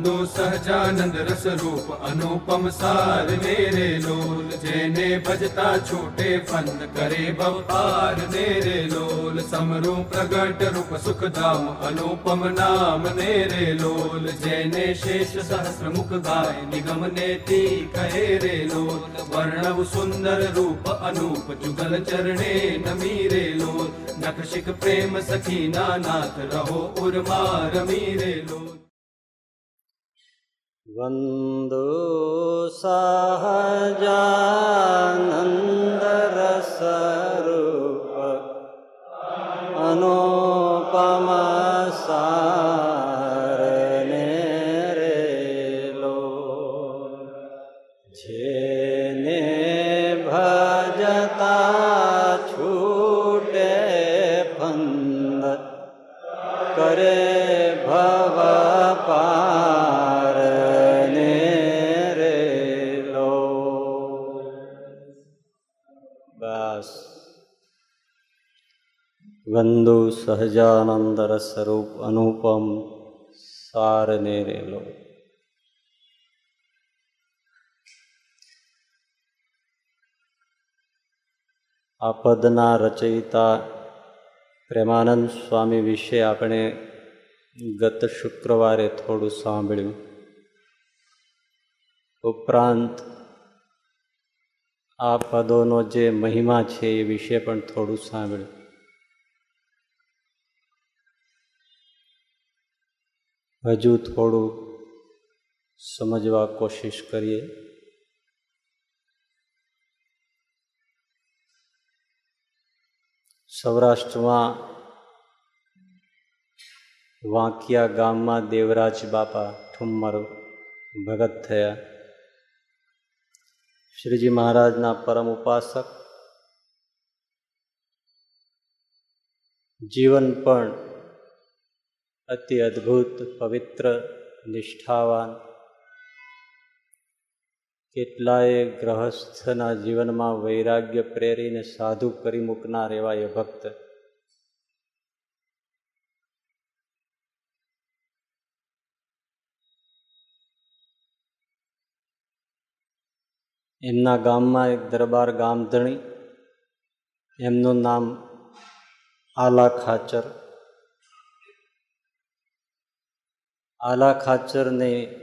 વંદો સહજાનંદ રસ રૂપ અનુપમ સાર રે લોલ. જેને ભજતા છૂટે ફંદ કરે બપાર રે લોલ. સમરૂ પ્રગટ રૂપ સુખધામ અનુપમ નામ રે લોલ. જેને શેષ સહસ્ર મુખ ગાય નિગમ નેતી કહે રે લોલ. વર્ણવ સુંદર રૂપ અનુપ જુગલ ચરણે નમી રે લોલ. નખશિક પ્રેમ સખી નાનાથ રહો ઉર્મા રમી લોલ. વંદો સહજાનંદરસરૂપ અનુપમ વંદુ સહજાનંદ સ્વરૂપ અનુપમ સારને રેલો આ પદના રચયિતા પ્રેમાનંદ સ્વામી વિશે આપણે ગત શુક્રવારે થોડું સાંભળ્યું ઉપરાંત આ પદોનો જે મહિમા છે એ વિશે પણ થોડું સાંભળ્યું હજુ થોડું સમજવા કોશિશ કરીએ. સૌરાષ્ટ્રમાં વાંકિયા ગામમાં દેવરાજ બાપા ઠુમ્મર ભગત થયા. શ્રીજી મહારાજના પરમ ઉપાસક. જીવન પણ અતિ અદ્ભુત, પવિત્ર, નિષ્ઠાવાન. કેટલાય ગ્રહસ્થના જીવનમાં વૈરાગ્ય પ્રેરીને સાધુ કરી મૂકનાર એવા એ ભક્ત. એમના ગામમાં એક દરબાર ગામધણી, એમનું નામ આલા ખાચર. આલા ખાચરને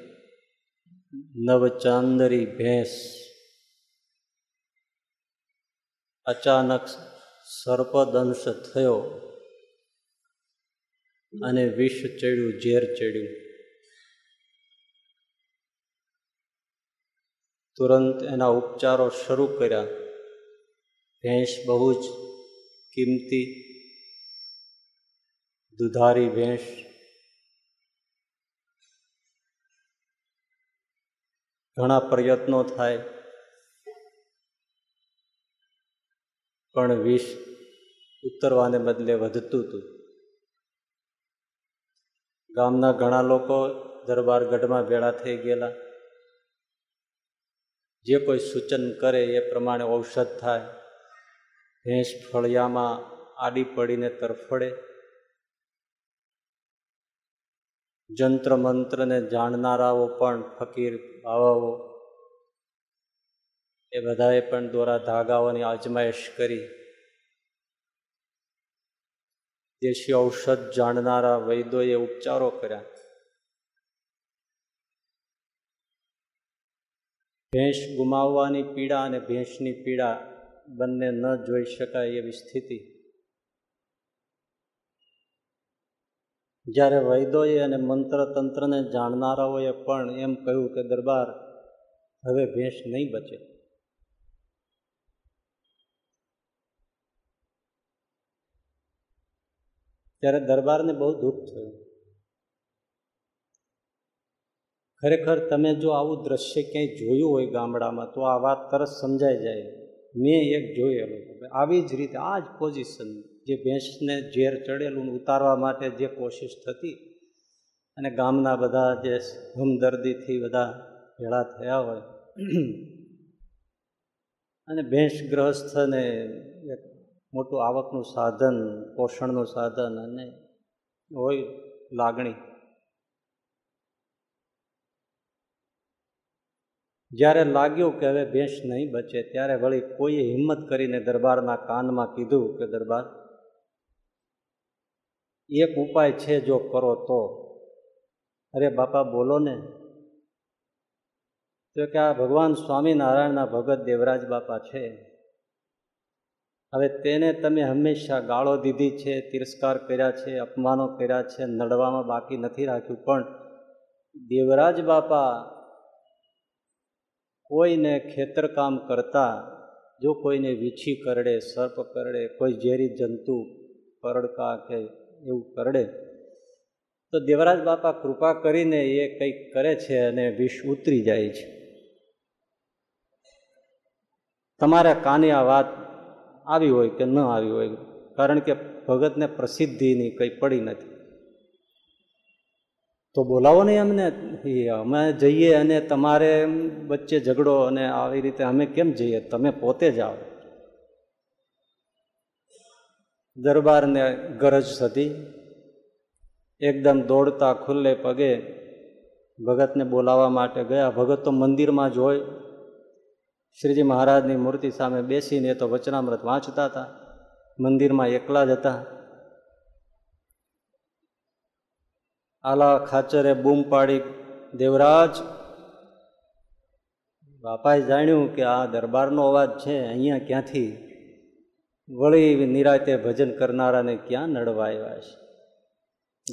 નવચાંદરી ભેંસ. અચાનક સર્પદંશ થયો અને વિષ ચડ્યું, ઝેર ચડ્યું. તુરંત એના ઉપચારો શરૂ કર્યા. ભેંસ બહુ જ કિંમતી, દુધારી ભેંસ ઘણા પ્રયત્નો થાય. પણ વિષ ઉતરવાને બદલે વધતું હતું. ગામના ઘણા લોકો દરબાર ગઢમાં ભેળા થઈ ગયેલા. જે કોઈ સૂચન કરે એ પ્રમાણે ઔષધ થાય. ભેંસ ફળિયામાં આડી પડીને તરફડે. જંત્ર મંત્રને જાણનારાઓ પણ ફકીર બાવાઓ. એ બધાએ પણ દોરા ધાગાઓની આજમાયશ કરી. દેશી ઔષધ જાણનારા વૈદોએ ઉપચારો કર્યા. ભેંસ ગુમાવવાની પીડા અને ભેંસની પીડા બંને ન જોઈ શકાય એવી સ્થિતિ. જ્યારે વૈદોએ અને મંત્ર તંત્રને જાણનારાઓએ પણ એમ કહ્યું કે, દરબાર હવે ભેંસ નહીં બચે. ત્યારે દરબારને બહુ દુઃખ થયું. ખરેખર તમે જો આવું દ્રશ્ય ક્યાંય જોયું હોય ગામડામાં, તો આ વાત તરત સમજાઈ જાય. મેં એક જોયેલું. આવી જ રીતે આ જ પોઝિશન જે ભેંસને ઝેર ચડેલું ઉતારવા માટે જે કોશિશ થતી અને ગામના બધા જે હમદર્દીથી બધા ભેળા થયા હોય. અને ભેંસ ગ્રહસ્થને એક મોટું આવકનું સાધન, પોષણનું સાધન અને હોય લાગણી. જ્યારે લાગ્યું કે હવે ભેંસ નહીં બચે, ત્યારે વળી કોઈએ હિંમત કરીને દરબારના કાનમાં કીધું કે દરબાર એક ઉપાય છે જો કરો તો. અરે બાપા, બોલો ને. તો કે આ ભગવાન સ્વામિનારાયણના ભગત દેવરાજ બાપા છે. હવે તેને તમે હંમેશા ગાળો દીધી છે, તિરસ્કાર કર્યા છે, અપમાનો કર્યા છે, નડવામાં બાકી નથી રાખ્યું. પણ દેવરાજ બાપા કોઈને ખેતરકામ કરતા, જો કોઈને વીછી કરડે, સર્પ કરડે, કોઈ ઝેરી જંતુ કરડકા કે એવું કરડે. તો દેવરાજ બાપા કૃપા કરીને એ કંઈક કરે છે અને વિષ ઉતરી જાય છે. તમારા કાને આ વાત આવી હોય કે ન આવી હોય, કારણ કે ભગતને પ્રસિદ્ધિની કંઈ પડી નથી. તો બોલાવો નહીં અમને અમે જઈએ અને તમારે વચ્ચે ઝઘડો અને આવી રીતે અમે કેમ જઈએ? તમે પોતે જ આવો દરબારને ગરજ થતી એકદમ દોડતા ખુલ્લે પગે ભગતને બોલાવવા માટે ગયા. ભગત તો મંદિરમાં જ હોય. શ્રીજી મહારાજની મૂર્તિ સામે બેસીને તો વચનામૃત વાંચતા હતા. મંદિરમાં એકલા જ હતા. આલા ખાચરે બૂમ પાડી, દેવરાજ, બાપાએ જાણ્યું કે આ દરબારનો અવાજ છે, અહીંયા ક્યાંથી વળી નિરાતે ભજન કરનારાને ક્યાં નડવા આવ્યા છે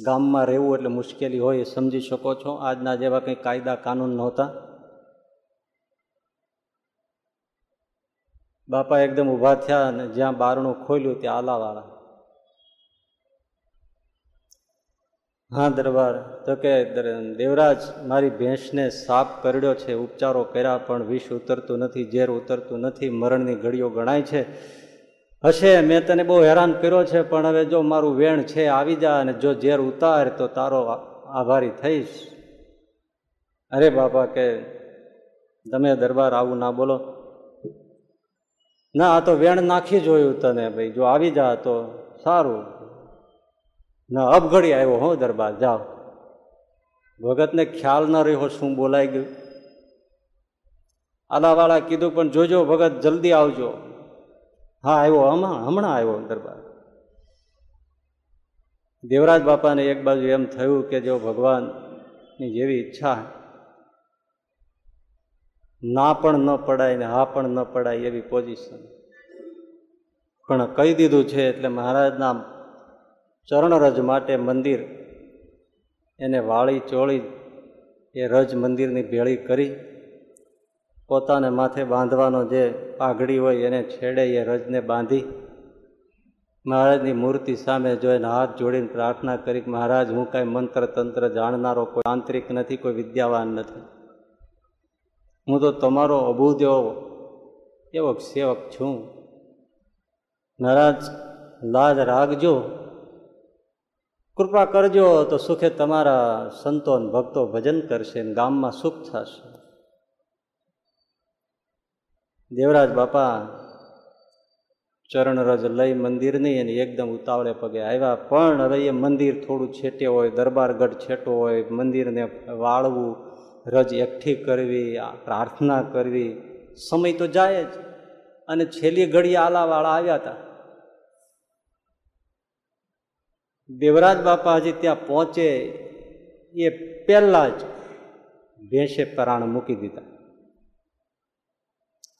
ગામમાં રહેવું એટલે મુશ્કેલી હોય એ સમજી શકો છો. આજના જેવા કંઈ કાયદા કાનૂન નહોતા. બાપા એકદમ ઊભા થયા અને જ્યાં બારણું ખોલ્યું ત્યાં આલાવાળા. હા દરબાર, તો કે દેવરાજ, મારી ભેંસને સાપ કરડ્યો છે, ઉપચારો કર્યા પણ વિષ ઉતરતું નથી, ઝેર ઉતરતું નથી, મરણની ઘડીઓ ગણાય છે. હશે, મેં તને બહુ હેરાન કર્યો છે, પણ હવે જો મારું વેણ છે, આવી જા અને જો ઝેર ઉતાર, તો તારો આભારી થઈશ. અરે બાપા કે તમે દરબાર આવું ના બોલો. ના, આ તો વેણ નાખી જોયું તને ભાઈ, જો આવી જા તો સારું. ના અપઘડી આવ્યો હો દરબાર, જાઓ. ભગતને ખ્યાલ ન રહ્યો શું બોલાઈ ગયું. આલાવાળા કીધું, પણ જોજો ભગત, જલ્દી આવજો. હા, આવ્યો. હમણાં હમણાં આવ્યો દરબાર. દેવરાજ બાપાને એક બાજુ એમ થયું કે જો ભગવાનની જેવી ઈચ્છા ના પણ ન પડાય ને હા પણ ન પડાય એવી પોઝિશન પણ કહી દીધું છે એટલે મહારાજના ચરણરજ માટે મંદિર, એને વાળી ચોળી એ રજ મંદિરની ભેળી કરી પોતાને માથે બાંધવાનો જે પાઘડી હોય એને છેડે એ રજને બાંધી મહારાજની મૂર્તિ સામે જોઈને હાથ જોડીને પ્રાર્થના કરી મહારાજ, હું કાંઈ મંત્ર તંત્ર જાણનારો કોઈ આંતરિક નથી, કોઈ વિદ્યાવાન નથી. હું તો તમારો અભૂદેવ એવો સેવક છું. મહારાજ, લાજ રાખજો. કૃપા કરજો તો સુખે તમારા સંતો ભક્તો ભજન કરશે ગામમાં સુખ થશે. દેવરાજ બાપા, ચરણરજ લઈ મંદિરની અને એકદમ ઉતાવળે પગે આવ્યા. પણ હવે એ મંદિર થોડું છેટે હોય, દરબારગઢ છેટો હોય, મંદિરને વાળવું, રજ એકઠી કરવી પ્રાર્થના કરવી, સમય તો જાય જ. અને છેલ્લી ઘડી આલાવાળા આવ્યા હતા દેવરાજ બાપા હજી ત્યાં પહોંચે એ પહેલાં જ ભેંસે પરાણ મૂકી દીધા.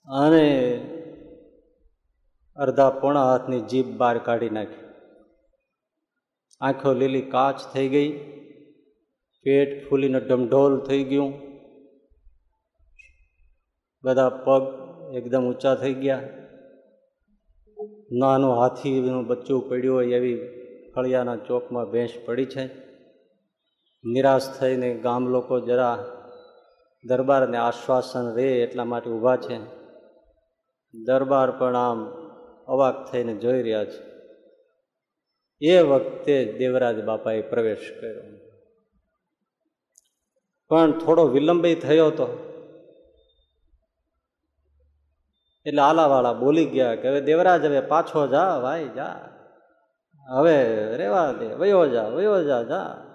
અને અડધા પોણા હાથની જીભ બહાર કાઢી નાખી. આંખો લીલી કાચ થઈ ગઈ, પેટ ફૂલીને ડમઢોલ થઈ ગયું. બધા પગ એકદમ ઊંચા થઈ ગયા. નાનું હાથીનું બચ્ચું પડ્યું હોય એવી ફળિયાના ચોકમાં ભેંસ પડી છે. નિરાશ થઈને ગામ લોકો જરા દરબારને આશ્વાસન રહે એટલા માટે ઊભા છે. દરબાર પણ આમ અવાક થઈને જોઈ રહ્યા છે. એ વખતે દેવરાજ બાપાએ પ્રવેશ કર્યો. પણ થોડો વિલંબય થયો હતો એટલે આલાવાળા બોલી ગયા કે હવે દેવરાજ હવે પાછો જા, ભાઈ જા. હવે રેવા દે, વયો જા વયો જા જા.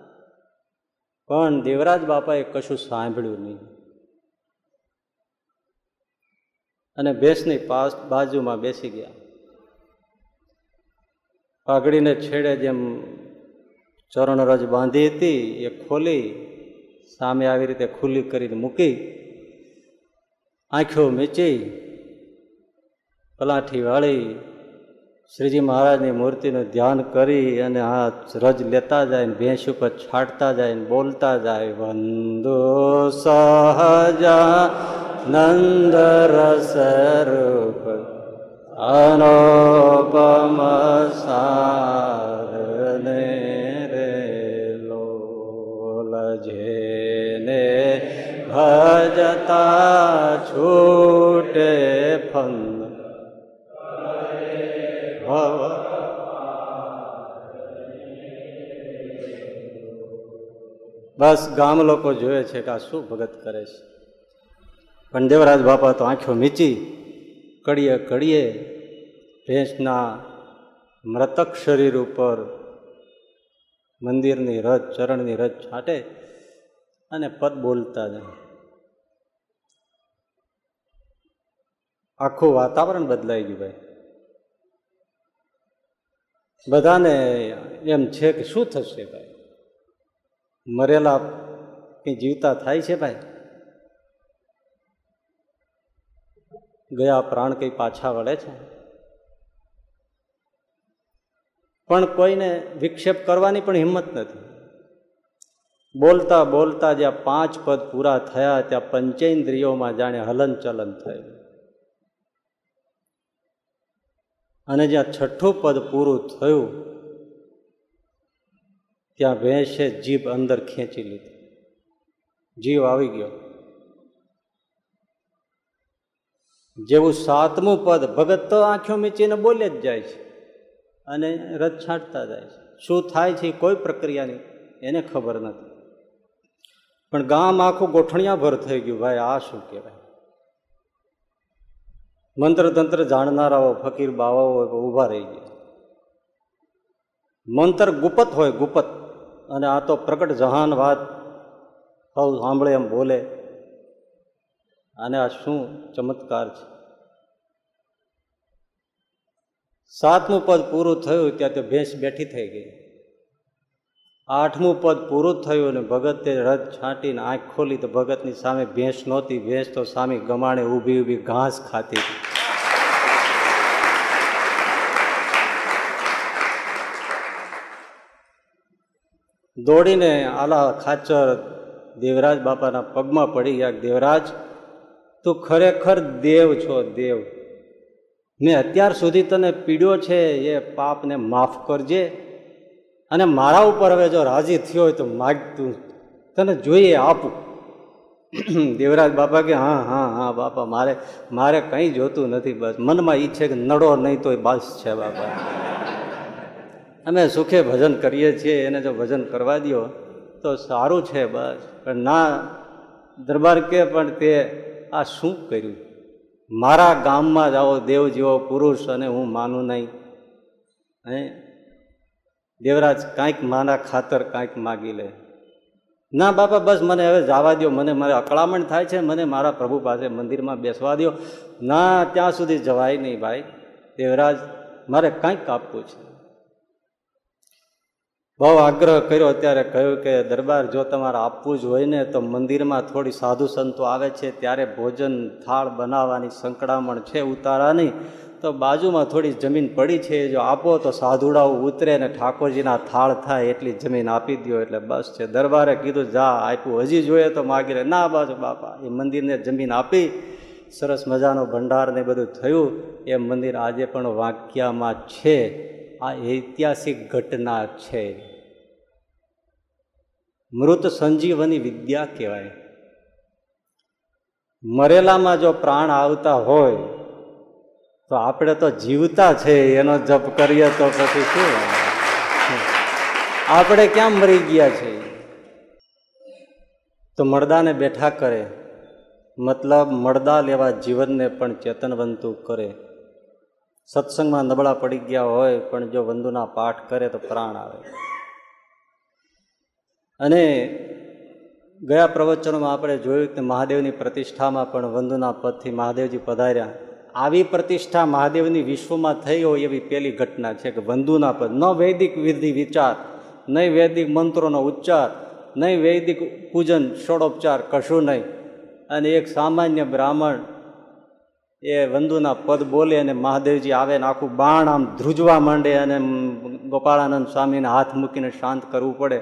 પણ દેવરાજ બાપાએ કશું સાંભળ્યું નહીં. અને ભેંસની પાસ બાજુમાં બેસી ગયા. પાઘડીને છેડે જેમ ચરણરજ બાંધી હતી, એ ખોલી સામે આવી રીતે ખુલ્લી કરીને મૂકી, આંખો મીચી, પલાઠી વાળી શ્રીજી મહારાજની મૂર્તિનું ધ્યાન કરી અને આ રજ લેતા જાય ને ભેંસ ઉપર છાંટતા જાય ને બોલતા જાય, વંદો સહજા નંદ રસ રૂપ અનોપમ સારને રે લોલ જેને ભજતા છૂટે ફંદ ભવ બસ ગામ લોકો જોવે છે કે આ શું ભગત કરે છે પણ દેવરાજ બાપા તો આંખો મીચી, કડીએ કડીએ ભેંસના મૃતક શરીર ઉપર મંદિરની રજ ચરણની રજ છાંટે અને પદ બોલતા જાય. આખું વાતાવરણ બદલાઈ ગયું ભાઈ. બધાને એમ છે કે શું થશે ભાઈ? મરેલા કંઈ જીવતા થાય છે ભાઈ? ગયા પ્રાણ કંઈ પાછા વળે છે? પણ કોઈને વિક્ષેપ કરવાની પણ હિંમત નથી. બોલતા બોલતા જ્યાં પાંચ પદ પૂરા થયા, ત્યાં પંચેન્દ્રિયોમાં જાણે હલન ચલન થયું. અને જ્યાં છઠ્ઠું પદ પૂરું થયું, ત્યાં ભેંસે જીભ અંદર ખેંચી લીધી. જીવ આવી ગયો. જેવું સાતમું પદ ભગત તો આંખો મીચીને બોલે જ જાય છે અને રથ છાંટતા જાય છે. શું થાય છે કોઈ પ્રક્રિયાની એને ખબર નથી. પણ ગામ આખું ગોઠણિયાભર થઈ ગયું, ભાઈ, આ શું કહેવાય? મંત્ર તંત્ર જાણનારાઓ, ફકીર બાવાઓ ઊભા રહી ગયા. મંત્ર ગુપત હોય, ગુપત, અને આ તો પ્રકટ જહાન વાત સૌ સાંભળે એમ બોલે. અને આ શું ચમત્કાર છે? સાતમું પદ પૂરું થયું ત્યાં તો ભેંસ બેઠી થઈ ગઈ. આઠમું પદ પૂરું થયું અને ભગતે રથ છાંટીને આંખ ખોલી તો ભગતની સામે ભેંસ નહોતી, ભેંસ તો સામે ગમાણે ઊભી ઊભી ઘાસ ખાતી દોડીને આલા ખાચર દેવરાજ બાપાના પગમાં પડી ગયા દેવરાજ, તું ખરેખર દેવ છો, દેવ. મેં અત્યાર સુધી તને પીડ્યો છે એ પાપને માફ કરજે. અને મારા ઉપર હવે જો રાજી થયો હોય તો માગતું તને જોઈએ આપું. દેવરાજ બાપા કે, હા હા હા, બાપા, મારે મારે કંઈ જોતું નથી, બસ. મનમાં ઈચ્છે કે નડો નહીં તોય બસ છે, બાપા. અમે સુખે ભજન કરીએ છીએ, એને જો ભજન કરવા દો તો સારું છે, બસ. પણ ના, દરબાર કે, પણ તે આ શું કર્યું? મારા ગામમાં જ આવો દેવ જેવો પુરુષ અને હું માનું નહીં. હે? દેવરાજ કાંઈક માના ખાતર કાંઈક માગી લે. ના બાપા, બસ મને હવે જવા દો મને મારે અકળામણ થાય છે. મને મારા પ્રભુ પાસે મંદિરમાં બેસવા દો ના, ત્યાં સુધી જવાય નહીં ભાઈ. દેવરાજ, મારે કાંઈક આપવું છે. બહુ આગ્રહ કર્યો ત્યારે કહ્યું કે દરબાર જો તમારે આપવું જ હોય ને તો મંદિરમાં થોડી સાધુ સંતો આવે છે, ત્યારે ભોજન થાળ બનાવવાની સંકળામણ છે ઉતારાની તો બાજુમાં થોડી જમીન પડી છે, જો આપો તો સાધુડાઓ ઉતરે ને ઠાકોરજીના થાળ થાય એટલી જમીન આપી દો એટલે બસ છે, દરબારે કીધું, જા, આપ્યું. હજી જોઈએ તો માગી લે. ના બાજુ બાપા, એ મંદિરને જમીન આપી. સરસ મજાનો ભંડાર ને બધું થયું. એ મંદિર આજે પણ વાક્યામાં છે. આ ઐતિહાસિક ઘટના છે. મૃત સંજીવની વિદ્યા કહેવાય. મરેલામાં જો પ્રાણ આવતા હોય, તો આપણે તો જીવતા છે, એનો જપ કરીએ તો પછી શું આપણે ક્યાં મરી ગયા છે? તો મરદાને બેઠા કરે. મતલબ મળદા લેવા જીવનને પણ ચેતનવંતું કરે. સત્સંગમાં નબળા પડી ગયા હોય, પણ જો વંદુના પાઠ કરે તો પ્રાણ આવે. અને ગયા પ્રવચનોમાં આપણે જોયું કે મહાદેવની પ્રતિષ્ઠામાં પણ વંદુના પદથી મહાદેવજી પધાર્યા. આવી પ્રતિષ્ઠા મહાદેવની વિશ્વમાં થઈ હોય એવી પહેલી ઘટના છે કે વંદુના પદ. ન વૈદિક વિધિ વિચાર નહીં વૈદિક મંત્રોનો ઉચ્ચાર નહીં વૈદિક પૂજન, ષોડોપચાર કશું નહીં. અને એક સામાન્ય બ્રાહ્મણ એ વંદુના પદ બોલે અને મહાદેવજી આવે ને આખું બાણ આમ ધ્રુજવા માંડે અને ગોપાળાનંદ સ્વામીને હાથ મૂકીને શાંત કરવું પડે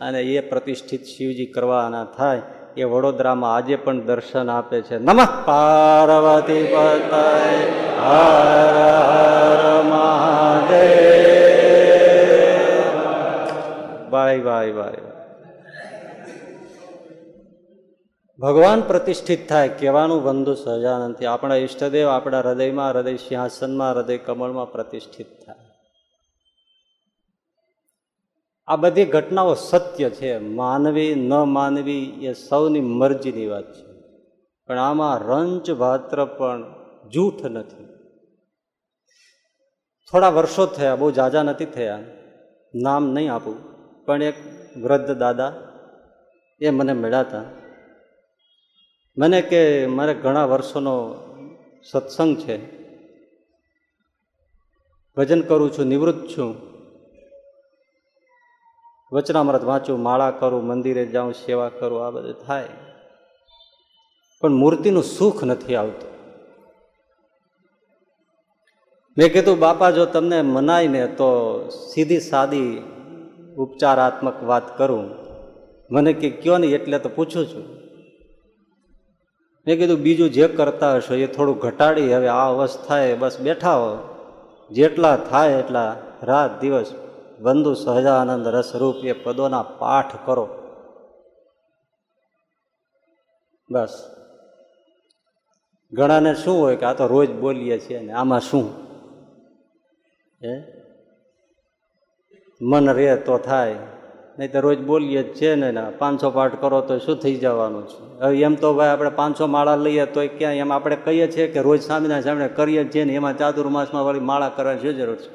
અને એ પ્રતિષ્ઠિત શિવજી કરવાના થાય એ વડોદરામાં આજે પણ દર્શન આપે છે. નમઃ! પાર્વતી પતય હર હર મહાદેવ. Bye bye bye. ભગવાન પ્રતિષ્ઠિત થાય, કહેવાનું બંધુ સહજાનંદથી. આપણા ઈષ્ટદેવ આપણા હૃદયમાં, હૃદય સિંહાસનમાં, હૃદય કમળમાં પ્રતિષ્ઠિત થાય. આ બધી ઘટનાઓ સત્ય છે. માનવી, ન માનવી એ સૌની મરજીની વાત છે. પણ આમાં રંચ ભાત્ર પણ જૂઠ નથી. થોડા વર્ષો થયા, બહુ જાજા નથી થયા. નામ નહીં આપું. પણ એક વૃદ્ધ દાદા એ મને મળ્યા હતા. મને કે મારે ઘણા વર્ષોનો સત્સંગ છે. ભજન કરું છું, નિવૃત્ત છું. વચનામૃત વાંચું, માળા કરું, મંદિરે જાઉં, સેવા કરું, આ બધું થાય. પણ મૂર્તિનું સુખ નથી આવતું. મેં કીધું, બાપા, જો તમને મનાય ને તો સીધી સાદી ઉપચારાત્મક વાત કરું. મને કે કયો નહીં એટલે તો પૂછું છું. મેં કીધું, બીજું જે કરતા હશો એ થોડું ઘટાડી, હવે આ અવસ્થાએ બસ બેઠા હો. જેટલા થાય એટલા રાત દિવસ બંધુ સહજાનંદ રસરૂપ એ પદોના પાઠ કરો. બસ. ઘણાને શું હોય કે આ તો રોજ બોલીએ છીએ ને, આમાં શું? હે? મન રે તો થાય. નહીં તો રોજ બોલીએ જ છે ને પાંચસો પાઠ કરો તો શું થઈ જવાનું છે? હવે એમ તો ભાઈ આપણે પાંચસો માળા લઈએ તો ક્યાં એમ આપણે કહીએ છીએ કે રોજ સામેના સામે કરીએ છીએ ને એમાં ચાતુર્માસમાં વળી માળા કરવાની શું જરૂર છે?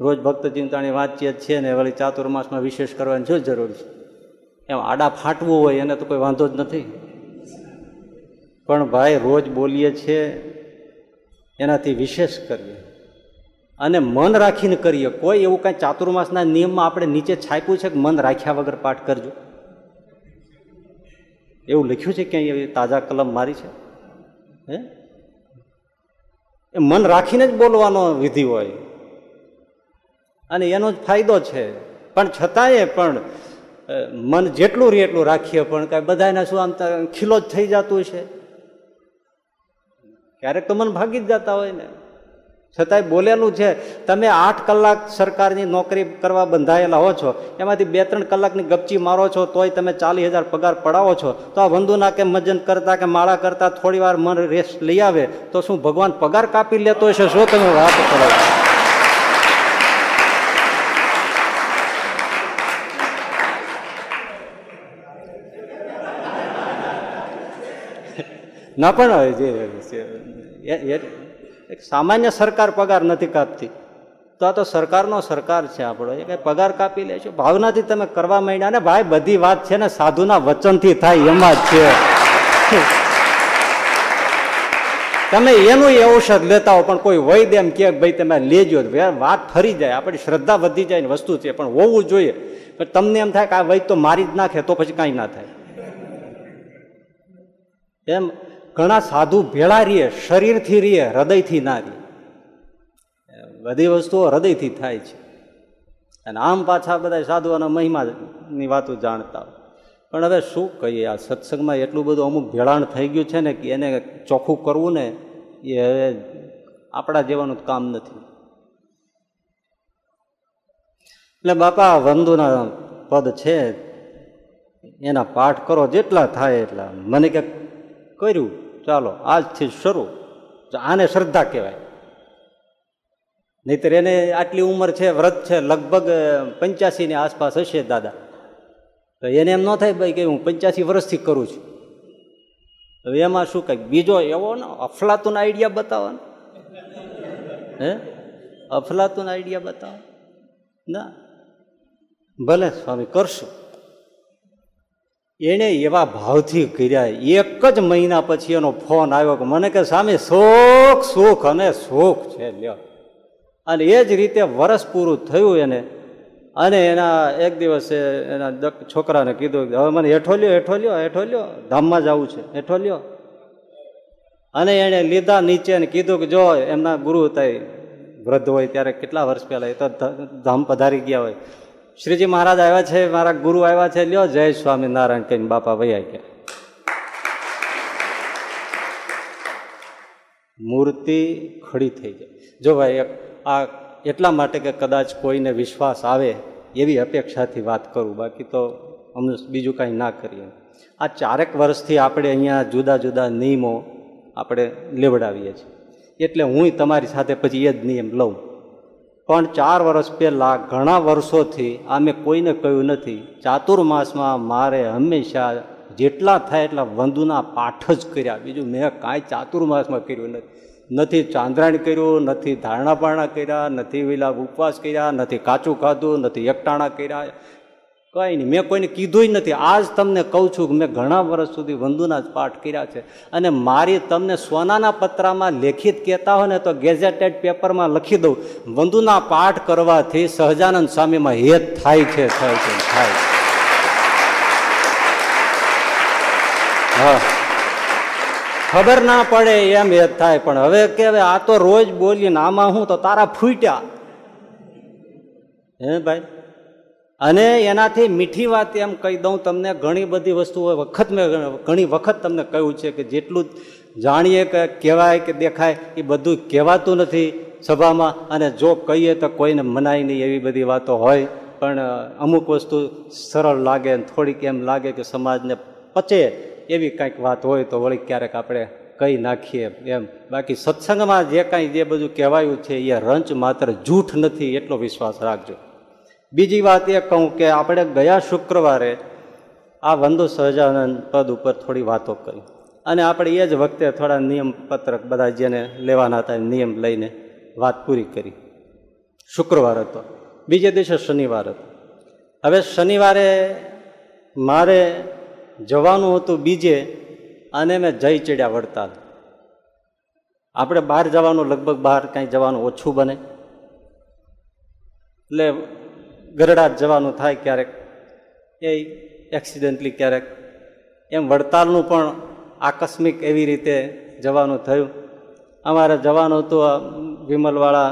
રોજ ભક્ત ચિંતાની વાતચીત છે ને વળી ચાતુર્માસમાં વિશેષ કરવાની શું જરૂર છે? એમ આડા ફાટવું હોય એને તો કોઈ વાંધો જ નથી. પણ ભાઈ રોજ બોલીએ છીએ, એનાથી વિશેષ કરીએ. અને મન રાખીને કરીએ. કોઈ એવું કાંઈ ચાતુર્માસના નિયમમાં આપણે નીચે છાપ્યું છે કે મન રાખ્યા વગર પાઠ કરજો? એવું લખ્યું છે ક્યાંય એવી તાજા કલમ મારી છે? હે? એ મન રાખીને જ બોલવાનો વિધિ હોય. અને એનો જ ફાયદો છે. પણ છતાંય પણ મન જેટલું રહે એટલું રાખીએ પણ કાંઈ બધાને શું આમ ખીલો જ થઈ જતું છે ક્યારેક તો મન ભાગી જ જતા હોય ને. છતાંય બોલેલું છે, તમે આઠ કલાક સરકારની નોકરી કરવા બંધાયેલા હો છો, એમાંથી બે ત્રણ કલાકની ગપચી મારો છો, તોય તમે ચાલીસ હજાર પગાર પડાવો છો. તો આ વંદુના કે મજન કરતા કે માળા કરતા થોડી વાર મન રેસ્ટ લઈ આવે, તો શું ભગવાન પગાર કાપી લેતો હશે? શું તમે વાત કરો ના પણ એક સામાન્ય સરકાર પગાર નથી કાપતી. તો આ તો સરકારનો સરકાર છે આપણો. એ કઈ પગાર કાપી લેશો ભાવનાથી તમે કરવા માંડ્યા ને ભાઈ, બધી વાત છે ને સાધુના વચનથી થાય એમાં જ છે. તમે એનું ઔષધ લેતા હો, પણ કોઈ વૈદ એમ કે ભાઈ તમે લેજો. વાત ફરી જાય. આપણી શ્રદ્ધા વધી જાય ને વસ્તુ છે, પણ હોવું જોઈએ. પણ તમને એમ થાય કે આ વૈદ તો મારી જ નાખે તો પછી કાંઈ ના થાય. એમ ઘણા સાધુ ભેળા રહીએ, શરીરથી રહીએ, હૃદયથી ના રહીએ. બધી વસ્તુઓ હૃદયથી થાય છે. અને આમ પાછા બધા સાધુઓના મહિમાની વાતો જાણતા હોય. પણ હવે શું કહીએ, આ સત્સંગમાં એટલું બધું અમુક ભેળાણ થઈ ગયું છે ને કે એને ચોખ્ખું કરવું ને એ હવે આપણા જેવાનું કામ નથી. એટલે બાપા વંદુના પદ છે, એના પાઠ કરો, જેટલા થાય એટલા. મને કે કર્યું, ચાલો, આજથી શરૂ. આને શ્રદ્ધા કહેવાય. નહીતર એને આટલી ઉંમર છે, વ્રત છે, લગભગ પંચ્યાસીની આસપાસ હશે દાદા. તો એને એમ ન થાય, ભાઈ, કે હું પંચ્યાસી વર્ષથી કરું છું. હવે એમાં શું કંઈક બીજો એવો ને, અફલાતુન આઈડિયા બતાવો ને હે? અફલાતુન આઈડિયા બતાવો. ના. ભલે, સ્વામી, કરશું. એણે એવા ભાવથી કર્યા. એક જ મહિના પછી એનો ફોન આવ્યો કે મને કે, સામે સુખ સુખ અને સુખ છે, લ્યો. અને એ જ રીતે વરસ પૂરું થયું એને. અને એના એક દિવસે એના છોકરાને કીધું હવે મને હેઠો લ્યો હેઠો લ્યો હેઠો લ્યો, ધામમાં જવું છે, હેઠો લ્યો. અને એણે લીધા નીચે અને કીધું કે, જો એમના ગુરુ હતા વૃદ્ધ હોય, ત્યારે કેટલા વર્ષ પહેલાં એ તો ધામ પધારી ગયા હોય. શ્રીજી મહારાજ આવ્યા છે, મારા ગુરુ આવ્યા છે, લ્યો, જય સ્વામી નારાયણ કહીને બાપા વૈયા ગયા. મૂર્તિ ખડી થઈ જાય જો ભાઈ આ એટલા માટે કે કદાચ કોઈને વિશ્વાસ આવે, એવી અપેક્ષાથી વાત કરું, બાકી તો અમને બીજું કાંઈ ના કરીએ. આ ચારેક વર્ષથી આપણે અહીંયા જુદા જુદા નિયમો આપણે લેવડાવીએ છીએ. એટલે હું તમારી સાથે પછી એ જ નિયમ લઉં. પણ ચાર વર્ષ પહેલાં ઘણા વર્ષોથી અમે કોઈને કહ્યું નથી, ચાતુર્માસમાં મારે હંમેશા જેટલા થાય એટલા વંદુના પાઠ જ કર્યા. બીજું મેં કાંઈ ચાતુર્માસમાં કર્યું નથી. નથી ચાંદ્રાયણ કર્યું, નથી ધારણા પારણા કર્યા, નથી વેલા ઉપવાસ કર્યા, નથી કાચું ખાધું, નથી એકટાણા કર્યા. કંઈ નહીં. મેં કોઈને કીધું નથી. આજ તમને કહું છું કે મેં ઘણા વર્ષ સુધી વંદુના જ પાઠ કર્યા છે. અને મારી તમને સોનાના પત્રામાં લેખિત કહેતા હોય ને તો ગેઝેટેડ પેપરમાં લખી દઉં. વંદુના પાઠ કરવાથી સહજાનંદ સ્વામીમાં હેત થાય છે થાય છે થાય છે. હા. ખબર ના પડે એમ હેત થાય. પણ હવે કે હવે આ તો રોજ બોલીને આમાં હું તો તારા ફૂટ્યા. હે ભાઈ? અને એનાથી મીઠી વાત એમ કહી દઉં તમને, ઘણી બધી વસ્તુઓ વખત મેં, ઘણી વખત તમને કહ્યું છે કે જેટલું જાણીએ કે કહેવાય કે દેખાય, એ બધું કહેવાતું નથી સભામાં. અને જો કહીએ તો કોઈને મનાય નહીં એવી બધી વાતો હોય. પણ અમુક વસ્તુ સરળ લાગે થોડીક એમ લાગે કે સમાજને પચે એવી કંઈક વાત હોય તો વળી ક્યારેક આપણે કહી નાખીએ એમ. બાકી સત્સંગમાં જે કાંઈ જે બધું કહેવાયું છે, એ રંચ માત્ર જૂઠ નથી, એટલો વિશ્વાસ રાખજો. બીજી વાત એ કહું કે આપણે ગયા શુક્રવારે આ વંદુ સહજાનંદ પદ ઉપર થોડી વાતો કરી. અને આપણે એ જ વખતે થોડા નિયમ પત્રક બધા જેને લેવાના હતા નિયમ લઈને વાત પૂરી કરી. શુક્રવાર હતો. બીજે દિવસે શનિવાર હતો. હવે શનિવારે મારે જવાનું હતું બીજે અને મેં જઈ ચડ્યા વડતાલ. આપણે બહાર જવાનું, લગભગ બહાર કાંઈ જવાનું ઓછું બને. એટલે ગરડા જવાનું થાય ક્યારેક, એ એક્સિડન્ટલી ક્યારેક. એમ વડતાલનું પણ આકસ્મિક એવી રીતે જવાનું થયું. અમારે જવાનું હતું વિમલવાળા,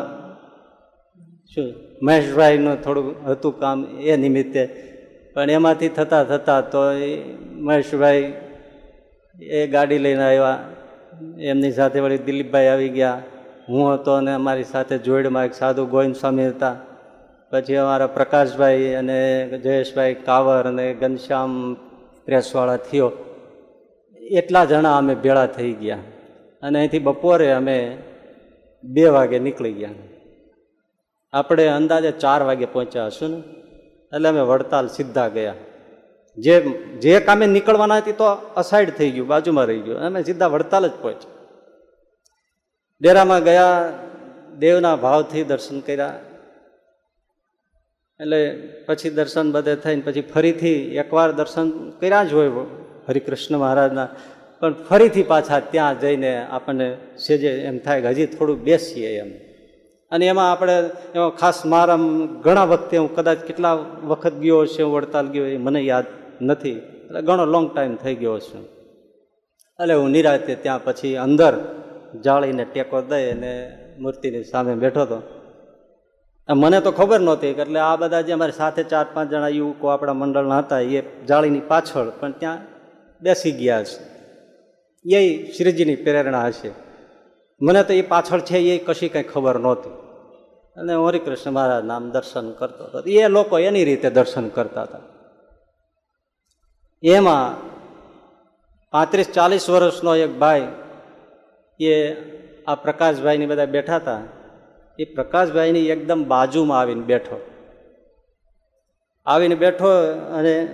શું, મહેશભાઈનું થોડું હતું કામ એ નિમિત્તે. પણ એમાંથી થતાં થતાં તો મહેશભાઈ એ ગાડી લઈને આવ્યા. એમની સાથે વળી દિલીપભાઈ આવી ગયા. હું હતો અને અમારી સાથે જોડમાં એક સાધુ ગોવિંદ સ્વામી હતા. પછી અમારા પ્રકાશભાઈ અને જયેશભાઈ કાવર અને ઘનશ્યામ પ્રેસવાળા થયો. એટલા જણા અમે ભેળા થઈ ગયા અને અહીંથી બપોરે અમે બે વાગે નીકળી ગયા. આપણે અંદાજે ચાર વાગે પહોંચ્યા હશું ને, એટલે અમે વડતાલ સીધા ગયા. જે જે કામે નીકળવાના હતી તો અસાઈડ થઈ ગયું, બાજુમાં રહી ગયું. અમે સીધા વડતાલ જ પહોંચ્યા. ડેરામાં ગયા, દેવના ભાવથી દર્શન કર્યા. એટલે પછી દર્શન બધે થઈને પછી ફરીથી એકવાર દર્શન કર્યા જ હોય હરિકૃષ્ણ મહારાજના. પણ ફરીથી પાછા ત્યાં જઈને આપણને સેજે એમ થાય કે હજી થોડું બેસીએ એમ. અને એમાં આપણે એમાં ખાસ મારા ઘણા વખતે હું કદાચ કેટલા વખત ગયો છે વડતાલ ગયો એ મને યાદ નથી. એટલે ઘણો લોંગ ટાઈમ થઈ ગયો છે એટલે હું નિરાતે ત્યાં પછી અંદર જાળીને ટેકો દઈ અને મૂર્તિની સામે બેઠો હતો. મને તો ખબર નહોતી એટલે આ બધા જે અમારી સાથે ચાર, પાંચ જણા યુવકો આપણા મંડળના હતા, એ જાળીની પાછળ, પણ ત્યાં બેસી ગયા છે. એ શ્રીજીની પ્રેરણા હશે. મને તો એ પાછળ છે, એ કશી કંઈ ખબર નહોતી. અને હરિકૃષ્ણ મહારાજ નામ દર્શન કરતો હતો. એ લોકો એની રીતે દર્શન કરતા હતા. એમાં પાંત્રીસ, ચાલીસ વર્ષનો એક ભાઈ, એ આ પ્રકાશભાઈની બધા બેઠા હતા. એ પ્રકાશભાઈની એકદમ બાજુમાં આવીને બેઠો. આવીને બેઠો અને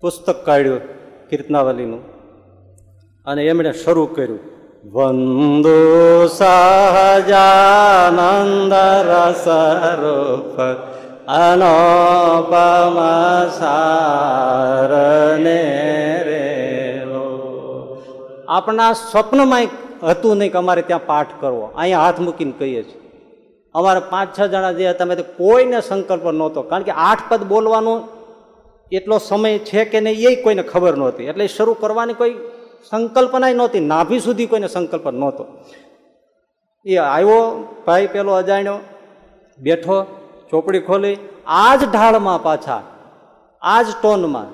પુસ્તક કાઢ્યું કીર્તનાવલીનું. અને એમણે શરૂ કર્યું. વંદો સહજાનંદ રસરૂપ અનોપમ સારને રે આપણા સ્વપ્નમાં હતું નહીં કે અમારે ત્યાં પાઠ કરવો. અહીંયા હાથ મૂકીને કહીએ છીએ. અમારે પાંચ, છ જણા જે હતા તે કોઈને સંકલ્પ નહોતો. કારણ કે આઠ પદ બોલવાનો એટલો સમય છે કે નહીં, એ કોઈને ખબર નહોતી. એટલે શરૂ કરવાની કોઈ સંકલ્પના નહોતી. નાભી સુધી કોઈને સંકલ્પ નહોતો. એ આવ્યો, ભાઈ પેલો અજાણ્યો, બેઠો, ચોપડી ખોલી. આ જ ઢાળમાં પાછા આ જ ટોનમાં.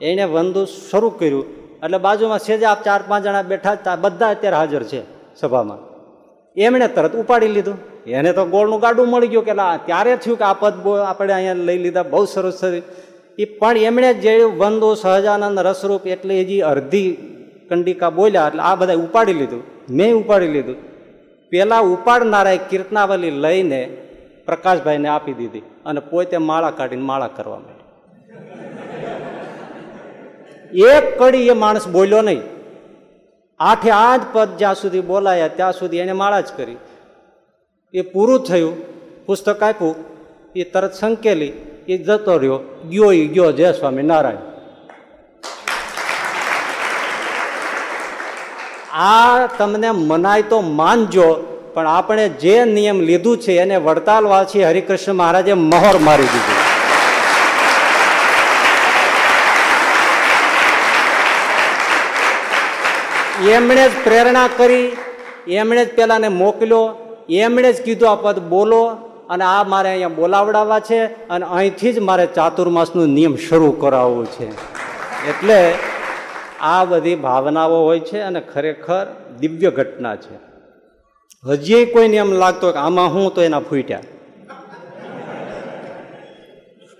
એણે વંદુ શરૂ કર્યું. એટલે બાજુમાં સેજા આપ ચાર પાંચ જણા બેઠા હતા બધા અત્યારે હાજર છે સભામાં. એમણે તરત ઉપાડી લીધું. એને તો ગોળનું ગાડું મળી ગયું કે ત્યારે થયું કે આ પદ આપણે અહીંયા લઈ લીધા, બહુ સરસ એ પણ એમણે જે વંદો, સહજાનંદ, રસરૂપ એટલે હજી અડધી કંડિકા બોલ્યા, એટલે આ બધા ઉપાડી લીધું. મેં ઉપાડી લીધું. પેલા ઉપાડનારાએ કીર્તનાવલી લઈને પ્રકાશભાઈને આપી દીધી અને પોતે માળા કાઢીને માળા કરવા માંડી એક કડી એ માણસ બોલ્યો નહીં. આઠે આઠ પદ જ્યાં સુધી બોલાયા, ત્યાં સુધી એને માળા જ કરી. એ પૂરું થયું, પુસ્તક આપ્યું, એ તરત સંકેલી, એ જતો રહ્યો, ગયો એ ગયો જય સ્વામી નારાયણ. આ તમને મનાય તો માનજો, પણ આપણે જે નિયમ લીધું છે એને વડતાલ વાસી હરિકૃષ્ણ મહારાજે મહોર મારી દીધી. એમણે જ પ્રેરણા કરી, એમણે જ પેલાને મોકલ્યો, એમણે જ કીધું આ પદ બોલો અને આ મારે અહીંયા બોલાવડાવવા છે અને અહીંથી જ મારે ચાતુર્માસનું નિયમ શરૂ કરાવવું છે. એટલે આ બધી ભાવનાઓ હોય છે અને ખરેખર દિવ્ય ઘટના છે. હજી કોઈને એમ લાગતો કે આમાં હું તો એના ફૂટ્યા.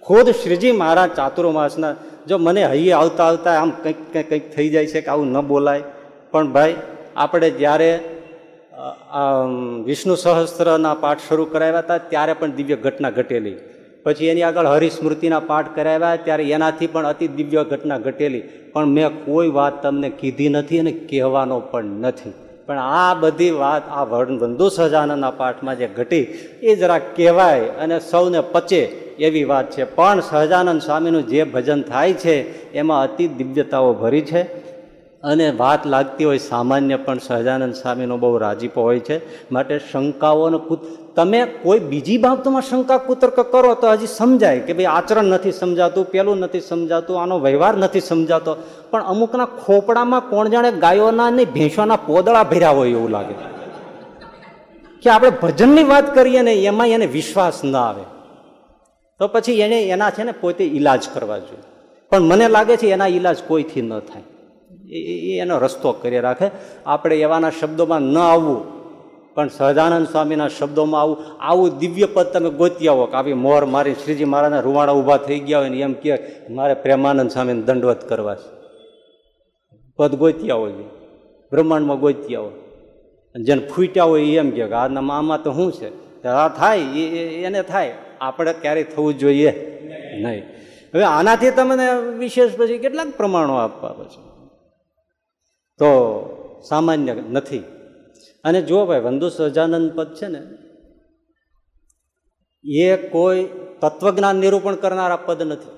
ખુદ શ્રીજી મહારાજ ચાતુર્માસના જો મને હૈયે આવતા આવતા આમ કંઈક કંઈક થઈ જાય છે કે આવું ન બોલાય પણ ભાઈ, આપણે જ્યારે વિષ્ણુ સહસ્ત્રના પાઠ શરૂ કરાવ્યા હતા, ત્યારે પણ દિવ્ય ઘટના ઘટેલી. પછી એની આગળ હરિસ્મૃતિના પાઠ કરાવ્યા, ત્યારે એનાથી પણ અતિ દિવ્ય ઘટના ઘટેલી. પણ મેં કોઈ વાત તમને કીધી નથી અને કહેવાનો પણ નથી. પણ આ બધી વાત આ વંદુ સહજાનંદના પાઠમાં જે ઘટી, એ જરા કહેવાય અને સૌને પચે એવી વાત છે. પણ સહજાનંદ સ્વામીનું જે ભજન થાય છે, એમાં અતિ દિવ્યતાઓ ભરી છે. અને વાત લાગતી હોય સામાન્ય પણ સહજાનંદ સ્વામીનો બહુ રાજીપો હોય છે. માટે શંકાઓનો તમે કોઈ બીજી બાબતોમાં શંકા કુતર્ક કરો તો હજી સમજાય કે ભાઈ આચરણ નથી સમજાતું, પેલું નથી સમજાતું, આનો વ્યવહાર નથી સમજાતો. પણ અમુકના ખોપડામાં કોણ જાણે ગાયોના નહીં ભેંસોના પોદળા ભર્યા હોય એવું લાગે. કે આપણે ભજનની વાત કરીએ ને એમાં એને વિશ્વાસ ના આવે. તો પછી એને, એના છે ને પોતે ઈલાજ કરવા જોઈએ. પણ મને લાગે છે એના ઈલાજ કોઈથી ન થાય. એ એનો રસ્તો કરી રાખે. આપણે એવાના શબ્દોમાં ન આવવું, પણ સહજાનંદ સ્વામીના શબ્દોમાં આવું આવું દિવ્ય પદ તમે ગોતી આવો કે આવી મોર મારી, શ્રીજી મહારાજના રૂવાણા ઊભા થઈ ગયા હોય ને એમ કે, મારે પ્રેમાનંદ સ્વામીને દંડવત કરવા છે. પદ ગોતી આવો જોઈએ બ્રહ્માંડમાં ગોતી આવો જેને ફૂટ્યા હોય એમ કહે કે આના આમાં તો શું છે? આ થાય એને થાય, આપણે ક્યારેય થવું જોઈએ નહીં. હવે આનાથી તમને વિશેષ પછી કેટલાક પ્રમાણો આપવા પછી તો સામાન્ય નથી. અને જુઓ ભાઈ, વંદુ સહજાનંદ પદ છે ને, એ કોઈ તત્વજ્ઞાન નિરૂપણ કરનારા પદ નથી.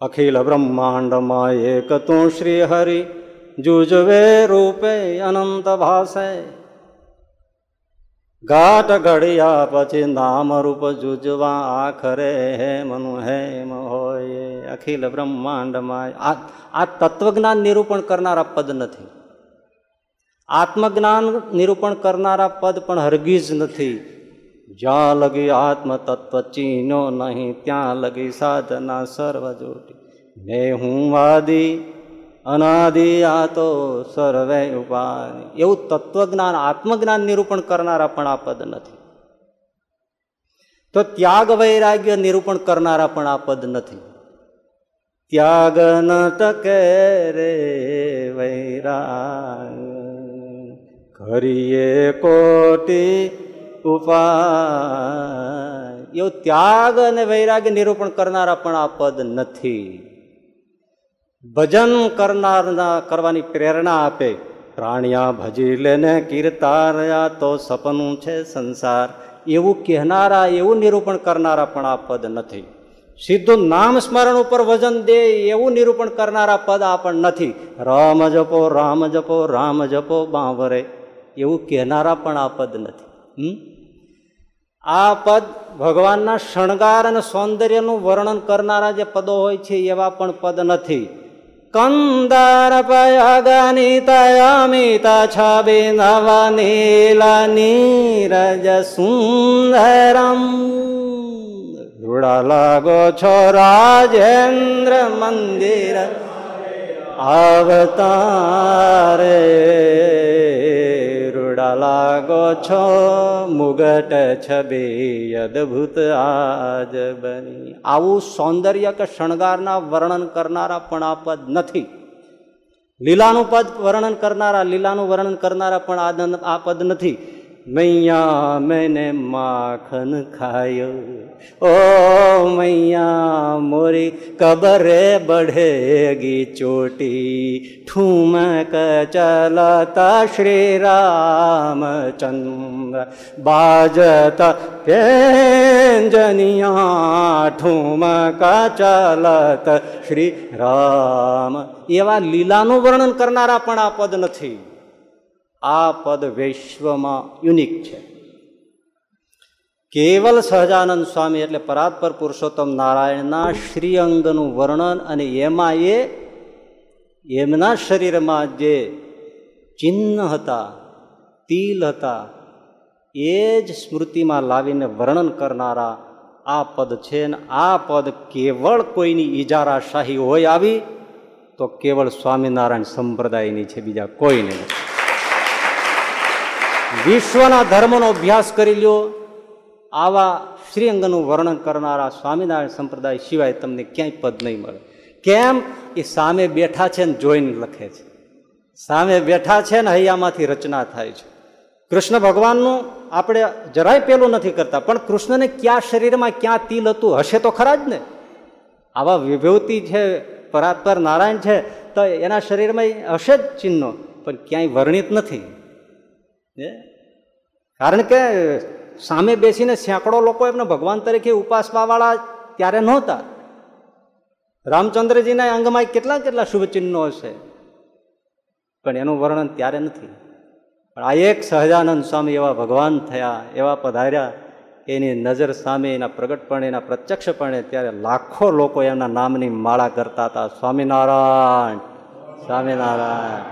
અખિલ બ્રહ્માંડમાં એક તું શ્રી હરિ જુજવે રૂપે અનંત ભાષે. ઘાટ ઘડિયા પછી નામ રૂપ જુજવા આખરે હેમનું હેમ હોય. અખિલ બ્રહ્માંડમાં આ આ તત્વજ્ઞાન નિરૂપણ કરનારા પદ નથી. આત્મજ્ઞાન નિરૂપણ કરનારા પદ પણ હરગીજ નથી. જ્યાં લગી આત્મ તત્વ ચીનો નહીં, ત્યાં લગી સાધના સર્વ જોટી મેં હું વાદી અનાદિ આ તો સર્વે ઉપાન એવું તત્વજ્ઞાન, આત્મજ્ઞાન નિરૂપણ કરનારા પણ આ પદ નથી. તો ત્યાગ વૈરાગ્ય નિરૂપણ કરનારા પણ આ પદ નથી. ત્યાગ ન ટકે રે વૈરાગ કરીએ કોટી ઉપાય એવું ત્યાગ અને વૈરાગ્ય નિરૂપણ કરનારા પણ આ પદ નથી. ભજન કરનારના કરવાની પ્રેરણા આપે. પ્રાણિયા ભજી લેને કીર્તાર્યા તો સપનું છે સંસાર. એવું કહેનારા, એવું નિરૂપણ કરનારા પણ આ પદ નથી. સીધું નામ સ્મરણ ઉપર વજન દે, એવું નિરૂપણ કરનારા પદ આ પણ નથી. રામ જપો રામ જપો રામ જપો બાંવરે. એવું કહેનારા પણ આ પદ નથી? આ પદ ભગવાનના શણગાર અને સૌંદર્યનું વર્ણન કરનારા જે પદો હોય છે, એવા પણ પદ નથી. कन्दरपयगणितयमितछिनवनील निरज सुन्दरम् डुडलगोछो राजेन्द्र मन्दिर आगता રૂડા લાગો છો, મુગટ છબી અદભુત આજ બની. આવું સૌંદર્ય કે શણગારના વર્ણન કરનારા પણ આ પદ નથી. લીલાનું પદ વર્ણન કરનારા, લીલાનું વર્ણન કરનારા પણ આ પદ નથી. મૈયા મેને માખન ખાયો ઓ મૈયા મોરી કબરે બઢેગી ચોટી ઠુમક ચલતા શ્રી રામચંદ્ર બાજતા પેંજનિયા ઠુમક ચલત શ્રી રામ એવા લીલાનું વર્ણન કરનારા પણ આ પદ નથી આ પદ વિશ્વમાં યુનિક છે. કેવલ સહજાનંદ સ્વામી એટલે પરાત્પર પુરુષોત્તમ નારાયણના શ્રી અંગનું વર્ણન અને એમાં એ, એમના શરીરમાં જે ચિહ્ન હતા, તિલ હતા, એ જ સ્મૃતિમાં લાવીને વર્ણન કરનારા આ પદ છે ને આ પદ કેવળ કોઈની ઈજારાશાહી હોય આવી, તો કેવળ સ્વામિનારાયણ સંપ્રદાયની છે, બીજા કોઈ નહીં વિશ્વના ધર્મનો અભ્યાસ કરી લ્યો. આવા શ્રીઅંગનું વર્ણન કરનારા સ્વામિનારાયણ સંપ્રદાય સિવાય તમને ક્યાંય પદ નહીં મળે. કેમ? એ સામે બેઠા છે ને જોઈને લખે છે. સામે બેઠા છે ને હૈયામાંથી રચના થાય છે. કૃષ્ણ ભગવાનનું આપણે જરાય પેલું નથી કરતા, પણ કૃષ્ણને ક્યાં શરીરમાં ક્યાં તિલ હતું? હશે તો ખરા જ ને. આવા વિભૂતિ છે, પરાત્પર નારાયણ છે, તો એના શરીરમાં હશે જ ચિહ્નો, પણ ક્યાંય વર્ણિત નથી. કારણ કે સામે બેસીને સેંકડો લોકો એમને ભગવાન તરીકે ઉપાસવાવાળા ત્યારે નહોતા. રામચંદ્રજીના અંગમાં કેટલા કેટલા શુભ ચિહ્નો હશે? પણ એનું વર્ણન ત્યારે નથી. પણ આ એક સહજાનંદ સ્વામી એવા ભગવાન થયા, એવા પધાર્યા, એની નજર સામે, એના પ્રગટપણે, એના પ્રત્યક્ષપણે ત્યારે લાખો લોકો એમના નામની માળા કરતા હતા. સ્વામિનારાયણ સ્વામિનારાયણ.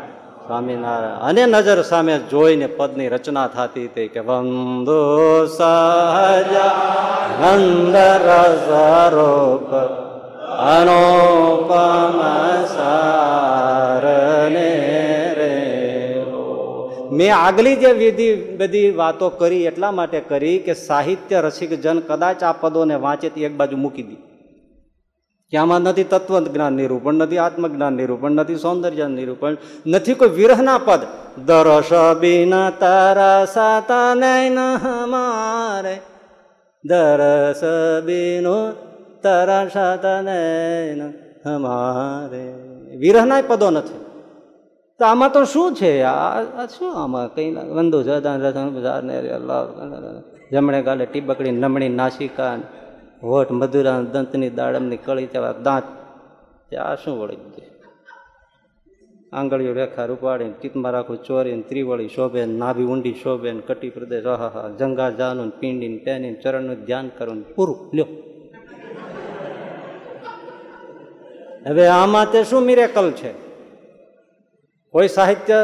સ્વામિનારાયણ. અને નજર સામે જોઈને પદની રચના થતી હતી કે વંદો સહજાનંદ રસરૂપ અનોપમ સારને મેં આગલી જે વિધિ બધી વાતો કરી એટલા માટે કરી કે સાહિત્ય રસિક જન કદાચ આ પદોને વાંચે એક બાજુ મૂકી દી. કે આમાં નથી તત્વ જ્ઞાન નિરૂપણ, નથી આત્મજ્ઞાન નિરૂપણ, નથી સૌંદર્ય નિરૂપણ, નથી કોઈ વિરહના પદ. દરસ બિન સાતા નૈન મારે. દરસ બિનો તારા સાતા નૈન હમારે વિરહના પદો નથી. તો આમાં તો શું છે? આ શું આમાં કઈ વંદુ જદાન જમણે ગાલે ટીબકડી, નમણી, નાસિકા હોઠ મધુરા દંતની દાડમની કળી તેવા દાંત. આ શું વળી દે આંગળીઓ રેખા રૂપાડીને ચિત્તમાં રાખું ચોરીને ત્રિવળી શોભે નાભી ઊંડી શોભે કટી પ્રદેશ આહા જંગા જાનું પીંડીને પેની ચરણનું ધ્યાન કરું પૂરું. લ્યો. હવે આમાં તે શું મિરેકલ છે? કોઈ સાહિત્ય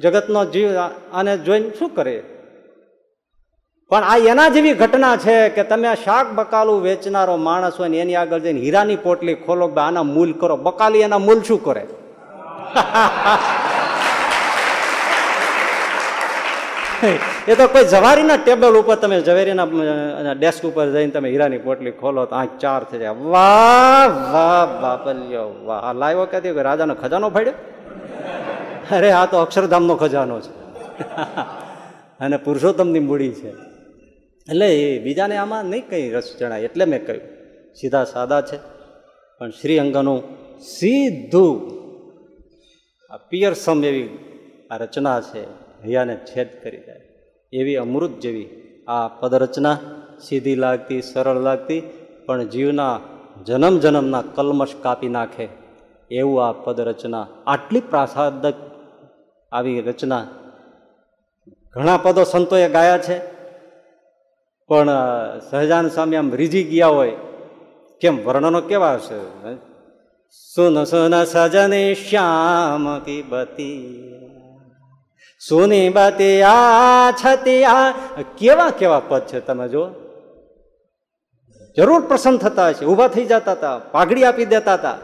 જગતનો જીવ આને જોઈને શું કરે? પણ આ એના જેવી ઘટના છે કે તમે શાક બકાલું વેચનારો માણસ હોય ને એની આગળ જઈને હીરાની પોટલી ખોલો કે આના મૂલ કરો. બકાલી એના મૂલ શું કરે? એ તો કોઈ જવારીના ટેબલ ઉપર તમે ઝવેરીના ડેસ્ક ઉપર જઈને તમે હીરાની પોટલી ખોલો તો આ ચાર થઈ જાય. વાહ વાહ, બાપલ્યો, વાહ. આ લાવ્યો ક્યાંથી? રાજાનો ખજાનો ફાડ્યો? અરે, આ તો અક્ષરધામનો ખજાનો છે. અને પુરુષોત્તમની મૂડી છે. એટલે એ બીજાને આમાં નહીં કંઈ રસ જણાય, એટલે મેં કહ્યું, સીધા સાદા છે, પણ શ્રી અંગનું સીધું આ પિયરસમ એવી આ રચના છે, હૈયાને છેદ કરી જાય એવી અમૃત જેવી આ પદરચના સીધી લાગતી, સરળ લાગતી, પણ જીવના જન્મ જન્મના કલમશ કાપી નાખે એવું આ પદરચના. આટલી પ્રાસાદક આવી રચના. ઘણા પદો સંતોએ ગાયા છે પણ સહજાન સ્વામી આમ રીઝી ગયા હોય, કેમ વર્ણનો કેવા હશે? સુન સુન સજને શ્યામ કી બતી. સુની બતી આ છતી આ. કેવા કેવા પદ છે તમે જો જરૂર પ્રસન્ન થતા હશે, ઊભા થઈ જતા હતા, પાઘડી આપી દેતા હતા.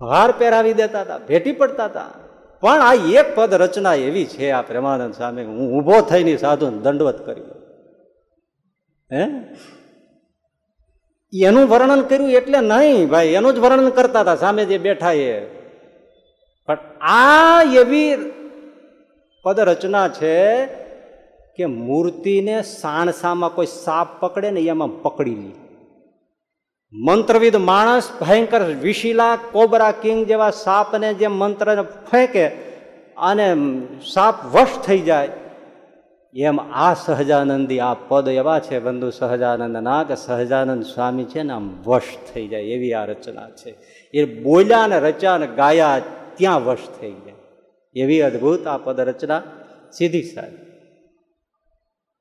હાર પહેરાવી દેતા હતા, ભેટી પડતા હતા. પણ આ એક પદ રચના એવી છે આ પ્રેમાનંદ સામે હું ઊભો થઈને સાધુ દંડવત કર્યું. હે? એનું વર્ણન કર્યું એટલે નહીં ભાઈ, એનું જ વર્ણન કરતા હતા, સામે જે બેઠા એ. પણ આ એવી પદ રચના છે કે મૂર્તિને સાણસામાં કોઈ સાપ પકડે ને એમાં પકડી લે. મંત્રવિદ માણસ ભયંકર વિશીલા, કોબરા, કિંગ જેવા સાપને જે મંત્ર ફેંકે અને સાપ વશ થઈ જાય, એમ આ સહજાનંદી, આ પદ એવા છે બંધુ સહજાનંદના કે સહજાનંદ સ્વામી છે ને આમ વશ થઈ જાય એવી આ રચના છે. એ બોલ્યા ને રચ્યા ને ગાયા ત્યાં વશ થઈ જાય. એવી અદ્ભુત આ પદ રચના સીધી સારી.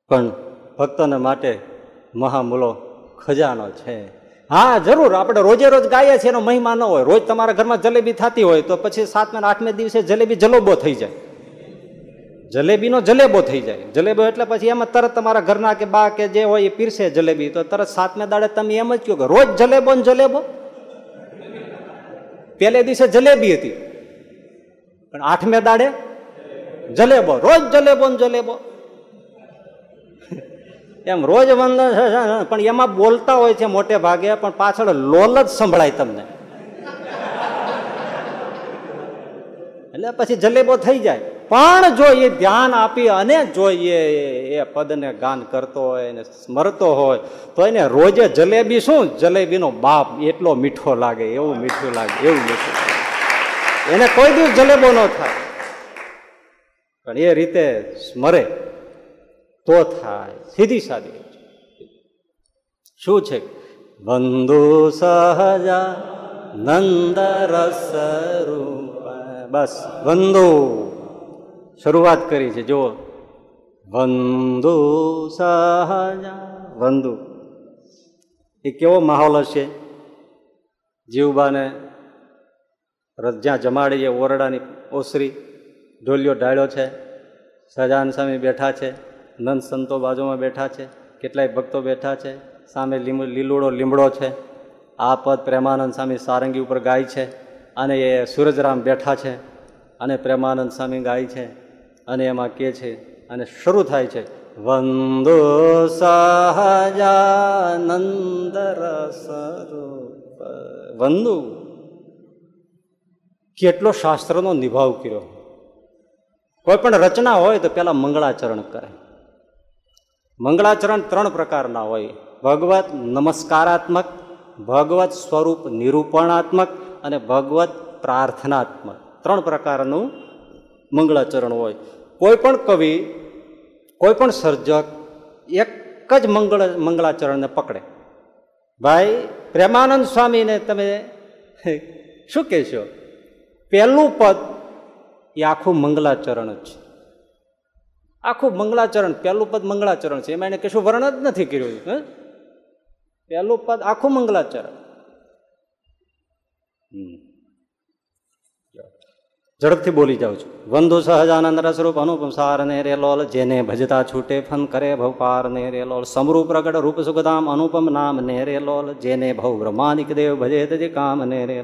પણ ભક્તોને માટે મહામૂલો ખજાનો છે. હા, જરૂર. આપણે રોજે રોજ ગાઈએ છીએ એનો મહિમા ન હોય. રોજ તમારા ઘરમાં જલેબી થતી હોય તો પછી સાતમે આઠમે દિવસે જલેબી જલોબો થઈ જાય. જલેબીનો જલેબો થઈ જાય. જલેબો એટલે પછી એમાં તરત તમારા ઘરના કે બા કે જે હોય એ પીરસે જલેબી. તો તરત સાતમે દાડે તમે એમ જ કહો કે રોજ જલેબો ને જલેબો? પહેલે દિવસે જલેબી હતી. પણ આઠમે દાડે જલેબો. રોજ જલેબો ને જલેબો. એમ રોજ વંદન પણ એમાં બોલતા હોય છે મોટે ભાગે, પણ પાછળ લોલ જ સંભળાય તમને. એટલે પછી જલેબો થઈ જાય. પણ જો એ ધ્યાન આપી અને જો એ એ પદને ગાન કરતો હોય એને સ્મરતો હોય, તો એને રોજે જલેબી શું? જલેબીનો બાપ એટલો મીઠો લાગે, એવું મીઠું લાગે, એવું મીઠું એને કોઈ દિવસ જલેબો ન થાય. પણ એ રીતે સ્મરે. તો થાય સીધી સાદી શું છે? બંધુ સહજા નંદ રસ બસ બંધુ. શરૂઆત કરી છે જુઓ. બંધુ સહજા બંધુ. એ કેવો માહોલ હશે? જીવબાને જ્યાં જમાડીએ ઓરડાની ઓસરી ઢોલિયો ઢાળ્યો છે સજાન સામે બેઠા છે. નંદ સંતો બાજુમાં બેઠા છે, કેટલાય ભક્તો બેઠા છે, સામે લીલુડો લીમડો છે. આ પદ પ્રેમાનંદ સ્વામી સારંગી ઉપર ગાય છે અને એ સૂરજરામ બેઠા છે અને પ્રેમાનંદ સ્વામી ગાય છે અને એમાં કે છે અને શરૂ થાય છે, વંદો સહજાનંદ વંદુ, કેટલો શાસ્ત્રનો નિભાવ કર્યો? કોઈ પણ રચના હોય તો પેલા મંગળાચરણ કરે. મંગળાચરણ ત્રણ પ્રકારના હોય. ભગવત નમસ્કારાત્મક, ભગવત સ્વરૂપ નિરૂપણાત્મક અને ભગવત પ્રાર્થનાત્મક. ત્રણ પ્રકારનું મંગળાચરણ હોય. કોઈ પણ કવિ, કોઈ પણ સર્જક એક જ મંગળ, મંગળાચરણને પકડે. ભાઈ, પ્રેમાનંદ સ્વામીને તમે શું કહેશો? પહેલું પદ એ આખું મંગલાચરણ જ છે. આખું મંગળાચરણ, પહેલું પદ મંગળાચરણ છે. એમાં એને કશું વર્ણન જ નથી કર્યું. હે? પહેલું પદ આખું મંગળાચરણ. ઝડપથી બોલી જાઉં છું. વંદુ સહજાનંદ રસરૂપ અનુપમ સાર ને રે જેને ભજતા છૂટે ફન કરે ભવ પાર ને રે સમરૂપ પ્રગટ રૂપ સુખધામ અનુપમ નામ ને રે જેને ભવ બ્રહ્માનિક દેવ ભજે તે કામ ને રે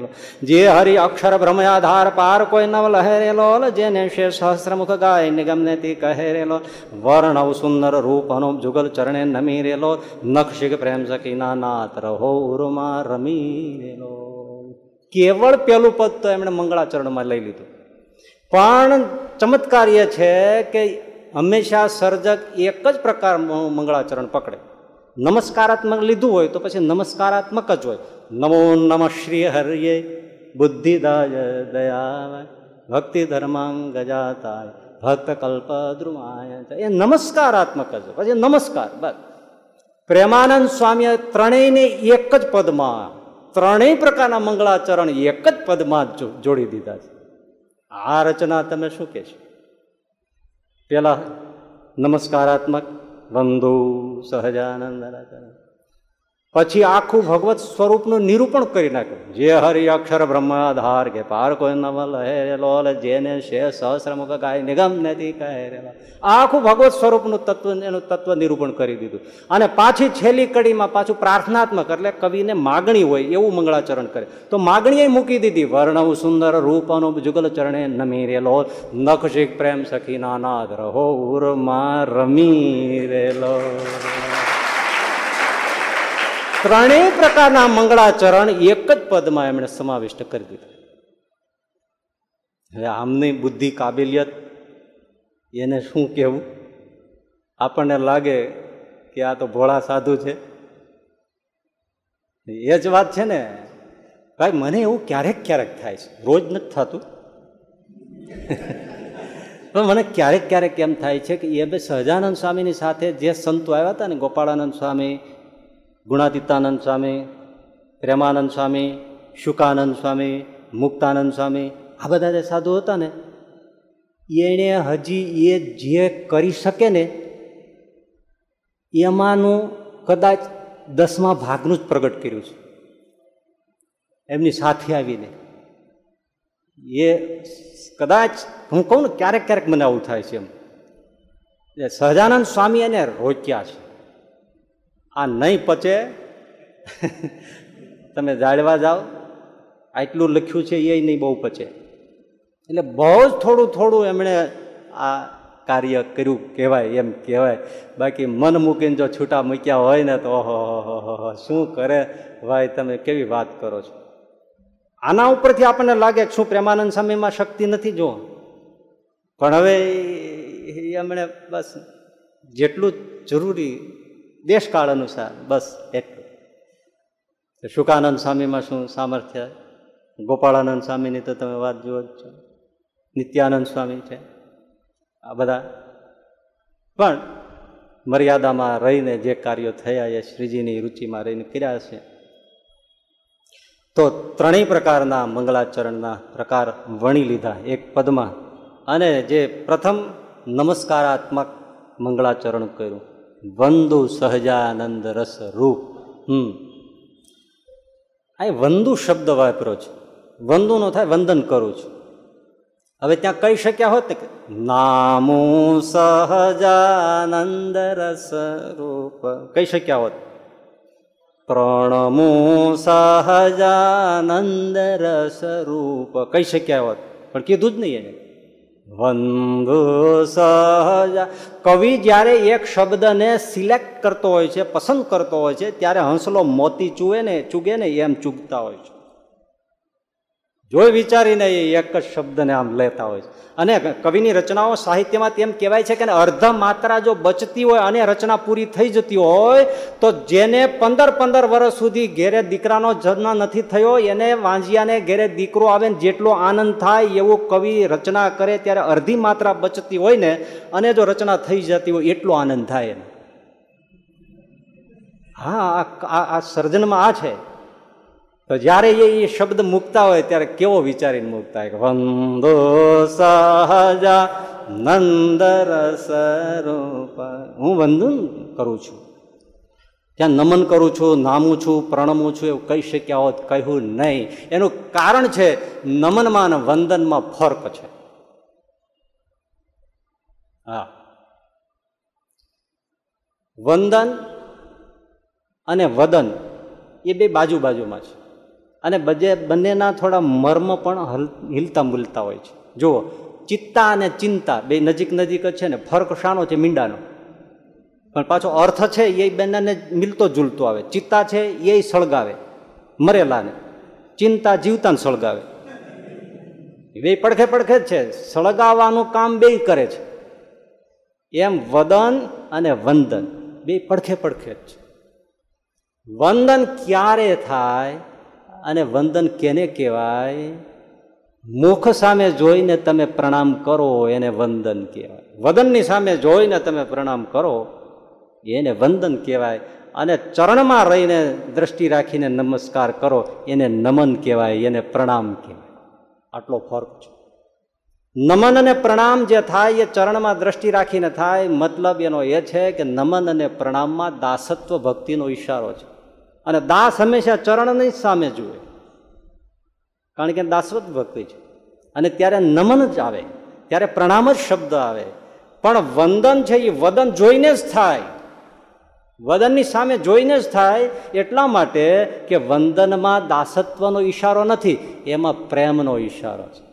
જે હરિ અક્ષર ભ્રમયાધાર પાર કોઈ નવ લહે રે લોલ, જેને શેષ સહસ્રમુખ ગાય નિગમ ને તે કહે રે લોલ. વર્ણવ સુંદર રૂપ અનુપ જુગલ ચરણે નમી રે લોલ. નક્ષિક પ્રેમ સકીના નાત રહો રમી રે લોલ. કેવળ પેલું પદ તો એમણે મંગળાચરણમાં લઈ લીધું. પણ ચમત્કાર એ છે કે હંમેશા સર્જક એક જ પ્રકાર મંગળાચરણ પકડે. નમસ્કારાત્મક લીધું હોય તો પછી નમસ્કારાત્મક જ હોય. નમો નમ શ્રી હરિયે, બુદ્ધિદાય દયા ભક્તિ ધર્માંગ ગજાતાય, ભક્ત કલ્પ દ્રુમાય એ નમસ્કારાત્મક જ પછી નમસ્કાર, બસ. પ્રેમાનંદ સ્વામીએ ત્રણેયને એક જ પદમાં, ત્રણેય પ્રકારના મંગળાચરણ એક જ પદમાં જોડી દીધા છે. આ રચના તમે શું કહેશો પેલા નમસ્કારાત્મક વંદુ સહજાનંદ પછી આખું ભગવત સ્વરૂપનું નિરૂપણ કરી નાખ્યું. જે હરિ અક્ષર બ્રહ્માધાર કે પાર કોઈ નવલ હે લોલ, જેને શે સહસ્રમુખ ગાય નિગમ નથી કહે રેલા આખું ભગવત સ્વરૂપનું તત્વ એનું તત્વ નિરૂપણ કરી દીધું. અને પાછી છેલ્લી કડીમાં પાછું પ્રાર્થનાત્મક એટલે કવિને માગણી હોય એવું મંગળાચરણ કરે. તો માગણીએ મૂકી દીધી, વર્ણવ સુંદર રૂપનો જુગલ ચરણે નમી રેલો નખશિક પ્રેમ સખી નાનાદ રહો ઉરમાં રમી રેલો ત્રણેય પ્રકારના મંગળાચરણ એક જ પદમાં એમણે સમાવિષ્ટ કરી દીધા. હવે આમની બુદ્ધિ કાબિલિયત, એને શું કહેવું? આપણને લાગે કે આ તો ભોળા સાધુ છે. એ જ વાત છે ને, ભાઈ, મને એવું ક્યારેક ક્યારેક થાય છે. રોજ નથી થતું. પણ મને ક્યારેક ક્યારેક એમ થાય છે કે એ બે સહજાનંદ સ્વામીની સાથે જે સંતો આવ્યા હતા ને ગોપાળાનંદ સ્વામી ગુણાતીતાનંદ સ્વામી, પ્રેમાનંદ સ્વામી, શુકાનંદ સ્વામી, મુક્તાનંદ સ્વામી, આ બધા જે સાધુ હતા ને એણે હજી એ જે કરી શકે ને, એમાંનું કદાચ દસમા ભાગનું જ પ્રગટ કર્યું છે. એમની સાથે આવીને. એ કદાચ, હું કહું ને, ક્યારેક ક્યારેક મને આવું થાય છે એમ. સહજાનંદ સ્વામી એને રોક્યા છે. આ નહીં પચે, તમે જાળવા જાઓ, આટલું લખ્યું છે એ નહીં બહુ પચે. એટલે બહુ જ થોડું થોડું એમણે આ કાર્ય કર્યું, કહેવાય, એમ કહેવાય. બાકી મન મૂકીને જો છૂટા મૂક્યા હોય ને તો ઓહો શું કરે? ભાઈ, તમે કેવી વાત કરો છો? આના ઉપરથી આપણને લાગે કે શું પ્રેમાનંદ સ્વામીમાં શક્તિ નથી? જો પણ હવે એમણે બસ જેટલું જરૂરી દેશકાળ અનુસાર, બસ એટલું શુકાનંદ સ્વામીમાં શું સામર્થ્ય? ગોપાળાનંદ સ્વામીની તો તમે વાત જુઓ જ છો. નિત્યાનંદ સ્વામી છે. આ બધા. પણ મર્યાદામાં રહીને જે કાર્યો થયા એ શ્રીજીની રુચિમાં રહીને કર્યા છે તો ત્રણેય પ્રકારના મંગળાચરણના પ્રકાર વણી લીધા એક પદમાં. અને જે પ્રથમ નમસ્કારાત્મક મંગળાચરણ કર્યું. વંદુ સહજાનંદ રસ રૂપ. હમ. આ વંદુ શબ્દ વાપરો છે. વંદુનો થાય વંદન કરું છું. હવે ત્યાં કહી શક્યા હોત કે નામો સહજાનંદ રસ રૂપ. કહી શક્યા હોત. પ્રણમો સહજાનંદ રસ રૂપ. કહી શક્યા હોત. પણ કીધું જ નહીં એને. વંદુ સહજ કવિ જ્યારે એક શબ્દને સિલેક્ટ કરતો હોય છે, પસંદ કરતો હોય છે, ત્યારે હંસલો મોતી ચૂવે ને, ચૂગે ને એમ ચૂગતા હોય છે. જોઈ વિચારીને એ એક જ શબ્દને આમ લેતા હોય છે. અને કવિની રચનાઓ સાહિત્યમાં તેમ કહેવાય છે કે અર્ધ માત્રા જો બચતી હોય અને રચના પૂરી થઈ જતી હોય, તો જેને પંદર પંદર વર્ષ સુધી ઘેરે દીકરાનો જન્મ નથી થયો, એને વાંજિયાને ઘેરે દીકરો આવે ને જેટલો આનંદ થાય એવું કવિ રચના કરે ત્યારે અડધી માત્રા બચતી હોય ને, અને જો રચના થઈ જતી હોય એટલો આનંદ થાય એને. હા આ સર્જનમાં આ છે. તો જ્યારે એ શબ્દ મૂકતા હોય ત્યારે કેવો વિચારીને મૂકતા હોય વંદો સહજા નંદર સ્વરૂપ હું વંદન કરું છું. ત્યાં નમન કરું છું, નામું છું, પ્રણમું છું, એવું કહી શક્યા હોત, કહ્યું નહીં. એનું કારણ છે નમનમાં અને વંદનમાં ફર્ક છે. હા. વંદન અને વદન એ બે બાજુ બાજુમાં છે. અને બધે બંનેના થોડા મર્મ પણ હલ હિલતા મુલતા હોય છે. જુઓ, ચિત્તા અને ચિંતા બે નજીક નજીક જ છે ને, ફરક શાનો છે? મીંડાનો. પણ પાછો અર્થ છે, એ બંનેને મિલતો જુલતો આવે. ચિત્તા છે, એ સળગાવે. મરેલાને. ચિંતા જીવતાને સળગાવે. બે પડખે પડખે જ છે. સળગાવવાનું કામ બે કરે છે. એમ વદન અને વંદન. બે પડખે પડખે જ છે. વંદન ક્યારે થાય? અને વંદન કેને કહેવાય? મુખ સામે જોઈને તમે પ્રણામ કરો એને વંદન કહેવાય. વદનની સામે જોઈને તમે પ્રણામ કરો એને વંદન કહેવાય. અને ચરણમાં રહીને દ્રષ્ટિ રાખીને નમસ્કાર કરો એને નમન કહેવાય, એને પ્રણામ કહેવાય. આટલો ફરક છે. નમન અને પ્રણામ જે થાય એ ચરણમાં દ્રષ્ટિ રાખીને થાય, મતલબ એનો એ છે કે નમન અને પ્રણામમાં દાસત્વ ભક્તિનો ઈશારો છે. અને દાસ હંમેશા ચરણની સામે જુએ. કારણ કે દાસવત ભક્તિ છે. અને ત્યારે નમન જ આવે, ત્યારે પ્રણામ જ શબ્દ આવે. પણ વંદન છે એ વદન જોઈને જ થાય. વદનની સામે જોઈને જ થાય એટલા માટે કે વંદનમાં દાસત્વનો ઈશારો નથી, એમાં પ્રેમનો ઈશારો છે.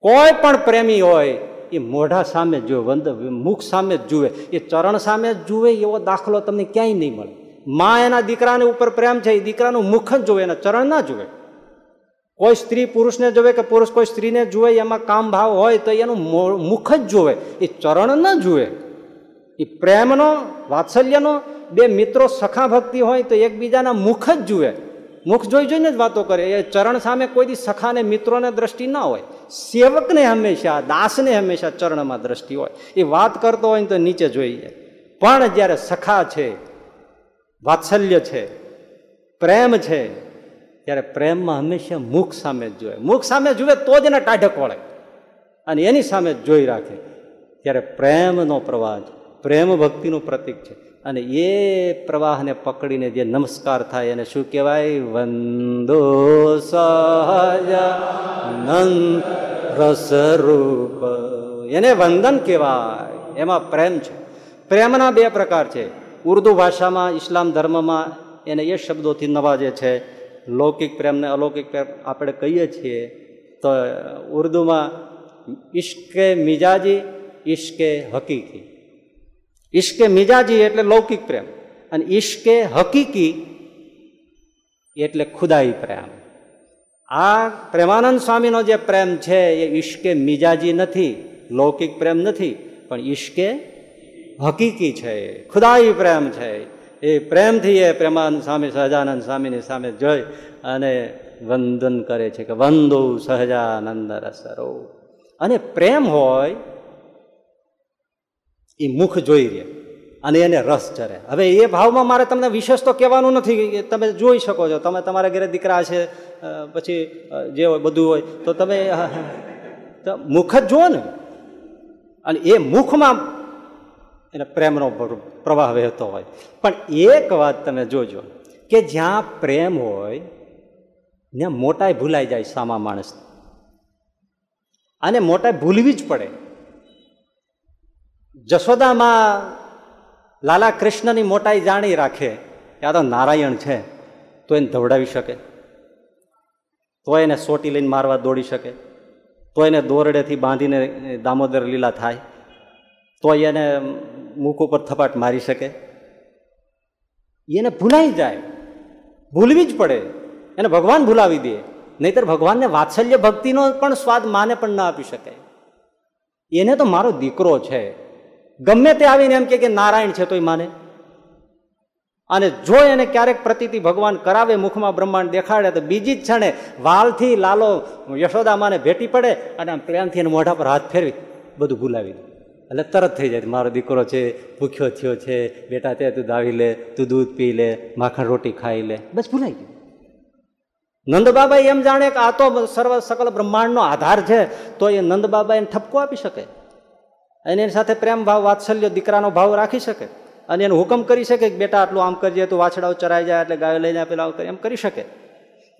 કોઈ પણ પ્રેમી હોય, એ મોઢા સામે જુએ, વંદ મુખ સામે જ જુએ, એ ચરણ સામે જ જુએ, એવો દાખલો તમને ક્યાંય નહીં મળે. માં એના દીકરાને ઉપર પ્રેમ છે, એ દીકરાનું મુખ જ જોવે, એના ચરણ ના જુએ. કોઈ સ્ત્રી પુરુષને જોવે કે પુરુષ કોઈ સ્ત્રીને જુએ, એમાં કામ ભાવ હોય તો એનું મુખ જ જોવે. એ ચરણ ન જુએ. એ પ્રેમનો, વાત્સલ્યનો, બે મિત્રો સખા ભક્તિ હોય તો એકબીજાના મુખ જ જુએ. મુખ જોઈ જોઈને જ વાતો કરે. એ ચરણ સામે કોઈ દી સખાને, મિત્રોને દ્રષ્ટિ ના હોય. સેવકને હંમેશા, દાસને હંમેશા ચરણમાં દ્રષ્ટિ હોય. એ વાત કરતો હોય તો નીચે જોઈએ પણ જ્યારે સખા છે વાત્સલ્ય છે, પ્રેમ છે, ત્યારે પ્રેમમાં હંમેશા મુખ સામે જ જોવે. મુખ સામે જુએ તો જ એને ટાઢક વળે. અને એની સામે જોઈ રાખે. ત્યારે પ્રેમનો પ્રવાહ, પ્રેમ ભક્તિનું પ્રતીક છે. અને એ પ્રવાહને પકડીને જે નમસ્કાર થાય એને શું કહેવાય? વંદો સહજાનંદ રસરૂપ. એને વંદન કહેવાય. એમાં પ્રેમ છે. પ્રેમના બે પ્રકાર છે. ઉર્દુ ભાષામાં, ઇસ્લામ ધર્મમાં એને એ શબ્દોથી નવાજે છે. લૌકિક પ્રેમને અલૌકિક પ્રેમ આપણે કહીએ છીએ તો ઉર્દુમાં ઈશ્કે મિજાજી ઇશ્કે હકીકી. ઈશ્કે મિજાજી એટલે લૌકિક પ્રેમ અને ઈશ્કે હકીકી એટલે ખુદાઈ પ્રેમ. આ પ્રેમાનંદ સ્વામીનો જે પ્રેમ છે એ ઈશ્કે મિજાજી નથી, લૌકિક પ્રેમ નથી, પણ ઈશ્કે હકીકી છે, ખુદાઈ પ્રેમ છે. એ પ્રેમથી એ પ્રેમાનંદ સ્વામી, સહજાનંદ સ્વામીની સામે જોઈ અને વંદન કરે છે કે વંદો સહજાનંદ રસરો. અને પ્રેમ હોય, એ મુખ જોઈ રહે અને એને રસ ચરે. હવે એ ભાવમાં મારે તમને વિશેષ તો કહેવાનું નથી તમે જોઈ શકો છો. તમે તમારા ઘરે દીકરા છે પછી જે હોય, બધું હોય, તો તમે મુખ જ જુઓ ને. અને એ મુખમાં એને પ્રેમનો પ્રવાહ વહેતો હોય. પણ એક વાત તમે જોજો, કે જ્યાં પ્રેમ હોય, ત્યાં મોટાઈ ભૂલાઈ જાય સામા માણસ. અને મોટાઈ ભૂલવી જ પડે. જશોદામાં લાલા કૃષ્ણની મોટાઈ જાણી રાખે. આ તો નારાયણ છે, તો એને ધવડાવી શકે. તો એને સોટી લઈને મારવા દોડી શકે. તો એને દોરડેથી બાંધીને દામોદર લીલા થાય. તો એને મુખ ઉપર થપાટ મારી શકે. એને ભૂલાઈ જાય. ભૂલવી જ પડે. એને ભગવાન ભૂલાવી દે. નહીતર ભગવાનને વાત્સલ્ય ભક્તિનો પણ સ્વાદ માને પણ ના આપી શકે. એને તો મારો દીકરો છે. ગમે તે આવીને એમ કે નારાયણ છે તોય માને. અને જો એને ક્યારેક પ્રતિતિ ભગવાન કરાવે, મુખમાં બ્રહ્માંડ દેખાડે, તો બીજી જ ક્ષણે વાલથી લાલો યશોદામાને ભેટી પડે અને આમ પ્રેમથી એને મોઢા પર હાથ ફેરવી બધું ભૂલાવી દે. એટલે તરત થઈ જાય. મારો દીકરો છે, ભૂખ્યો થયો છે, બેટા તે તું દાવી લે, તું દૂધ પી લે, માખણ રોટી ખાઈ લે. બસ ભૂલાઈ ગયું. નંદબાબા એમ જાણે કે આ તો સર્વ સકલ બ્રહ્માંડનો આધાર છે, તો એ નંદબાબા એને ઠપકો આપી શકે. અને એની સાથે પ્રેમ ભાવ, વાત્સલ્ય, દીકરાનો ભાવ રાખી શકે. અને એનો હુકમ કરી શકે કે બેટા આટલું આમ કરજે, તો વાછડાઓ ચરાઈ જાય, એટલે ગાયો લઈ જાય પેલા એમ કરી શકે.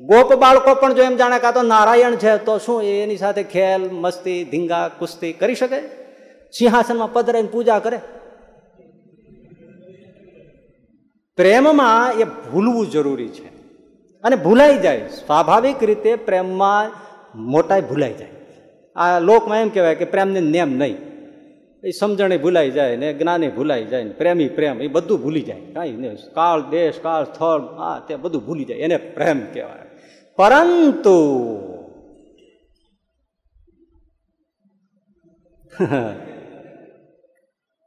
ગોપ બાળકો પણ જો એમ જાણે કે તો નારાયણ છે, તો શું એની સાથે ખેલ, મસ્તી, ધીંગા, કુસ્તી કરી શકે? સિંહાસનમાં પધરાઈને પૂજા કરે. પ્રેમમાં એ ભૂલવું જરૂરી છે. અને ભૂલાઈ જાય. સ્વાભાવિક રીતે પ્રેમમાં મોટાઈ ભૂલાઈ જાય. આ લોકમાં એમ કહેવાય કે પ્રેમને નેમ નહીં. એ સમજણે ભૂલાઈ જાય ને જ્ઞાને ભૂલાઈ જાય ને પ્રેમી પ્રેમ, એ બધું ભૂલી જાય. કાંઈ નહીં. કાળ, દેશ, કાળ, સ્થળ, આ તે બધું ભૂલી જાય. એને પ્રેમ કહેવાય. પરંતુ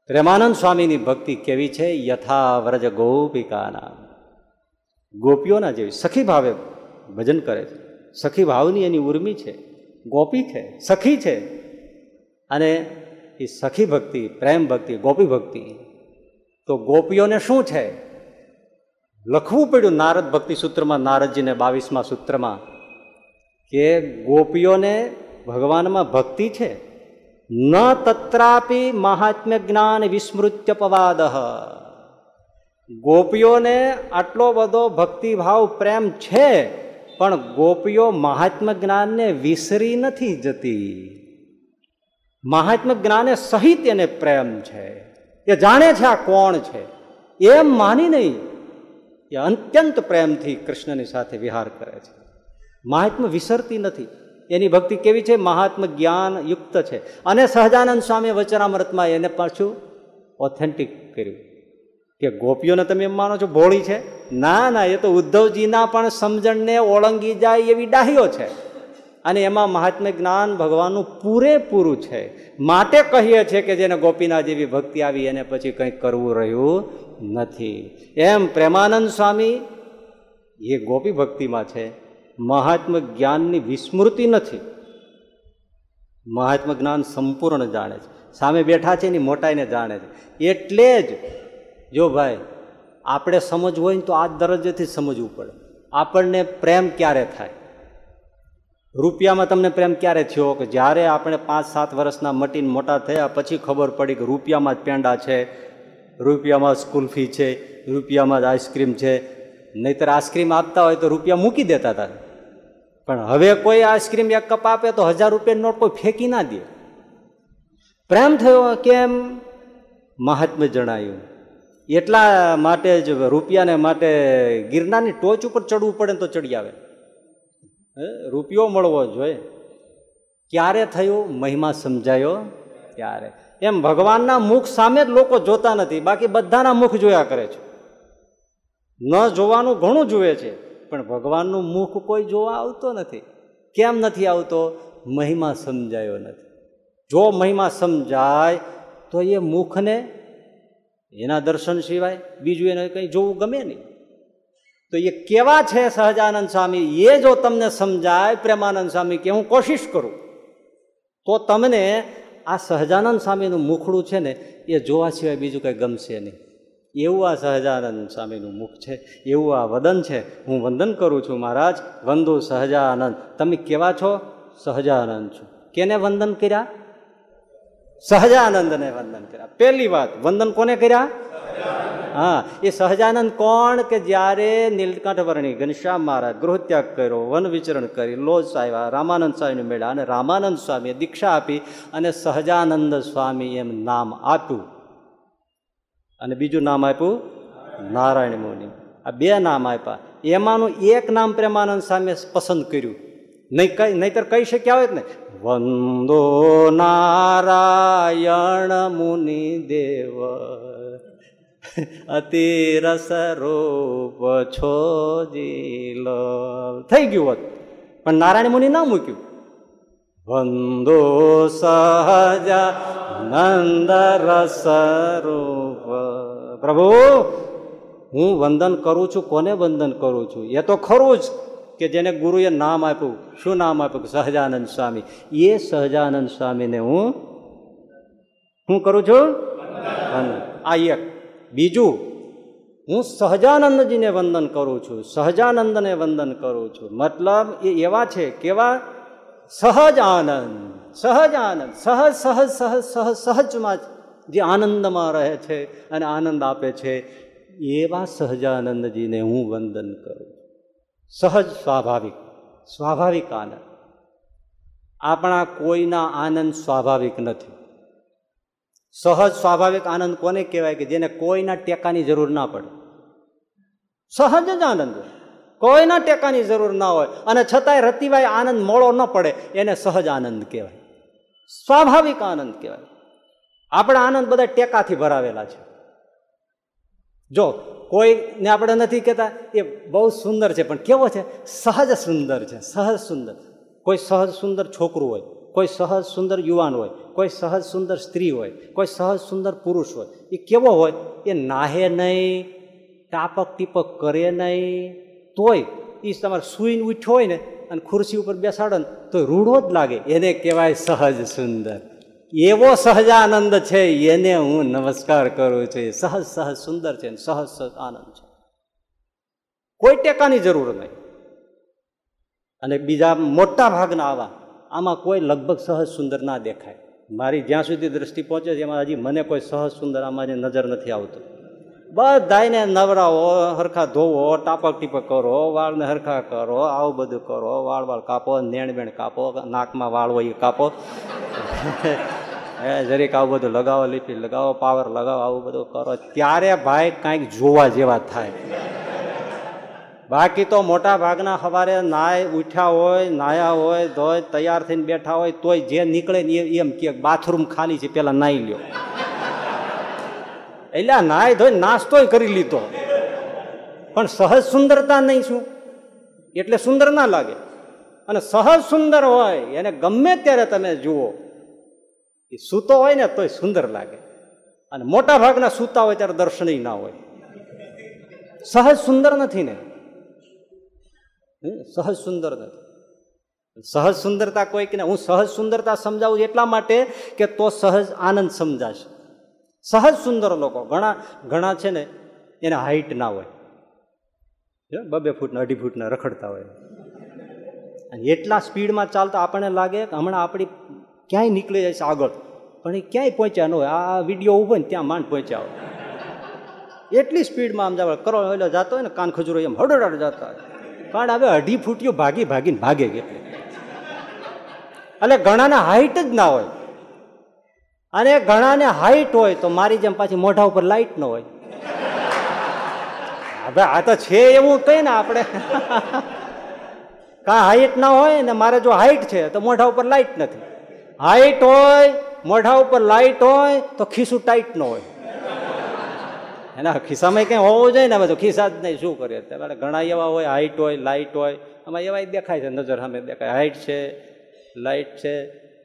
પ્રેમાનંદ સ્વામીની ભક્તિ કેવી છે? યથા વ્રજ ગોપિકાના. ગોપીઓના જેવી સખી ભાવે ભજન કરે છે. સખી ભાવની એની ઉર્મી છે. ગોપી છે. સખી છે. અને એ સખી ભક્તિ, પ્રેમ ભક્તિ, ગોપી ભક્તિ, તો ગોપીઓને શું છે? લખવું પડ્યું નારદ ભક્તિ સૂત્રમાં, નારદજીને બાવીસમાં સૂત્રમાં કે ગોપીઓને ભગવાનમાં ભક્તિ છે? ન તત્રાપી મહાત્મ્ય જ્ઞાન વિસ્મૃત્યપવાદ ગોપીઓને આટલો બધો ભક્તિભાવ પ્રેમ છે પણ ગોપીઓ મહાત્મ્ય જ્ઞાનને વિસરી નથી જતી મહાત્મ્ય જ્ઞાને સહિત એને પ્રેમ છે એ જાણે છે આ કોણ છે એમ માની નહીં એ અત્યંત પ્રેમથી કૃષ્ણની સાથે વિહાર કરે છે મહાત્મા વિસરતી નથી એની ભક્તિ કેવી છે? મહાત્મ જ્ઞાન યુક્ત છે. અને સહજાનંદ સ્વામી વચનામૃતમાં એને પાછું ઓથેન્ટિક કર્યું. કે ગોપીઓને તમે માનો છો, ભોળી છે? ના ના, એ તો ઉદ્ધવજીના પણ સમજણને ઓળંગી જાય એવી ડાહ્યો છે. અને એમાં મહાત્મ્ય જ્ઞાન ભગવાનનું પૂરેપૂરું છે. માટે કહીએ છીએ કે જેને ગોપીના જેવી ભક્તિ આવી, એને પછી કંઈક કરવું રહ્યું નથી. એમ પ્રેમાનંદ સ્વામી, એ ગોપી ભક્તિમાં છે. મહાત્મ જ્ઞાનની વિસ્મૃતિ નથી. મહાત્મ જ્ઞાન સંપૂર્ણ જાણે છે. સામે બેઠા છે એની મોટાઈને જાણે છે. એટલે જ જો ભાઈ, આપણે સમજવું હોય ને તો આ દરજ્જેથી સમજવું પડે. આપણને પ્રેમ ક્યારે થાય? રૂપિયામાં તમને પ્રેમ ક્યારે થયો કે જ્યારે આપણે પાંચ સાત વર્ષના મટીને મોટા થયા પછી ખબર પડી કે રૂપિયામાં જ પેંડા છે, રૂપિયામાં સ્કૂલ ફી છે, રૂપિયામાં જ આઈસ્ક્રીમ છે. નહીતર આઈસ્ક્રીમ આપતા હોય તો રૂપિયા મૂકી દેતા હતા. પણ હવે કોઈ આઈસ્ક્રીમ એક કપ આપે તો હજાર રૂપિયા નોટ કોઈ ફેંકી ના દે. પ્રેમ થયો કેમ? મહાત્મ્ય જણાયું. એટલા માટે જ રૂપિયાને માટે ગિરનારની ટોચ ઉપર ચડવું પડે તો ચડી આવે. રૂપિયો મળવો જોઈએ ક્યારે થયું? મહિમા સમજાયો? ત્યારે. એમ ભગવાનના મુખ સામે જ લોકો જોતા નથી. બાકી બધાના મુખ જોયા કરે છે. ન જોવાનું ઘણું જુએ છે. પણ ભગવાનનું મુખ કોઈ જોવા આવતો નથી. કેમ નથી આવતો? મહિમા સમજાયો નથી. જો મહિમા સમજાય, તો એ મુખને એના દર્શન સિવાય બીજું એને કંઈ જોવું ગમે નહીં. તો એ કેવા છે સહજાનંદ સ્વામી? એ જો તમને સમજાય, પ્રેમાનંદ સ્વામી, કે હું કોશિશ કરું, તો તમને આ સહજાનંદ સ્વામીનું મુખડું છે ને, એ જોવા સિવાય બીજું કંઈ ગમશે નહીં. એવું આ સહજાનંદ સ્વામીનું મુખ છે, એવું આ વદન છે. હું વંદન કરું છું મહારાજ. વંદુ સહજાનંદ. તમે કેવા છો? સહજાનંદ છું. કેને વંદન કર્યા? સહજાનંદને વંદન કર્યા. પહેલી વાત, વંદન કોને કર્યા? હા, એ સહજાનંદ કોણ કે જ્યારે નીલકંઠવર્ણી ઘનશ્યામ મહારાજ ગૃહત્યાગ કર્યો, વન વિચરણ કરી, લોજ આવ્યા રામાનંદ સ્વામીને મળ્યા અને રામાનંદ સ્વામીએ દીક્ષા આપી અને સહજાનંદ સ્વામી એમ નામ આપ્યું. અને બીજું નામ આપ્યું નારાયણ મુનિ. આ બે નામ આપ્યા. એમાંનું એક નામ પ્રેમાનંદ સામે પસંદ કર્યું. નહીં કઈ નહીતર કહી શક્યા હોય ને વંદો નારાયણ મુનિ દેવ, અતિ રસ રૂપ છોજીલ થઈ ગયું હોત. પણ નારાયણ મુનિ ના મૂક્યું. વંદો સહજ નંદ રસ રૂપ પ્રભુ, હું વંદન કરું છું, કોને વંદન કરું છું? એ તો ખરું જ કે જેને ગુરુએ નામ આપ્યું. શું નામ આપ્યું? સહજાનંદ સ્વામી. એ સહજાનંદ સ્વામીને હું હું કરું છું? આ એક. બીજું, હું સહજાનંદજીને વંદન કરું છું. સહજાનંદને વંદન કરું છું. મતલબ એ એવા છે, કેવા? સહજ આનંદ સહજ આનંદ સહજ સહજ સહજ સહજ સહજમાં જે આનંદમાં રહે છે અને આનંદ આપે છે, એવા સહજાનંદજીને હું વંદન કરું સહજ સ્વાભાવિક સ્વાભાવિક આનંદ. આપણા કોઈના આનંદ સ્વાભાવિક નથી. સહજ સ્વાભાવિક આનંદ કોને કહેવાય કે જેને કોઈના ટેકાની જરૂર ના પડે? સહજ જ આનંદ કોઈના ટેકાની જરૂર ના હોય અને છતાંય રતિવાય આનંદ મોળો ન પડે, એને સહજ આનંદ કહેવાય. સ્વાભાવિક આનંદ કહેવાય. આપણા આનંદ બધા ટેકાથી ભરાવેલા છે. જો કોઈને આપણે નથી કહેતા, એ બહુ સુંદર છે, પણ કેવો છે? સહજ સુંદર છે, સહજ સુંદર. કોઈ સહજ સુંદર છોકરું હોય, કોઈ સહજ સુંદર યુવાન હોય, કોઈ સહજ સુંદર સ્ત્રી હોય, કોઈ સહજ સુંદર પુરુષ હોય, એ કેવો હોય? એ નાહે નહીં, ટાપક ટીપક કરે નહીં. તોય એ તમારે સુઈને ઉઠ્યો હોય ને અને ખુરશી ઉપર બેસાડો ને તો રૂડો જ લાગે. એને કહેવાય સહજ સુંદર. એવો સહજાનંદ છે, એને હું નમસ્કાર કરું છું. સહજ સહજ સુંદર છે સહજ સહજ આનંદ છે. કોઈ ટેકાની જરૂર નહીં. અને બીજા મોટા ભાગના આવા, આમાં કોઈ લગભગ સહજ સુંદર ના દેખાય. મારી જ્યાં સુધી દ્રષ્ટિ પહોંચે છે, એમાં હજી મને કોઈ સહજ સુંદર આમાં નજર નથી આવતું. બધાને નવરાવો હરખા ધોવો ટાપક ટીપક કરો, વાળને હરખા કરો, આવું બધું કરો વાળ વાળ કાપો નેણ બેણ કાપો, નાકમાં વાળ હોય કાપો. એ જરીક આવું બધું લગાવો, લીપી લગાવો, પાવર લગાવો, આવું બધું કરો. ત્યારે ભાઈ કાંઈક જોવા જેવા થાય. બાકી તો મોટા ભાગના સવારે નાય ઉઠ્યા હોય, નાયા હોય, ધોય, તૈયાર થઈને બેઠા હોય, તોય જે નીકળે ને એમ કે બાથરૂમ ખાલી છે, પેલા નાઈ લ્યો. એટલે નાય ધોઈ નાસ્તોય કરી લીધો. પણ સહજ સુંદરતા નહીં શું? એટલે સુંદર ના લાગે. અને સહજ સુંદર હોય, એને ગમે ત્યારે તમે જુઓ. એ સૂતો હોય ને તોય સુંદર લાગે. અને મોટા ભાગના સૂતા હોય ત્યારે દર્શનય ના હોય. સહજ સુંદર નથી ને? સહજ સુંદર નથી. સહજ સુંદરતા કોઈક ને હું સહજ સુંદરતા સમજાવું એટલા માટે કે તો સહજ આનંદ સમજાશે. સહજ સુંદર લોકો. ઘણા ઘણા છે ને, એને હાઈટ ના હોય. બે ફૂટના, અઢી ફૂટના રખડતા હોય. અને એટલા સ્પીડમાં ચાલતા આપણને લાગે કે હમણાં આપણી ક્યાંય નીકળી જાય છે આગળ. પણ એ ક્યાંય પહોંચ્યા ન હોય. આ વીડિયો ઊભો ને ત્યાં માંડ પહોંચ્યા હોય. એટલી સ્પીડમાં આમ જાવ, કરો એટલે જતો હોય ને, કાન ખજૂરો એમ હડોડાડ જતા હોય. કારણ હવે અઢી ફૂટીઓ ભાગી, ભાગીને ભાગે એટલે એટલે ઘણાને હાઈટ જ ના હોય. અને ઘણાને હાઈટ હોય તો મારી જેમ પાછી મોઢા ઉપર લાઈટ ન હોય. હવે આ તો છે એવું કઈ ને આપણે. કા હાઈટ ના હોય ને મારે જો હાઈટ છે તો મોઢા ઉપર લાઈટ નથી. હાઈટ હોય, મોઢા ઉપર લાઈટ હોય તો ખિસ્સું ટાઈટ ન હોય. એના ખિસ્સામાં કંઈ હોવું જોઈએ ને હવે તો ખિસ્સા જ નહીં, શું કરીએ ત્યારે ઘણા એવા હોય હાઈટ હોય લાઈટ હોય. આમાં એવા દેખાય છે, નજર સામે દેખાય. હાઈટ છે લાઈટ છે,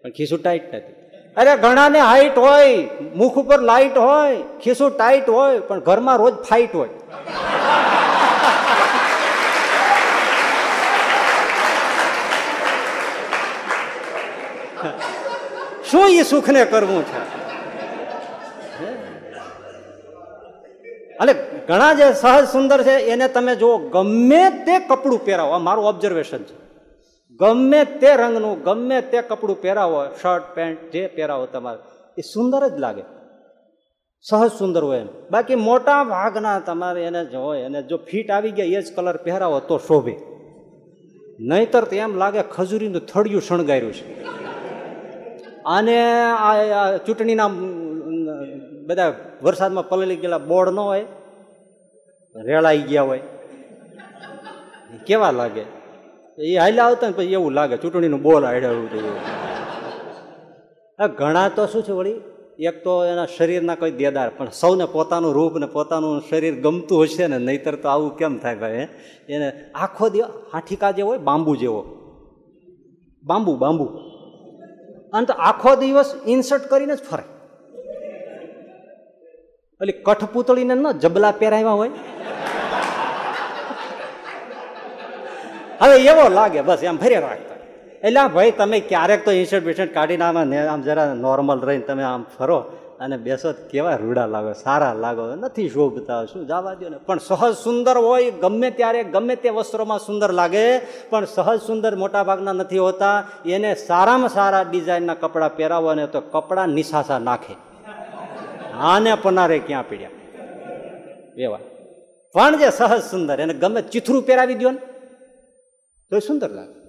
પણ ખિસ્સું ટાઈટ નથી. અરે ઘણાને હાઈટ હોય, મુખ ઉપર લાઈટ હોય ખીસું ટાઈટ હોય, પણ ઘરમાં રોજ ફાઇટ હોય. શું એ સુખને કરવું છે? અને ઘણા જે સહજ સુંદર છે, એને તમે જુઓ, ગમે તે કપડું પહેરાવો, આ મારું ઓબ્ઝર્વેશન છે. ગમે તે રંગનું, ગમે તે કપડું પહેરાવો શર્ટ પેન્ટ જે પહેરાવો તમારે, એ સુંદર જ લાગે. સહજ સુંદર હોય એમ. બાકી મોટા ભાગના તમારે એને જો હોય અને જો ફિટ આવી ગયા, એ જ કલર પહેરાવો તો શોભે. નહીતર તો એમ લાગે ખજૂરીનું થળિયું શણગાર્યું છે. અને આ ચૂંટણીના બધા વરસાદમાં પલળી ગયેલા બોર્ડ ન હોય, રેળાઈ ગયા હોય. કેવા લાગે? એ હાલ્યા આવતા ને પછી એવું લાગે, ચૂંટણીનું બોલ હાડ્યું ઘણા તો શું છે વળી? એક તો એના શરીરના કોઈ દેદાર, પણ સૌને પોતાનું રૂપ ને પોતાનું શરીર ગમતું હશે ને, નહીતર તો આવું કેમ થાય ભાઈ એને આખો દિવસ હાઠીકા જેવો હોય, બાંબુ જેવો. Bamboo bamboo. અને તો આખો દિવસ ઇન્સર્ટ કરીને જ ફરે. એટલે કઠપૂતળીને ન જબલા પહેરાવ્યા હોય. હવે એવો લાગે, બસ એમ ફરી રાખતા એટલે ભાઈ, તમે ક્યારેક તો ઇન્સર્ટ બિન્સર્ટ કાઢીને આમાં આમ જરા નોર્મલ રહીને તમે આમ ફરો અને બેસો કેવા રૂડા લાગો, સારા લાગો. નથી શોભતા, શું જવા દો ને. પણ સહજ સુંદર હોય, ગમે ત્યારે, ગમે તે વસ્ત્રોમાં સુંદર લાગે, પણ સહજ સુંદર મોટા ભાગના નથી હોતા. એને સારામાં સારા ડિઝાઇનના કપડાં પહેરાવો ને તો કપડાં નિશાસા નાખે. આને પનારે ક્યાં પીડ્યા? એવા. પણ જે સહજ સુંદર, એને ગમે ચીથરું પહેરાવી દો ને. તો સુંદર લાગે.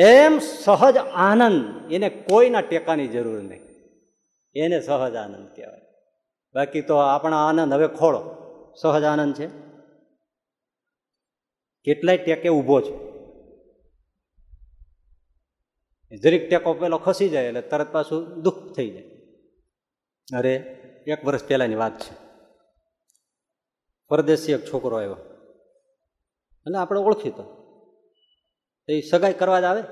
એમ સહજ આનંદ, એને કોઈના ટેકાની જરૂર નહીં. એને સહજ આનંદ કહેવાય. બાકી તો આપણા આનંદ હવે ખોળો. સહજ આનંદ છે? કેટલાય ટેકે ઊભો છે. જરીક ટેકો પેલો ખસી જાય એટલે તરત પાછું દુઃખ થઈ જાય. અરે, એક વર્ષ પહેલાની વાત છે. પરદેશી એક છોકરો આવ્યો. અને આપણે ઓળખીતો એ સગાઈ કરવા જ આવે?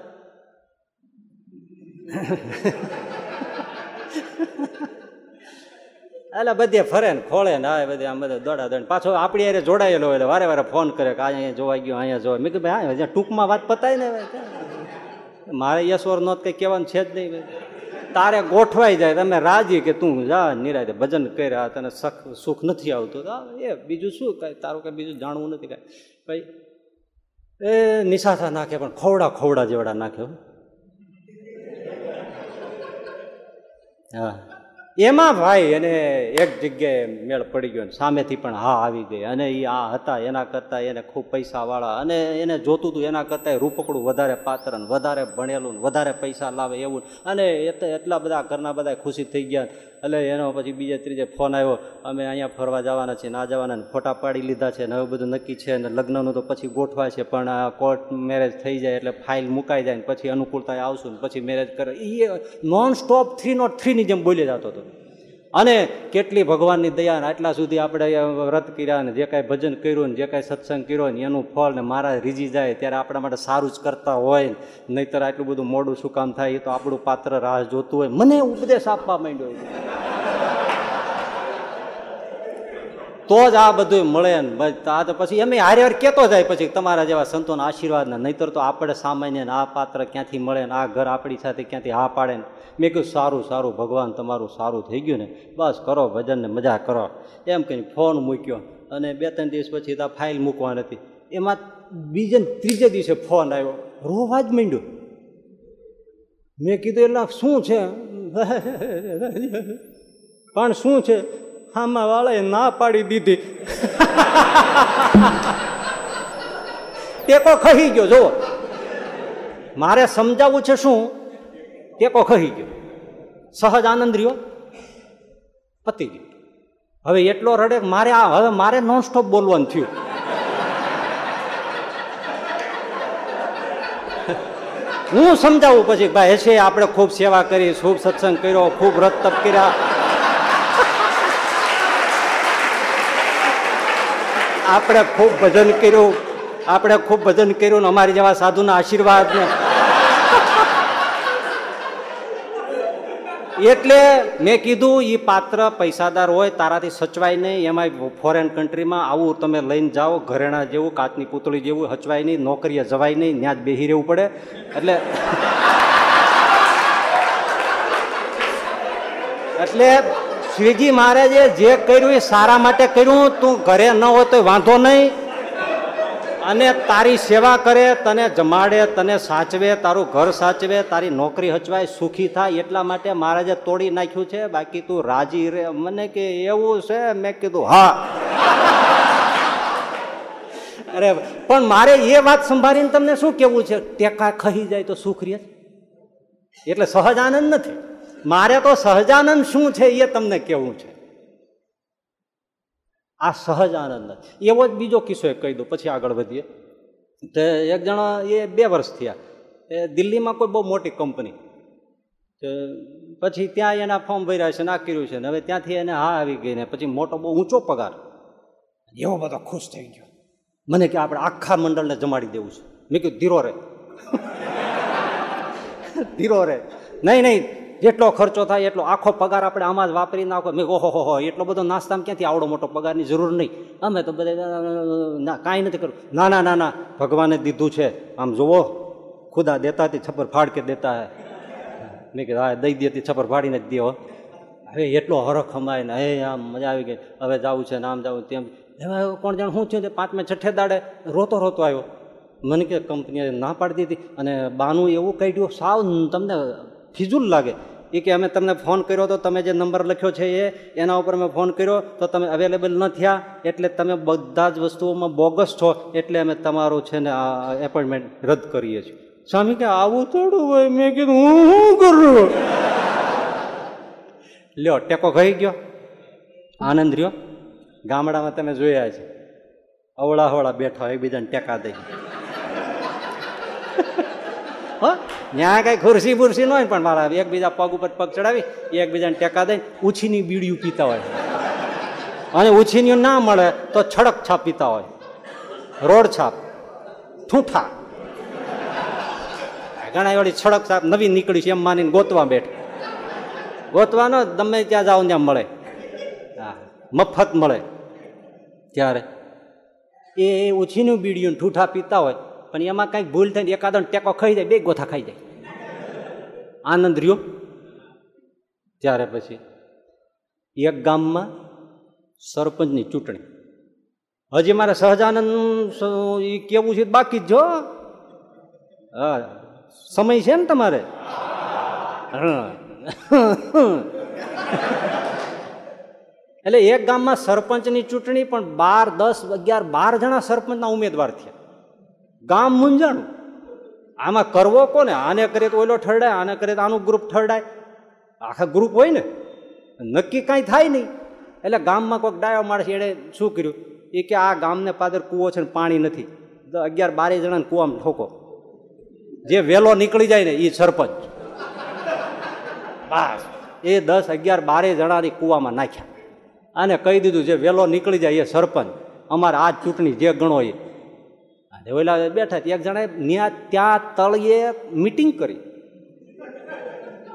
એટલે બધે ફરે ને ખોળે ને આવે બધે આમ બધા દોડા દોડ પાછો આપણી યારે જોડાયેલો એટલે વારે વારે ફોન કરે કે અહીંયા જોવા ગયો અહીંયા જોવા. મેં કીધું, ભાઈ હા ટૂંકમાં વાત પતાય ને મારે યશવર નોત કંઈ કહેવાનું છે જ નહીં તારે ગોઠવાઈ જાય, તમે રાજી કે તું જા, નિરાતે ભજન કર્યા, તને સખ સુખ નથી આવતું. એ બીજું શું કાંઈ? તારું કાંઈ બીજું જાણવું નથી કાંઈ. ભાઈ એ નિશાથા નાખે પણ ખવડા ખવડા જેવડા નાખ્યો હા. એમાં ભાઈ એને એક જગ્યાએ મેળ પડી ગયો સામેથી પણ હા આવી ગઈ. અને એ આ હતા એના કરતાં એને ખૂબ પૈસાવાળા અને એને જોતું હતું એના કરતાં રૂપકડું વધારે પાત્ર વધારે ભણેલું વધારે પૈસા લાવે એવું અને એટલા બધા ઘરના બધા ખુશી થઈ ગયા એટલે એનો પછી બીજે ત્રીજે ફોન આવ્યો, અમે અહીંયા ફરવા જવાના છીએ, ના જવાના ફોટા પાડી લીધા છે ને હવે બધું નક્કી છે ને લગ્નનું તો પછી ગોઠવાય છે, પણ આ કોર્ટ મેરેજ થઈ જાય એટલે ફાઇલ મુકાઈ જાય ને પછી અનુકૂળતા આવશું ને પછી મેરેજ કરે. એ નોન સ્ટોપ થ્રી નોટ થ્રીની જેમ બોલી જતો હતો. અને કેટલી ભગવાનની દયા ને આટલા સુધી આપણે વ્રત કર્યા ને જે કાંઈ ભજન કર્યું ને જે કાંઈ સત્સંગ કર્યો ને એનું ફળ ને મારા રીજી જાય ત્યારે આપણા માટે સારું જ કરતા હોય ને. નહીતર આટલું બધું મોડું શું કામ થાય એ તો આપણું પાત્ર રાહ જોતું હોય. મને ઉપદેશ આપવા માંડ્યો તો જ આ બધું મળે ને આ તો પછી એમ હારે હારે કહેતો જાય પછી તમારા જેવા સંતોના આશીર્વાદ ને નહીતર તો આપણે સામાન્ય ને આ પાત્ર ક્યાંથી મળે ને આ ઘર આપણી સાથે ક્યાંથી હા પાડે ને. મેં કહ્યું સારું સારું, ભગવાન તમારું સારું થઈ ગયું ને, બસ કરો ભજનને, મજા કરો. એમ કહીને ફોન મૂક્યો અને બે ત્રણ દિવસ પછી તો ફાઇલ મૂકવાની હતી. એમાં બીજે ત્રીજે દિવસે ફોન આવ્યો. રોવા જ માંડ્યો. મેં કીધું એટલે શું છે? પણ શું છે? આમાં વાળાએ ના પાડી દીધી. ટેકો ખહી ગયો, જુઓ. મારે સમજાવવું છે શું? ટેકો ખહી ગયો. સહજ આનંદ રહ્યો. પતી ગયો. હવે એટલો રડે મારે આ, હવે મારે નોન સ્ટોપ બોલવાનું થયું. હું સમજાવું પછી ભાઈ છે આપણે ખૂબ સેવા કરી ખૂબ સત્સંગ કર્યો, ખૂબ વ્રત તપ કર્યા. આપણે ખૂબ ભજન કર્યું. આપણે ખૂબ ભજન કર્યું ને અમારી જેવા સાધુના આશીર્વાદ ને એટલે મેં કીધું એ પાત્ર પૈસાદાર હોય, તારાથી સચવાય નહીં. એમાં ફોરેન કન્ટ્રીમાં આવું તમે લઈને જાઓ, ઘરેણા જેવું, કાચની પૂતળી જેવું, હચવાય નહીં, નોકરીએ જવાય નહીં ત્યાં જ બેહી રહેવું પડે. એટલે એટલે શ્રીજી મહારાજે જે કર્યું એ સારા માટે કર્યું. તું ઘરે ન હોય તો વાંધો નહીં. અને તારી સેવા કરે, તને જમાડે, તને સાચવે, તારું ઘર સાચવે, તારી નોકરી હચવાય, સુખી થાય, એટલા માટે મહારાજે તોડી નાખ્યું છે. બાકી તું રાજી રે. મને કે એવું છે? મેં કીધું, હા. અરે, પણ મારે એ વાત સંભાળીને તમને શું કેવું છે? ટેકા ખહી જાય તો સુખ રહે એટલે સહજાનંદ નથી. મારે તો સહજાનંદ શું છે એ તમને કેવું છે? આ સહજ આનંદ એવો જ બીજો કિસ્સો એક કહી દઉં પછી આગળ વધીએ. તે એક જણા એ બે વર્ષ થયા. એ દિલ્હીમાં કોઈ બહુ મોટી કંપની. તે પછી ત્યાં એના ફોર્મ ભર્યા છે ના કર્યું છે ને હવે ત્યાંથી એને હા આવી ગઈ ને પછી મોટો બહુ ઊંચો પગાર. એવો બધો ખુશ થઈ ગયો. મને કે આપણે આખા મંડળને જમાડી દેવું છે. મેં કીધું ધીરો રે. ધીરો રે. નહીં નહીં. જેટલો ખર્ચો થાય, એટલો આખો પગાર આપણે આમાં જ વાપરી નાખો. મેં ઓહો, હો એટલો બધો નાસ્તામાં ક્યાંથી આવડો મોટો પગારની જરૂર નહીં. અમે તો બધા કાંઈ નથી કરવું ના ના ના ના, ભગવાને દીધું છે. આમ જુઓ, ખુદા દેતા હતી, છપ્પર ફાડ કે દેતા હે. મેં કીધું હા દઈ દેતી છપ્પર ફાડીને જ દો હવે એટલો હરખ હમાય ને, હે, આમ મજા આવી ગઈ. હવે જવું છે ને આમ જવું તેમ. હવે કોણ જાણ શું થયું પાંચમે છઠ્ઠે દાડે રોતો રોતો આવ્યો. મને કે કંપનીએ ના પાડી દીધી. અને બાનું એવું કાઢ્યું સાવ તમને ફિજુલ લાગે. એ કે અમે તમને ફોન કર્યો તો તમે જે નંબર લખ્યો છે એ, એના ઉપર મેં ફોન કર્યો તો તમે અવેલેબલ ન થયા, એટલે તમે બધા જ વસ્તુઓમાં બોગસ છો, એટલે અમે તમારું છે ને આ એપોઇન્ટમેન્ટ રદ કરીએ છીએ. સ્વામી કે, આવું થોડું હોય? મેં કીધું, હું શું કરું? લ્યો, ટેકો ખાઈ ગયો. આનંદ રહ્યો. ગામડામાં તમે જોયા છે. અવળા હવળા બેઠા એકબીજાને ટેકા દઈ હો. ત્યાં કઈ ખુરશી બુરશી ન હોય પણ મારા એકબીજા પગ ઉપર પગ ચડાવી, એકબીજાને ટેકા દઈને ઉછીની બીડીયું પીતા હોય. અને ઉછીનીઓ ના મળે તો છડક છાપ પીતા હોય. રોડ છાપ. ઠૂઠા ઘણા વળી છડક છાપ નવી નીકળી છે એમ માનીને ગોતવા બેઠ. ગોતવાનો તમે ત્યાં જાઓ ત્યાં મળે. હા, મફત મળે. ત્યારે એ ઉછીનું બીડીયું ઠૂઠા પીતા હોય. પણ એમાં કંઈક ભૂલ થઈને એકાદો ટેકો ખાઈ જાય, બે ગોથા ખાઈ જાય. આનંદ રહ્યો? ત્યારે પછી એક ગામમાં સરપંચની ચૂંટણી. હજી મારે સહજાનંદ એ કેવું છે બાકી જ, હા. સમય છે ને તમારે? એટલે એક ગામમાં સરપંચની ચૂંટણી પણ બાર, દસ, અગિયાર, બાર જણા સરપંચના ઉમેદવાર થયા. ગામ મૂંઝાણું. આમાં કરવો કોને? આને કરીએ તો ઓલો ઠરડાય, આને કરીએ તો આનું ગ્રુપ ઠરડાય. આખા ગ્રુપ હોય ને, નક્કી કાંઈ થાય નહીં. એટલે ગામમાં કોઈક ડાયો માણસ એણે શું કર્યું? એ કે આ ગામને પાદર કૂવો છે ને પાણી નથી. અગિયાર બારે જણાને કૂવામાં ઠોકો. જે વેલો નીકળી જાય ને એ સરપંચ. બસ. એ દસ અગિયાર બારે જણાની કૂવામાં નાખ્યા. અને કહી દીધું, જે વેલો નીકળી જાય એ સરપંચ. અમારે આ ચૂંટણી જે ગણો એ ઓલા બેઠા એક જણાએ ન્યા ત્યાં તળિયે મિટિંગ કરી.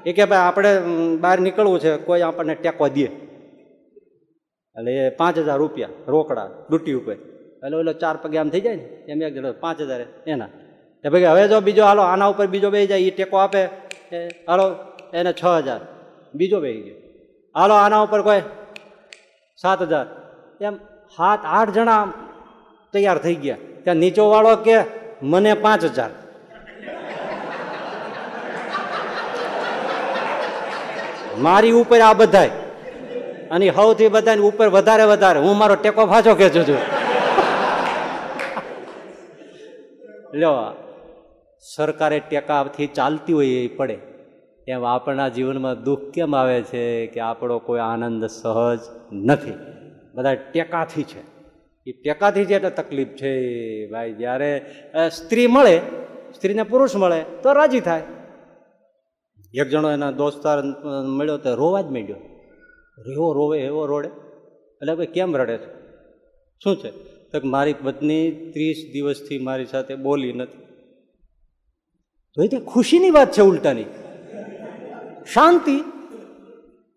એ કે ભાઈ આપણે બહાર નીકળવું છે, કોઈ આપણને ટેકો દે. એટલે એ પાંચ હજાર રૂપિયા રોકડા ડૂટી ઉપર. એટલે ઓલો ચાર પગે આમ થઈ જાય ને, એમ એક જણા પાંચ હજાર એના. એ ભાઈ હવે જો બીજો હાલો, આના ઉપર બીજો બે જાય એ ટેકો આપે. હાલો, એને છ હજાર. બીજો બે ગયો. હાલો, આના ઉપર કોઈ સાત હજાર. એમ સાત, આઠ જણા તૈયાર થઈ ગયા. ત્યાં નીચો વાળો કે મને પાંચ હજાર. મારી ઉપર આ બધાય. અને સૌથી બધાની ઉપર વધારે વધારે. હું મારો ટેકો પાછો ખેંચું છું. લ્યો, સરકારે ટેકાથી ચાલતી હોય એ પડે. એમ આપણા જીવનમાં દુઃખ કેમ આવે છે કે આપણો કોઈ આનંદ સહજ નથી. બધા ટેકાથી છે. એ ટેકાથી જે તકલીફ છે. ભાઈ, જ્યારે સ્ત્રી મળે, સ્ત્રીને પુરુષ મળે, તો રાજી થાય. એક જણો એના દોસ્તાર મળ્યો તો રોવા જ માંડ્યો. એવો રોવે, એવો રોડે. એટલે ભાઈ કેમ રડે છે? શું છે? તો મારી પત્ની ત્રીસ દિવસથી મારી સાથે બોલી નથી. તો એ ખુશીની વાત છે ઉલટાની. શાંતિ.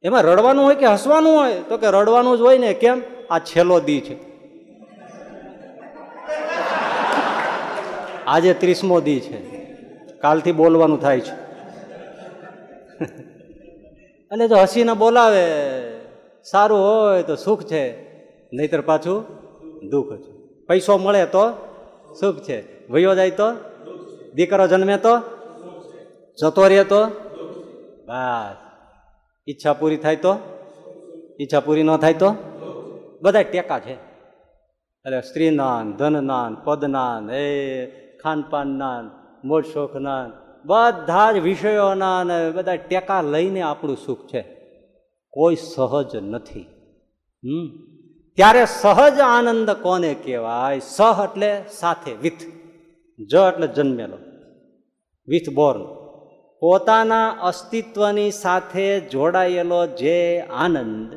એમાં રડવાનું હોય કે હસવાનું હોય, તો કે રડવાનું જ હોય ને, કેમ? આ છેલ્લો દી છે. આજે ત્રીસમો દી છે. કાલથી બોલવાનું થાય છે. અને જો હસીને બોલાવે, સારું હોય તો સુખ છે. નહીતર પાછું દુઃખ છે. પૈસો મળે તો સુખ છે. વયો જાય તો દીકરો જન્મે તો જતો રહે તો બસ. ઈચ્છા પૂરી થાય તો ઈચ્છા પૂરી ન થાય તો બધા ટેકા છે. એટલે સ્ત્રીનાન, ધનનાન, પદનાન, એ ખાનપાનનાન, મોજ શોખના બધા જ વિષયોના અને બધા ટેકા લઈને આપણું સુખ છે. કોઈ સહજ નથી. હમ? ત્યારે સહજ આનંદ કોને કહેવાય? સહ એટલે સાથે વિથ. જ એટલે જન્મેલો. With Born. પોતાના અસ્તિત્વની સાથે જોડાયેલો જે આનંદ,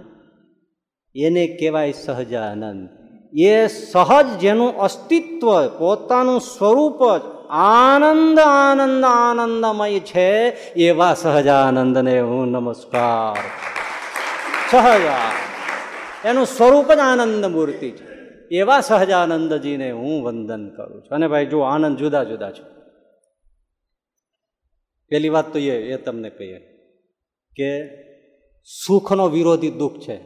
એને કહેવાય સહજ આનંદ. એ સહજ જેનું અસ્તિત્વ પોતાનું સ્વરૂપ જ આનંદ આનંદ, આનંદમય છે, એવા સહજાનંદને હું નમસ્કાર. સહજા એનું સ્વરૂપ જ આનંદ મૂર્તિ છે. એવા સહજાનંદજીને હું વંદન કરું છું. અને ભાઈ, જો આનંદ જુદા જુદા છે. પેલી વાત તો એ એ તમને કહીએ કે સુખનો વિરોધી દુઃખ છે.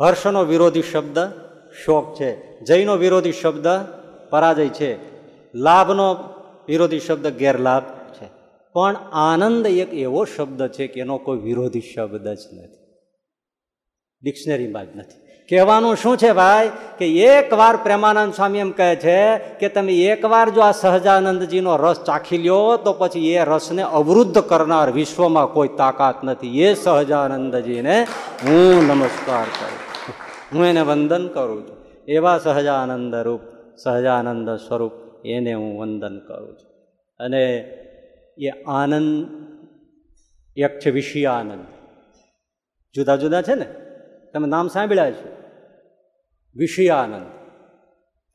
હર્ષનો વિરોધી શબ્દ શોક છે. જયનો વિરોધી શબ્દ પરાજય છે. લાભનો વિરોધી શબ્દ ગેરલાભ છે. પણ આનંદ એક એવો શબ્દ છે કે એનો કોઈ વિરોધી શબ્દ જ નથી. ડિક્શનરીમાં જ નથી. કહેવાનું શું છે ભાઈ? કે એકવાર પ્રેમાનંદ સ્વામી એમ કહે છે કે તમે એકવાર જો આ સહજાનંદજીનો રસ ચાખી લ્યો તો પછી એ રસને અવરુદ્ધ કરનાર વિશ્વમાં કોઈ તાકાત નથી. એ સહજાનંદજીને હું નમસ્કાર કરું હું એને વંદન કરું છું. એવા સહજાનંદ રૂપ, સહજાનંદ સ્વરૂપ એને હું વંદન કરું છું. અને એ આનંદ, એક છે વિષય આનંદ જુદા જુદા છે ને? તમે નામ સાંભળ્યા છે વિષય આનંદ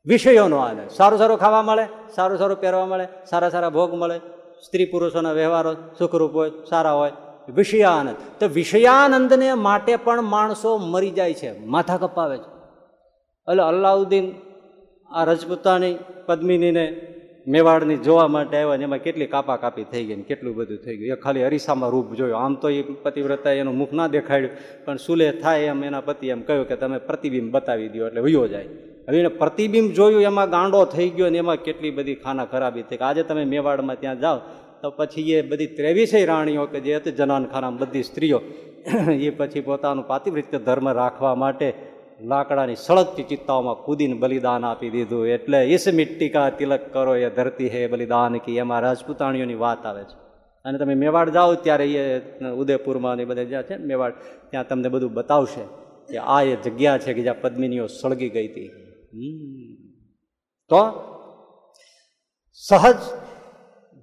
વિષયોનો આનંદ. સારું સારું ખાવા મળે, સારું સારું પહેરવા મળે, સારા સારા ભોગ મળે. સ્ત્રી પુરુષોના વ્યવહારો સુખરૂપ હોય, સારા હોય. વિષયાનંદ. તો વિષયાનંદને માટે પણ માણસો મરી જાય છે, માથા કપાવે છે. એટલે અલ્લાઉદ્દીન આ રજપૂતાની પદ્મિનીને મેવાડની જોવા માટે આવ્યા ને એમાં કેટલી કાપા કાપી થઈ ગઈ ને કેટલું બધું થઈ ગયું. એ ખાલી અરીસામાં રૂપ જોયું. આમ તો એ પતિવ્રતા એનું મુખ ના દેખાડ્યું, પણ સુલે થાય એમ એના પતિ એમ કહ્યું કે તમે પ્રતિબિંબ બતાવી દો એટલે વયો જાય. હવે એને પ્રતિબિંબ જોયું, એમાં ગાંડો થઈ ગયો ને એમાં કેટલી બધી ખાના ખરાબી થઈ આજે તમે મેવાડમાં ત્યાં જાઓ તો પછી એ બધી ત્રેવીસેય રાણીઓ કે જે હતી જનાનખાનામાં બધી સ્ત્રીઓ, એ પછી પોતાનું પાતિવૃત્ય ધર્મ રાખવા માટે લાકડાની સળગતી ચિત્તાઓમાં કૂદીને બલિદાન આપી દીધું. એટલે ઈસ મિટ્ટિકા તિલક કરો, એ ધરતી હે બલિદાન કે, એમાં રાજપૂતાણીઓની વાત આવે છે. અને તમે મેવાડ જાઓ ત્યારે એ ઉદયપુરમાં ને બધે જ્યાં છે ને મેવાડ, ત્યાં તમને બધું બતાવશે કે આ એ જગ્યા છે કે જ્યાં પદ્મિનીઓ સળગી ગઈ હતી. તો, સહજ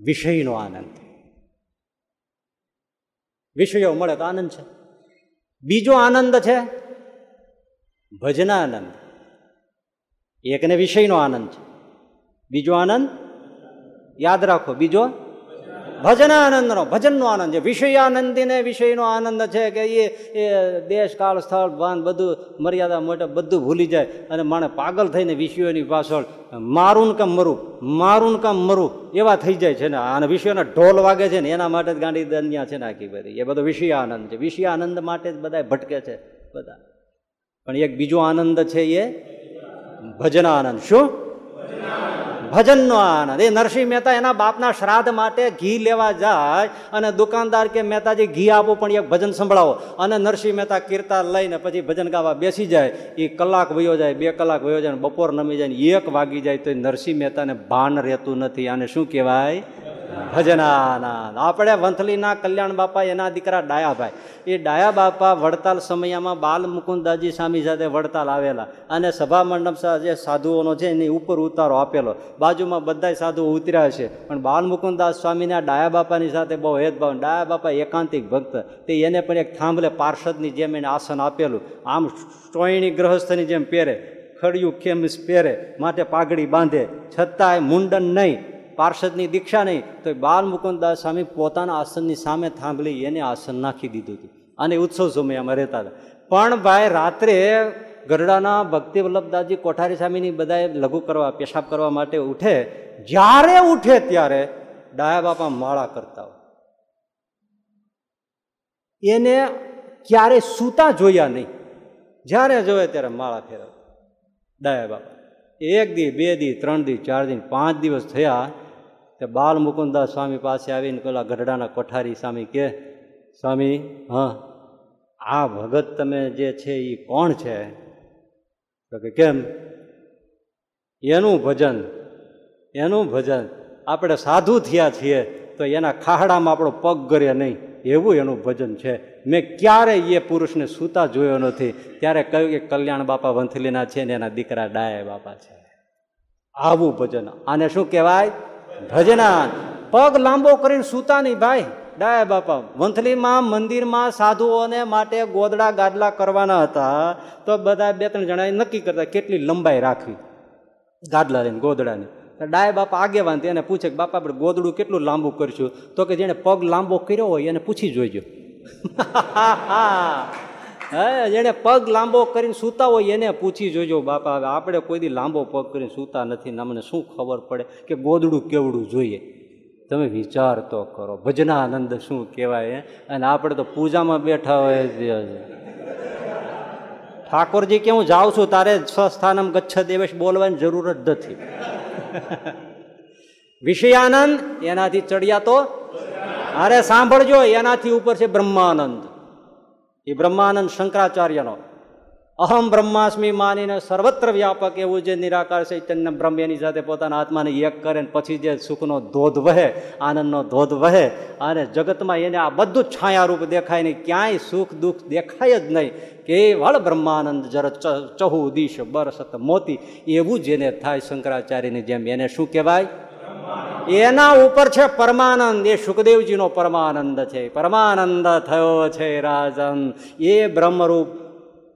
વિષયનો આનંદ. વિષયો મળે તો આનંદ છે. બીજો આનંદ છે ભજનાનંદ. એકને વિષયનો આનંદ છે. બીજો આનંદ યાદ રાખો. બીજો ભજનાનંદનો, ભજનનો આનંદ છે. વિષયાનંદીને વિષયનો આનંદ છે કે એ એ દેશ, કાળ, સ્થળ, ભાન બધું મર્યાદા મોટા બધું ભૂલી જાય અને માણે પાગલ થઈને વિષયોની પાછળ મારું કામ મરું, મારું કામ મરું એવા થઈ જાય છે ને. અને વિષયોના ઢોલ વાગે છે ને, એના માટે જ ગાંડી દન્યા છે ને આખી બધી. એ બધો વિષયાનંદ છે. વિષયાનંદ માટે જ બધા ભટકે છે બધા. પણ એક બીજો આનંદ છે એ ભજનાનંદ. શું? ભજનનો આનંદ. એ નરસિંહ મહેતા એના બાપના શ્રાદ્ધ માટે ઘી લેવા જાય અને દુકાનદાર કે મહેતાજી, ઘી આપો પણ એક ભજન સંભળાવો. અને નરસિંહ મહેતા કીર્તા લઈને પછી ભજન ગાવા બેસી જાય. એ કલાક વયો જાય, બે કલાક વયો જાય બપોર નમી જાય એક વાગી જાય તો નરસિંહ મહેતાને ભાન રહેતું નથી. આને શું કહેવાય? ભજનાનંદ. આપણે વંથલીના કલ્યાણ બાપા, એના દીકરા ડાયાભાઈ. એ ડાયા બાપા વડતાલ સમયમાં બાલ મુકુંદાજી સ્વામી સાથે વડતાલ આવેલા. અને સભા મંડપ જે સાધુઓનો છે એની ઉપર ઉતારો આપેલો. બાજુમાં બધા સાધુઓ ઉતર્યા છે. પણ બાલ મુકુંદાસ સ્વામીના ડાયા બાપાની સાથે બહુ હેદભાવ ડાયા બાપા એકાંતિક ભક્ત. તે એને પણ એક થાંભલે પાર્ષદની જેમ એને આસન આપેલું. આમ ચોયણી ગ્રહસ્થની જેમ પહેરે. ખડિયું ખેમિસ પહેરે. માટે પાઘડી બાંધે. છતાંય મુંડન નહીં. પાર્ષદની દીક્ષા નહીં. તો બાલ મુકુંદાસ સ્વામી પોતાના આસનની સામે થાંભલી એને આસન નાખી દીધું હતું. અને ઉત્સવ સમયમાં રહેતા હતા. પણ ભાઈ રાત્રે ગરડાના ભક્તિ વલ્લભદાસજી કોઠારી સ્વામીની બધાએ લઘુ કરવા, પેશાબ કરવા માટે ઉઠે. જ્યારે ઉઠે ત્યારે ડાયા બાપા માળા કરતા હોય. એને ક્યારે સૂતા જોયા નહીં. જ્યારે જોવે ત્યારે માળા ફેરવતા ડાયા બાપા, એક દી, બે દી, ત્રણ દી, ચાર દી, પાંચ દિવસ થયા તે બાલ મુકુદાસ સ્વામી પાસે આવીને પેલા ગઢડાના કોઠારી સ્વામી કે સ્વામી, હા, આ ભગત તમે જે છે એ કોણ છે? તો કે કેમ? એનું ભજન એનું ભજન. આપણે સાધુ થયા છીએ, તો એના ખાહડામાં આપણો પગ ગરે નહીં. એવું એનું ભજન છે. મેં ક્યારેય એ પુરુષને સૂતા જોયો નથી. ત્યારે કહ્યું કે કલ્યાણ બાપા વંથલીના છે ને એના દીકરા ડાયા બાપા છે. આવું ભજન. આને શું કહેવાય? ભજના પગ લાંબો કરીને સૂતા નહીં ભાઈ. ડાયા બાપા, વંથલીમાં, મંદિરમાં સાધુઓને માટે ગોદડા ગાદલા કરવાના હતા, તો બધા બે ત્રણ જણાએ નક્કી કરતા કેટલી લંબાઈ રાખવી? ગાદલા લઈને, ગોદડાની. ડાય બાપા આગેવાન એને પૂછે કે, બાપા, આપણે ગોદડું કેટલું લાંબુ કરશું? તો કે, જેણે પગ લાંબો કર્યો હોય, એને પૂછી જોઈજો. હા, જેણે પગ લાંબો કરીને સૂતા હોય, એને પૂછી જોઈજો, બાપા. હવે આપણે કોઈ દી લાંબો પગ કરીને સૂતા નથી અમને શું ખબર પડે કે ગોદડું કેવડું જોઈએ? તમે વિચાર તો કરો. ભજનાનંદ શું કહેવાય? અને આપણે તો પૂજામાં બેઠા હોય ઠાકોરજી કે હું જાઉં છું, તારે સ્વસ્થાનમ ગચ્છ દેવેશ બોલવાની જરૂર જ નથી. વિષયાનંદ, એનાથી ચડિયા તો અરે સાંભળજો, એનાથી ઉપર છે બ્રહ્માનંદ. એ બ્રહ્માનંદ શંકરાચાર્યનો. અહમ બ્રહ્માસ્મી માનીને સર્વત્ર વ્યાપક એવું જે નિરાકાર ચૈતન્ય બ્રહ્મ એની સાથે પોતાના આત્માને એક કરે ને પછી જે સુખનો ધોધ વહે, આનંદનો ધોધ વહે, અને જગતમાં એને આ બધું છાયારૂપ દેખાય નહીં, ક્યાંય સુખ દુઃખ દેખાય જ નહીં. કેવળ બ્રહ્માનંદ જર ચહુ દિશ બરસત મોતી. એવું જેને થાય શંકરાચાર્યની જેમ. એને શું કહેવાય? એના ઉપર છે પરમાનંદ. એ સુખદેવજીનો પરમાનંદ છે. પરમાનંદ થયો છે રાજન. એ બ્રહ્મરૂપ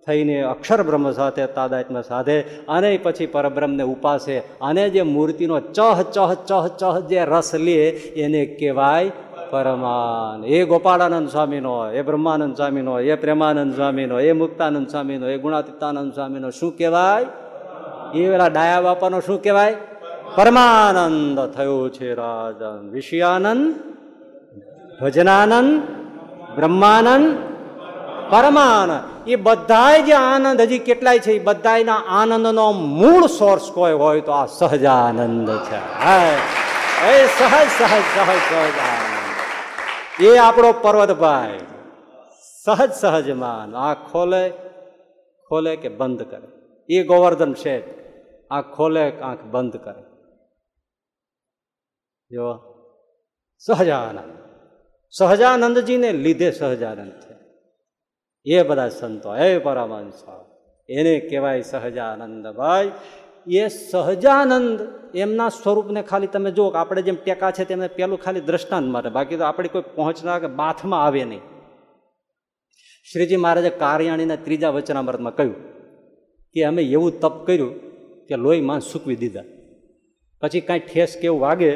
થઈને અક્ષર બ્રહ્મ સાથે તાદાત્મ્ય સાધે અને પછી પરબ્રહ્મને ઉપાસે. અને જે મૂર્તિનો ચહ ચહ ચહ ચહ જે રસ લે, એને કહેવાય પરમાન. એ ગોપાળાનંદ સ્વામીનો, એ બ્રહ્માનંદ સ્વામીનો, એ પ્રેમાનંદ સ્વામીનો, એ મુક્તાનંદ સ્વામીનો, એ ગુણાતીતાનંદ સ્વામીનો શું કહેવાય? એ પેલા ડાયા બાપાનો શું કહેવાય? પરમાનંદ થયો છે રાજન. વિષયાનંદ, ભજનાનંદ, બ્રહ્માનંદ પરમાનંદ એ બધાય જે આનંદ, હજી કેટલાય છે, એ બધાયના આનંદનો મૂળ સોર્સ કોઈ હોય તો આ સહજાનંદ છે. એ સહજ સહજ સહજ સહજ આનંદ એ આપણો પર્વતભાઈ. સહજ સહજ માન. આ ખોલે ખોલે કે બંધ કરે? એ ગોવર્ધન શેઠ. આ ખોલે આંખ બંધ કરે? જો. સહજાનંદ. સહજાનંદજીને લીધે સહજાનંદ છે એ બધા સંતો, હે પરમાંશ એને કહેવાય સહજાનંદભાઈ. એ સહજાનંદ એમના સ્વરૂપને ખાલી તમે જુઓ આપણે જેમ ટેકા છે તેમને પેલું ખાલી દ્રષ્ટાંત માટે બાકી તો આપણે કોઈ પહોંચના કે બાથમાં આવે નહીં. શ્રીજી મહારાજે કાર્યાણીના ત્રીજા વચનામૃતમાં કહ્યું કે અમે એવું તપ કર્યું કે લોહી માં સૂકવી દીધા. પછી કાંઈ ઠેસ કેવું વાગે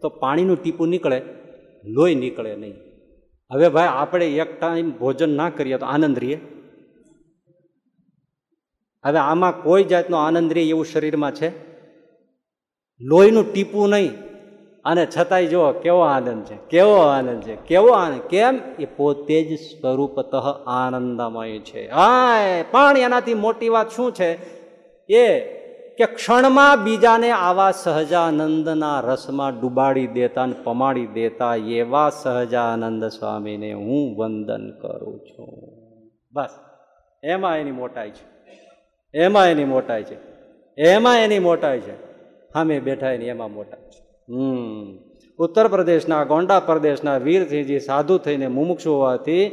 તો પાણીનું ટીપું નીકળે, લોહી નીકળે નહીં. હવે ભાઈ, આપણે એક ટાઈમ ભોજન ના કરીએ તો આનંદ રહીએ. હવે આમાં કોઈ જાતનો આનંદ રહે એવું શરીરમાં છે? લોહીનું ટીપું નહીં. અને છતાંય જો કેવો આનંદ છે, કેવો આનંદ છે, કેવો આનંદ. કેમ? એ પોતે જ સ્વરૂપત આનંદમય છે. હા પણ એનાથી મોટી વાત શું છે? એ કે ક્ષણમાં બીજાને આવા સહજાનંદના રસમાં ડુબાડી દેતા અને પમાડી દેતા એવા સહજાનંદ સ્વામીને હું વંદન કરું છું. બસ. એમાં એની મોટાઈ છે. એમાં એની મોટાઈ છે. એમાં એની મોટાઈ છે. સામે બેઠા એની એમાં મોટાઈ છે. હમ. ઉત્તર પ્રદેશના, ગોંડા પ્રદેશના વીરસિંહજી સાધુ થઈને મુમુક્ષુ હોવાથી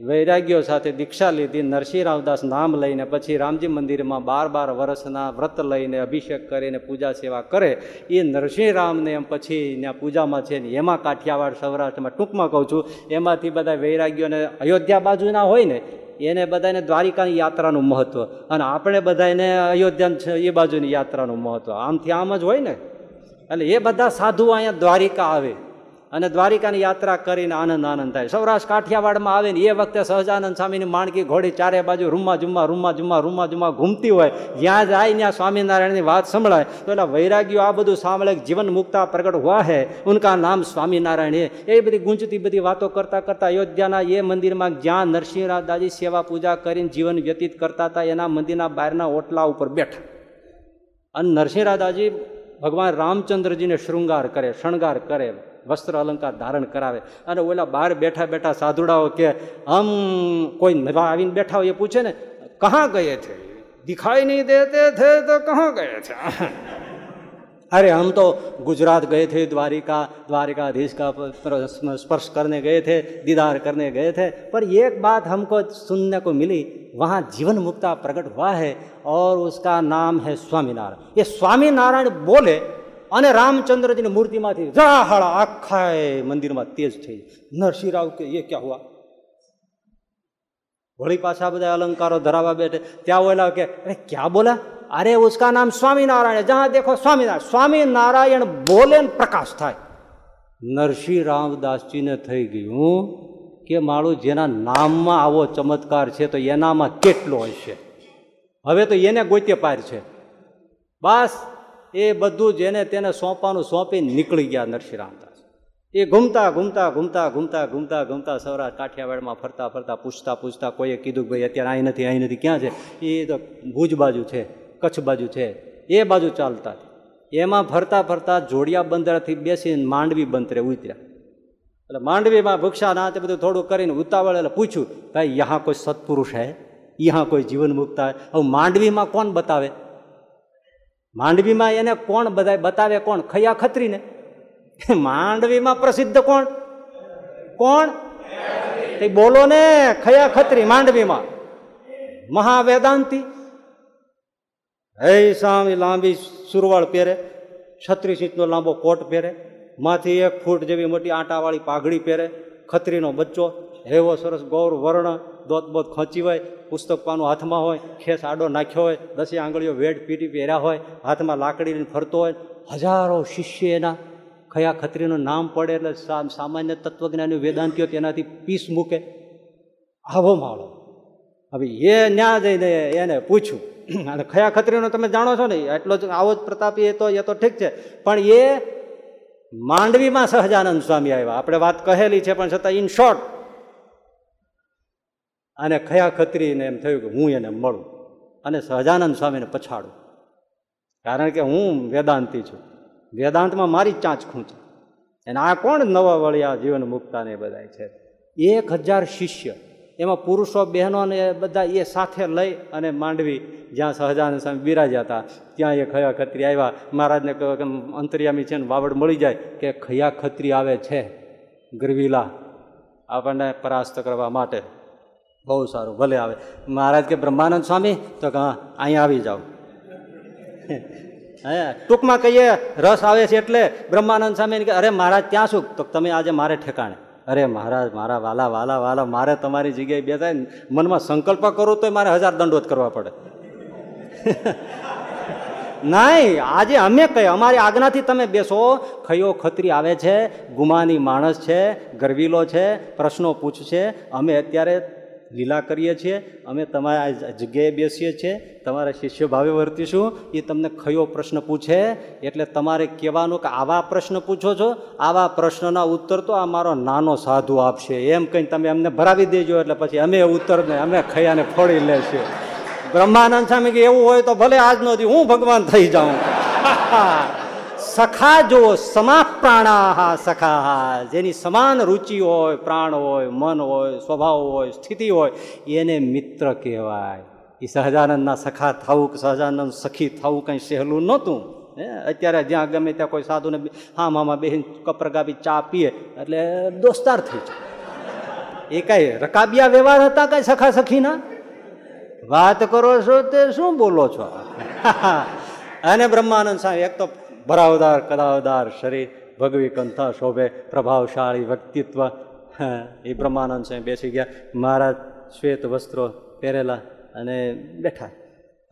વૈરાગ્યો સાથે દીક્ષા લીધી નરસિંહ રામદાસ નામ લઈને પછી રામજી મંદિરમાં બાર બાર વર્ષના વ્રત લઈને અભિષેક કરીને પૂજા સેવા કરે, એ નરસિંહ રામને એમ પછી ત્યાં પૂજામાં છે ને એમાં કાઠિયાવાડ સૌરાષ્ટ્રમાં ટૂંકમાં કહું છું, એમાંથી બધા વૈરાગ્યોને અયોધ્યા બાજુના હોય ને, એને બધાને દ્વારિકાની યાત્રાનું મહત્વ અને આપણે બધાને અયોધ્યા એ બાજુની યાત્રાનું મહત્વ. આમથી આમ જ હોય ને? એટલે એ બધા સાધુઓ અહીંયા દ્વારિકા આવે. અને દ્વારિકાની યાત્રા કરીને આનંદ આનંદ થાય. સૌરાષ્ટ્ર કાઠિયાવાડમાં આવે ને એ વખતે સહજાનંદ સ્વામીની માણકી ઘોડી ચારે બાજુ રૂમમાં જુમ્મા રૂમમાં જુમ્મા રૂમમાં જુમ્મા ઘૂમતી હોય જ્યાં જાય ત્યાં સ્વામિનારાયણની વાત સંભળાય. તો એટલે વૈરાગ્યો આ બધું સાંભળે જીવન મુક્તા પ્રગટ હુઆ હે, ઉનકા નામ સ્વામિનારાયણ એ એ બધી ગુંજતી બધી વાતો કરતાં કરતાં અયોધ્યાના એ મંદિરમાં જ્યાં નરસિંહરાજ સેવા પૂજા કરીને જીવન વ્યતીત કરતા હતા, એના મંદિરના બહારના ઓટલા ઉપર બેઠા. અને નરસિંહ દાદી ભગવાન રામચંદ્રજીને શૃંગાર કરે, શણગાર કરે. વસ્ત્ર અલંકાર ધારણ કરાવે અને ઓલા બહાર બેઠા બેઠા સાધુડાઓ કે આમ કોઈ નવા આવીને બેઠા હોય એ પૂછે ને કહા ગયે છે દિખાઈ નહીં દેતે થે તો કહા ગયે છે अरे हम तो गुजरात गए थे द्वारिका द्वारिकाधीश का स्पर्श करने गए थे दीदार करने गए थे पर एक बात हमको सुनने को मिली वहाँ जीवन मुक्ता प्रकट हुआ है और उसका नाम है स्वामीनारायण ये स्वामीनारायण बोले અને રામચંદ્રજીની મૂર્તિમાંથી ઝાહળા આખા મંદિરમાં તેજ થઈ નરસિંહરાવ કે, એ ક્યાં હુઆ? વળી પાછા બધા અલંકારો ધરાવવા બેઠે. ત્યાં ઓલા કે, અરે, ક્યાં બોલા? અરે, ઉસકા નામ સ્વામિનારાયણ જહાં દેખો, સ્વામિનારાયણ. સ્વામિનારાયણ બોલે ને પ્રકાશ થાય. નરસિંહ રામદાસજીને થઈ ગયું કે, માળું જેના નામમાં આવો ચમત્કાર છે, તો એનામાં કેટલો હશે? હવે તો એને ગોત્ય પાર છે. બસ એ બધું જેને તેને સોંપવાનું સોંપી નીકળી ગયા નરસિંહરામદાસ એ ઘૂમતા ઘૂમતા ઘૂમતા ઘૂમતા ઘૂમતા ઘૂમતા સૌરાષ્ટ્ર કાઠિયાવાડમાં ફરતા ફરતા, પૂછતા પૂછતા કોઈએ કીધું ભાઈ અત્યારે અહીં નથી અહીં નથી, ક્યાં છે? એ તો ભુજ બાજુ છે, કચ્છ બાજુ છે, એ બાજુ ચાલતા એમાં ફરતા ફરતા જોડિયા બંદરથી બેસીને માંડવી બંદરે ઉતર્યા. એટલે માંડવીમાં ભૂક્ષા ના તે બધું થોડું કરીને ઉતાવળ એટલે પૂછ્યું, ભાઈ, યહાં કોઈ સત્પુરુષ હે? યહાં કોઈ જીવન મુક્તા હવે માંડવીમાં કોણ બતાવે? માંડવીમાં એને કોણ બધા બતાવે કોણ? ખયા ખત્રીને. માંડવીમાં પ્રસિદ્ધ કોણ? કોણ? બોલો ને, ખયા ખત્રી, માંડવીમાં. મહાવેદાંતિ. હે સામી લાંબી સુરવાળ પહેરે છત્રીસ ઇંચનો લાંબો કોટ પહેરે, માથી એક ફૂટ જેવી મોટી આંટાવાળી પાઘડી પહેરે, ખત્રીનો બચ્ચો હેવો સરસ ગૌર વર્ણ દોત બોત ખોંચી હોય, પુસ્તક પાનું હાથમાં હોય, ખેસ આડો નાખ્યો હોય, દસી આંગળીઓ વેડ પીટી પહેર્યા હોય, હાથમાં લાકડી ફરતો હોય, હજારો શિષ્ય એના ખયા ખત્રીનું નામ પડે એટલે સામાન્ય તત્વજ્ઞાની વેદાંતિઓ તેનાથી પીસ મૂકે. આવો માળો. હવે એ ન્યા જઈને એને પૂછ્યું. અને ખયા ખત્રીનો તમે જાણો છો ને, એટલો જ આવો જ પ્રતાપી એ તો એ તો ઠીક છે. પણ એ માંડવીમાં સહજાનંદ સ્વામી આવ્યા. આપણે વાત કહેલી છે, પણ છતાં ઇન શોર્ટ અને ખયા ખત્રીને એમ થયું કે હું એને મળું અને સહજાનંદ સ્વામીને પછાડું. કારણ કે હું વેદાંતી છું. વેદાંતમાં મારી ચાંચ ખૂંચ. અને આ કોણ નવા વળિયા જીવન મુક્તા ને બધા છે? એક હજાર શિષ્ય. એમાં પુરુષો બહેનોને બધા એ સાથે લઈ અને માંડવી જ્યાં સહજાનંદ સ્વામી બિરાજ્યા હતા, ત્યાં એ ખયા ખત્રી આવ્યા. મહારાજને કહ્યું કે અંતરિયામી છે ને વાવડ મળી જાય કે ખયા ખત્રી આવે છે ગરવીલા. આપણને પરાસ્ત કરવા માટે બહુ સારું, ભલે આવે. મહારાજ કે બ્રહ્માનંદ સ્વામી, તો કે હા, અહીંયા આવી જાઓ. હે, ટૂંકમાં કહીએ, રસ આવે છે એટલે બ્રહ્માનંદ સ્વામી કે અરે મહારાજ, ત્યાં શું? તો તમે આજે મારે ઠેકાણે. અરે મહારાજ, મારા વાલા વાલા વાલા, મારે તમારી જગ્યાએ બેસાય મનમાં સંકલ્પ કરું તો મારે હજાર દંડોત કરવા પડે. નહીં, આજે અમે કહીએ, અમારી આજ્ઞાથી તમે બેસો. ખયો, ખત્રી આવે છે, ગુમાની માણસ છે, ગરવીલો છે, પ્રશ્નો પૂછશે. અમે અત્યારે લીલા કરીએ છીએ. અમે તમારા જગ્યાએ બેસીએ છીએ. તમારા શિષ્ય ભાવે વર્તીશું એ તમને કયો પ્રશ્ન પૂછે? એટલે તમારે કહેવાનું કે આવા પ્રશ્ન પૂછો છો. આવા પ્રશ્નના ઉત્તર તો આ મારો નાનો સાધુ આપશે. એમ કંઈ તમે અમને ભરાવી દેજો એટલે પછી અમે ઉત્તરને અમે ખયાને ફોડી લેશું. બ્રહ્માનંદ સ્વામી કે એવું હોય તો ભલે આજનો દી હું ભગવાન થઈ જાઉં. સખા જો સમા પ્રાણાહા સખા જેની સમાન રુચિ હોય, પ્રાણ હોય, મન હોય, સ્વભાવ હોય, સ્થિતિ હોય, એને મિત્ર કહેવાય. એ સહજાનંદના સખા થવું કે સહજાનંદ સખી થવું કંઈ સહેલું નહોતું. હે, અત્યારે જ્યાં ગમે ત્યાં કોઈ સાધુને હા, મામા, બહેન, કપર ગાબી ચા પીએ, એટલે દોસ્તાર થઈ જાય. એ કઈ રકાબિયા વ્યવહાર હતા કઈ સખા સખીના? વાત કરો છો તે શું બોલો છો? અને બ્રહ્માનંદ સાહેબ એક તો ભરાવદાર કદાવદાર શરીર, ભગવી કંથા શોભે પ્રભાવશાળી વ્યક્તિત્વ. એ બ્રહ્માનંદ સ્વામી બેસી ગયા. મહારાજ શ્વેત વસ્ત્રો પહેરેલા અને બેઠા.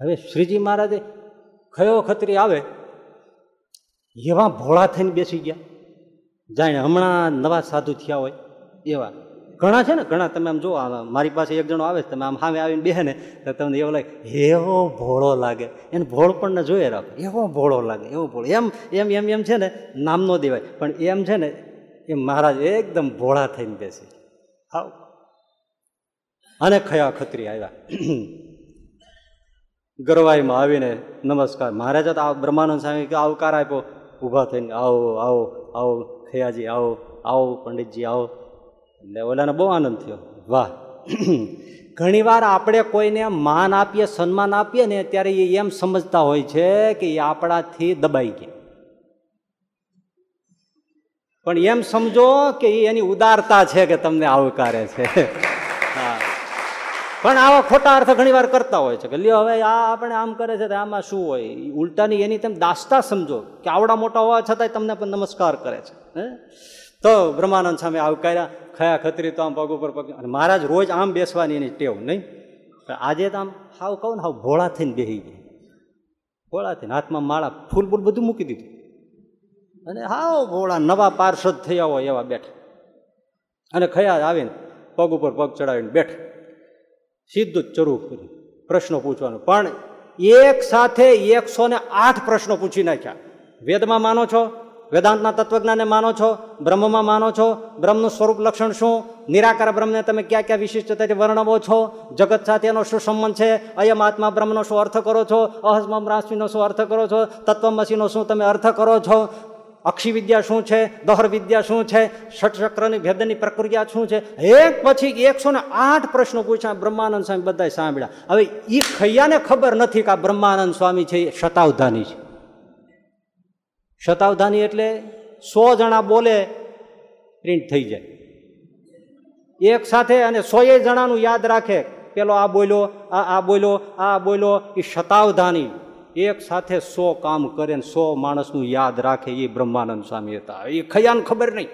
હવે શ્રીજી મહારાજે ખયો ખતરી આવે, એવા ભોળા થઈને બેસી ગયા. જાણે હમણાં નવા સાધુ થયા હોય એવા. ઘણા છે ને, ઘણા, તમે આમ જો મારી પાસે એક જણો આવે તમે આમ સામે આવીને બેહે ને તો તમને એવું લાગે, એવો ભોળો લાગે. એને ભોળ પણ જોઈએ રાખો. એવો ભોળો લાગે, એવો ભોળો. એમ એમ એમ એમ છે ને, નામ ન દેવાય. પણ એમ છે ને, એ મહારાજ એકદમ ભોળા થઈને બેસે. હાવ. અને ખયા ખત્રી આવ્યા. ગરવાઈમાં આવીને નમસ્કાર. મહારાજા તો આ બ્રહ્માનંદ સ્વામી આવકાર આપ્યો. ઊભા થઈને, આવો આવો આવો, ખયાજી, આવો આવો, પંડિતજી, આવો. એટલે ઓલાને બહુ આનંદ થયો. વાહ. ઘણીવાર આપણે કોઈને માન આપીએ, સન્માન આપીએ ને ત્યારે એ એમ સમજતા હોય છે કે એ આપણાથી દબાઈ ગયા. પણ એમ સમજો કે એ એની ઉદારતા છે કે તમને આવકારે છે. પણ આવા ખોટા અર્થ ઘણીવાર કરતા હોય છે કે લ્યો હવે આ આપણે આમ કરે છે આમાં શું હોય? ઉલટાની એની તમે દાસતા સમજો કે આવડા મોટા હોવા છતાંય તમને પણ નમસ્કાર કરે છે. હે? તો બ્રહ્માનંદ સામે આવકાર્યા ખયા ખતરી તો આમ પગ ઉપર પગ અને મહારાજ રોજ આમ બેસવાની એની ટેવ નહીં. આજે તો આમ હાવ કહું ને હાવ ભોળા થઈને બેસી ગયા. ભોળા થઈને હાથમાં માળા ફૂલ ફૂલ બધું મૂકી દીધું. અને હાવ ભોળા નવા પાર્ષદ થયા હોય એવા બેઠા. અને ખયા આવીને પગ ઉપર પગ ચડાવીને બેઠા. સીધું જ ચરવું કર્યું પ્રશ્નો પૂછવાનો. પણ એક સાથે એકસો ને આઠ પ્રશ્નો પૂછી નાખ્યા. વેદમાં માનો છો? વેદાંતના તત્વજ્ઞાનને માનો છો, બ્રહ્મમાં માનો છો, બ્રહ્મનું સ્વરૂપ લક્ષણ શું? નિરાકાર બ્રહ્મને તમે ક્યાં ક્યાં વિશિષ્ટતાથી વર્ણવો છો? જગત સાથેનો શું સંબંધ છે? અયમ આત્મા બ્રહ્મનો શું અર્થ કરો છો? અહસ્મમ રાશિનો શું અર્થ કરો છો? તત્વમસીનો શું તમે અર્થ કરો છો? અક્ષી વિદ્યા શું છે? દહર વિદ્યા શું છે? ષટચક્રની ભેદની પ્રક્રિયા શું છે? એક પછી એકસો ને આઠ પ્રશ્નો પૂછ્યા, બ્રહ્માનંદ સ્વામી બધા સાંભળ્યા. હવે એ ખૈયાને ખબર નથી કે આ બ્રહ્માનંદ સ્વામી છે એ શતાવધાની છે. શતાવધાની એટલે સો જણા બોલે પ્રિન્ટ થઈ જાય. એક સાથે અને સોએ જણાનું યાદ રાખે, પેલો આ બોલ્યો, આ આ બોલ્યો આ બોલ્યો, એ શતાવધાની. એક સાથે સો કામ કરે ને સો માણસનું યાદ રાખે, એ બ્રહ્માનંદ સ્વામી હતા. એ ખયાને ખબર નહીં.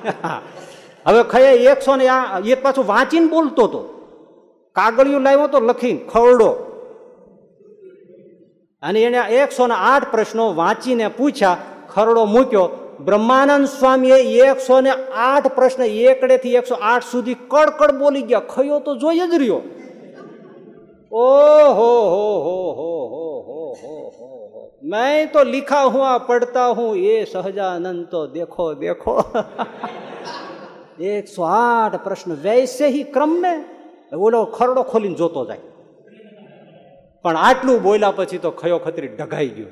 હવે ખયા એકસો ને આ, એક પાછું વાંચીને બોલતો હતો કાગળિયું લાવ્યો તો લખીને, ખવડો. અને એને એકસો ને આઠ પ્રશ્નો વાંચીને પૂછ્યા, ખરડો મૂક્યો, બ્રહ્માનંદ સ્વામીએ એકસો ને આઠ પ્રશ્ન એકડેથી એકસો આઠ સુધી કડકડ બોલી ગયા, ખયો તો જોઈ જ રહ્યો. ઓ હો હો હો હો હો હો હો મેં તો લિખા હું, આ પડતા હું, એ સહજાનંદ તો દેખો દેખો. એકસો આઠ પ્રશ્ન વૈસે હિ ક્રમ? મેં ઓલો ખરડો ખોલીને જોતો જાય. પણ આટલું બોલ્યા પછી તો ખયો ખતરી ઢગાઈ ગયો.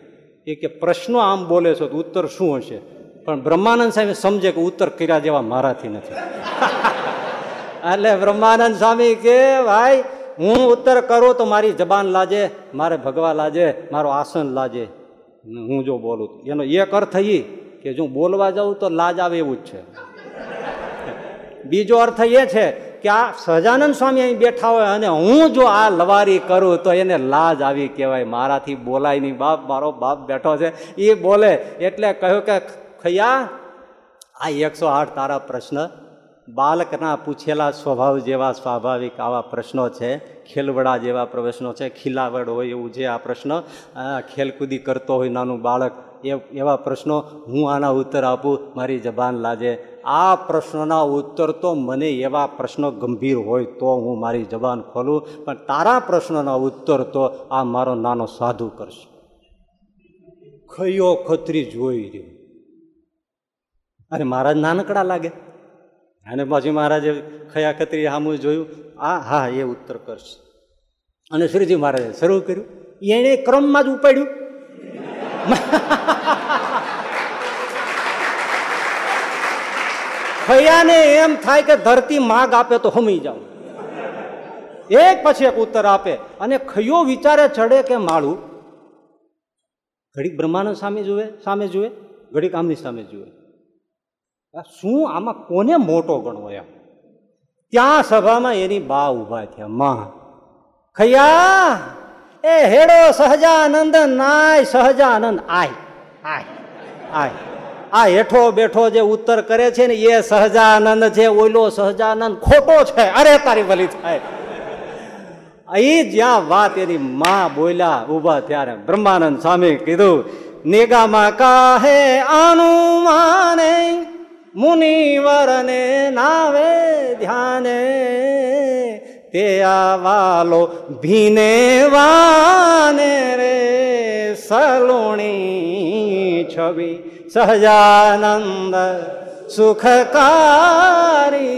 એ કે પ્રશ્નો આમ બોલે છો તો ઉત્તર શું હશે? પણ બ્રહ્માનંદ સાહેબ સમજે કે ઉત્તર કર્યા જેવા મારાથી નથી. એટલે બ્રહ્માનંદ સ્વામી કે, ભાઈ, હું ઉત્તર કરું તો મારી જબાન લાજે, મારે ભગવા લાજે, મારો આસન લાજે. હું જો બોલું એનો એક અર્થ એ કે જો બોલવા જાઉં તો લાજ આવે એવું જ છે. બીજો અર્થ એ છે કે આ સહજાનંદ સ્વામી અહીં બેઠા હોય અને હું જો આ લવારી કરું તો એને લાજ આવી કહેવાય. મારાથી બોલાય નહીં. બાપ, મારો બાપ બેઠો છે. એ બોલે, એટલે કહ્યું કે, ખૈયા, આ એકસો આઠ તારા પ્રશ્ન બાળકના પૂછેલા સ્વભાવ જેવા સ્વાભાવિક આવા પ્રશ્નો છે. ખેલવડા જેવા પ્રશ્નો છે. ખીલાવડ હોય એવું છે આ પ્રશ્ન. ખેલકૂદી કરતો હોય નાનું બાળક એ એવા પ્રશ્નો હું આના ઉત્તર આપું, મારી જબાન લાજે. આ પ્રશ્નોના ઉત્તર તો મને એવા પ્રશ્નો ગંભીર હોય તો હું મારી જબાન ખોલું, પણ તારા પ્રશ્નોના ઉત્તર તો આ મારો નાનો સાધુ કરશે. ખયો ખતરી જોઈ રહ્યો. અરે મહારાજ નાનકડા લાગે. અને પછી મહારાજે ખયા ખતરી હામું જોયું. આ હા, એ ઉત્તર કરશે. અને શ્રીજી મહારાજે શરૂ કર્યું. એણે ક્રમમાં જ ઉપાડ્યું. ખયાને એમ થાય કે ધરતી માગ આપે તો હમી જાઉં. એક પછી એક ઉત્તર આપે. અને ખયો વિચારે ચડે કે માળું? ઘડીક બ્રહ્માનંદ સામે જુએ સામે જુએ, ઘડીક આમની સામે જુએ. શું આમાં કોને મોટો ગણવો એમ? ત્યાં સભામાં એની બા ઊભા થયા. માં, ખૈયા! એ હેડો સહજાનંદ નાય સહજાનંદ આય. આય. આય. આ હેઠો બેઠો જે ઉત્તર કરે છે ને એ સહજાનંદ છે ઓઈલો સહજાનંદ ખોટો છે. અરે તારી ભલી થાય. અહીં જ્યાં વાત એની માં બોલ્યા ઊભા ત્યારે બ્રહ્માનંદ સ્વામી કીધું નિગામાં કાહે આનુમાને મુનિવરને નાવે ધ્યાને वा लो भिनेवाे सलोणी छवि सजानी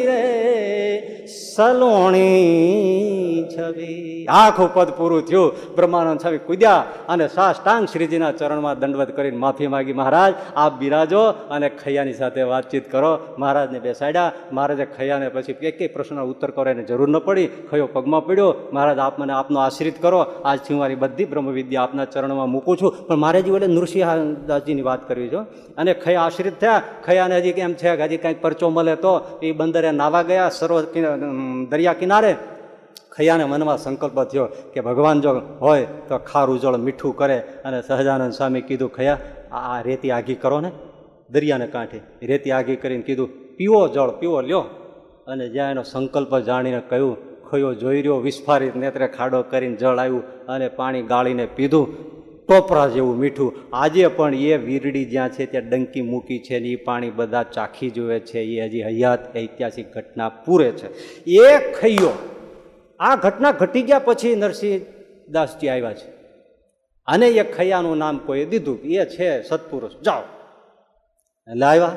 रे સલોણી છવી આખું પદ પૂરું થયું. બ્રહ્માનંદ સ્વામી કૂદ્યા અને સાષ્ટાંગ શ્રીજીના ચરણમાં દંડવત કરીને માફી માંગી. મહારાજ, આપ બિરાજો અને ખૈયાની સાથે વાતચીત કરો. મહારાજને બેસાડ્યા. મહારાજે ખૈયાને પછી એક એક પ્રશ્નનો ઉત્તર કરો એની જરૂર ન પડી. ખયો પગમાં પડ્યો. મહારાજ, આપ મને આપનો આશ્રિત કરો. આજથી હું મારી બધી બ્રહ્મવિદ્યા આપના ચરણમાં મૂકું છું. પણ મારે જે વડે નૃસિંહદાસજીની વાત કરવી છો અને ખયા આશ્રિત થયા. ખયાને હજી કેમ છે હજી કાંઈક પરચો મળે તો? એ બંદરે નાવા ગયા. સર્વ દરિયા કિનારે ખૈયાને મનમાં સંકલ્પ થયો કે ભગવાન જો હોય તો ખારું જળ મીઠું કરે અને સહજાનંદ સ્વામી કીધું, ખયા આ રેતી આઘી કરો ને. દરિયાને કાંઠે રેતી આઘી કરીને કીધું, પીવો જળ, પીવો લ્યો. અને જ્યાં એનો સંકલ્પ જાણીને કહ્યું, ખયો જોઈ રહ્યો વિસ્ફારિત નેત્રે ખાડો કરીને જળ આવ્યું અને પાણી ગાળીને પીધું ટોપરા જેવું મીઠું. આજે પણ એ વીરડી જ્યાં છે ત્યાં ડંકી મૂકી છે ને એ પાણી બધા ચાખી જુએ છે. એ હજી હયાત ઐતિહાસિક ઘટના પૂરે છે. એ ખૈયો આ ઘટના ઘટી ગયા પછી નરસિંહ દાસજી આવ્યા છે. અને એ ખૈયાનું નામ કોઈએ દીધું એ છે સત્પુરુષ. જાઓ. એટલે આવ્યા.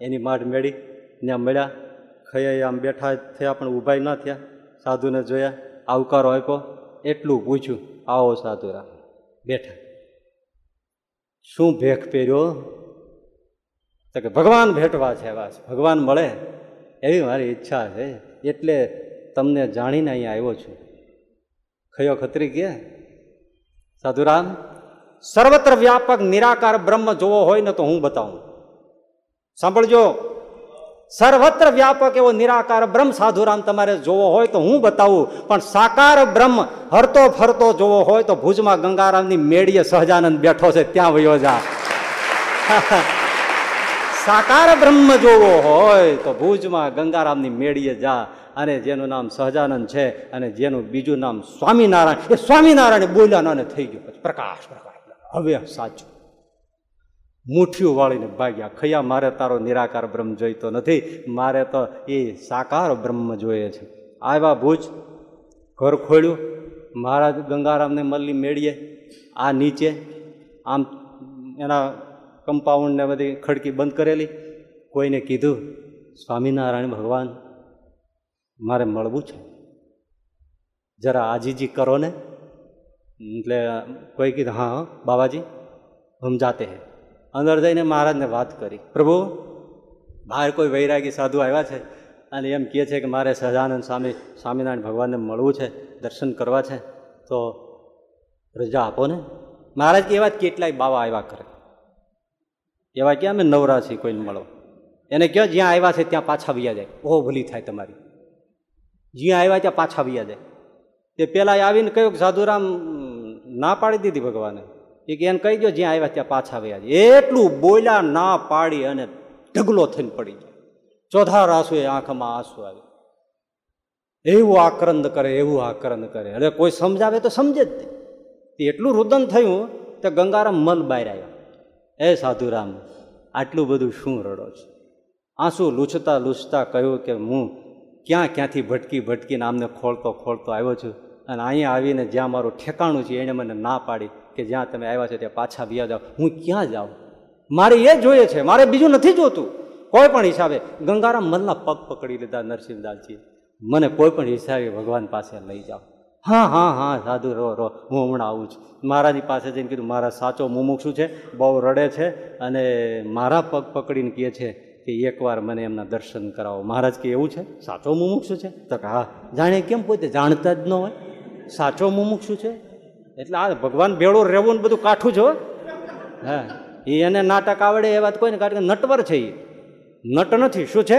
એની માઠ મેળી. ત્યાં મળ્યા. ખૈયા આમ બેઠા થયા પણ ઊભાઈ ન થયા. સાધુને જોયા. આવકારો આપ્યો. એટલું પૂછ્યું. આવો સાધુરા. બેઠા. શું ભેખ પહેર્યો? તો કે ભગવાન ભેટવા છે વાસ ભગવાન મળે. એવી મારી ઈચ્છા છે. એટલે તમને જાણીને અહીંયા આવ્યો છું. ખયો ખત્રી કે? સાધુરામ, સર્વત્ર વ્યાપક નિરાકાર બ્રહ્મ જોવો હોય ને તો હું બતાવું. સાંભળજો. સર્વત્ર વ્યાપક એવો નિરાકાર બ્રહ્મ સાધુરામ તમારે જોવો હોય તો હું બતાવું, પણ સાકાર બ્રહ્મ હરતો ફરતો જોવો હોય તો ભુજમાં ગંગારામની મેળીએ સહજાનંદ બેઠો છે, ત્યાં વયો જા. સાકાર બ્રહ્મ જોવો હોય તો ભુજમાં ગંગારામની મેળીએ જા, અને જેનું નામ સહજાનંદ છે, અને જેનું બીજું નામ સ્વામિનારાયણ, એ સ્વામિનારાયણ બોલ્યા અને થઈ ગયું. પ્રકાશ પ્રકાશ. હવે સાચું. મુઠ્ઠીઓ વાળીને ભાગ્યા. ખયા, મારે તારો નિરાકાર બ્રહ્મ જોઈતો નથી. મારે તો એ સાકાર બ્રહ્મ જોઈએ છે. આવ્યા ભુજ. ઘર ખોલ્યું. મહારાજ ગંગારામને મલ્લી મેળીએ. આ નીચે આમ એના કમ્પાઉન્ડને બધી ખડકી બંધ કરેલી. કોઈને કીધું, સ્વામિનારાયણ ભગવાન, મારે મળવું છે. જરા આજીજી કરો ને. એટલે કોઈ કીધું હા, બાબાજી, હમ જાતે હે. અંદર જઈને મહારાજને વાત કરી. પ્રભુ, બહાર કોઈ વૈરાગી સાધુ આવ્યા છે? અને એમ કહે છે કે મારે સહજાનંદ સ્વામી, સ્વામિનારાયણ ભગવાનને મળવું છે, દર્શન કરવા છે, તો રજા આપો ને. મહારાજ એવા જ કેટલાય બાવા આવ્યા કરે? એવા ક્યાં? અમે નવરા છીએ કોઈને મળો એને કહો જ્યાં આવ્યા છે ત્યાં પાછા વ્યા જાય. ઓહો, ભૂલી થાય તમારી. જ્યાં આવ્યા ત્યાં પાછા વ્યા જાય. તે પહેલાં આવીને કહ્યું કે, સાધુરામ, ના પાડી દીધી ભગવાને? એ કે એને કહી દો જ્યાં આવ્યા ત્યાં પાછા આવ્યા એટલું બોલ્યા ના પાડી અને ઢગલો થઈને પડી જાય. ચોધાર આંસુ એ આંખમાં આંસુ આવે એવું આક્રંદ કરે, એવું આક્રંદ કરે. અરે કોઈ સમજાવે તો સમજે જ તે એટલું રુદન થયું તે ગંગારામ મલ બહાર આવ્યા. એ સાધુરામ, આટલું બધું શું રડો છે? આંસુ લૂછતા લૂછતા કહ્યું કે હું ક્યાં ક્યાંથી ભટકી ભટકીને આમને ખોલતો ખોલતો આવ્યો છું? અને અહીંયા આવીને જ્યાં મારું ઠેકાણું છે, એણે મને ના પાડી. કે જ્યાં તમે આવ્યા છો ત્યાં પાછા વ્યા જાઓ. હું ક્યાં જાઉં? મારે એ જોઈએ છે, મારે બીજું નથી જોતું. કોઈ પણ હિસાબે ગંગારામ મનના પગ પકડી લીધા નરસિંહદાસજી. મને કોઈ પણ હિસાબે ભગવાન પાસે લઈ જાઓ. હા હા હા, સાધુ, રો રો, હું હમણાં આવું છું. મહારાજની પાસે જઈને કીધું, મારા સાચો મુમુક્ષુ છે? બહુ રડે છે અને મારા પગ પકડીને કહે છે કે એકવાર મને એમના દર્શન કરાવો. મહારાજ કે, એવું છે? સાચો મુમુક્ષુ છે? તો હા. જાણે કેમ પોતે જાણતા જ ન હોય? સાચો મુમુક્ષુ છે? એટલે આ ભગવાન ભેળું રહેવું ને બધું કાઠું છો હા. એ એને નાટક આવડે એ વાત કોઈ ને કારણ કે નટવર છે એ નટ નથી, શું છે?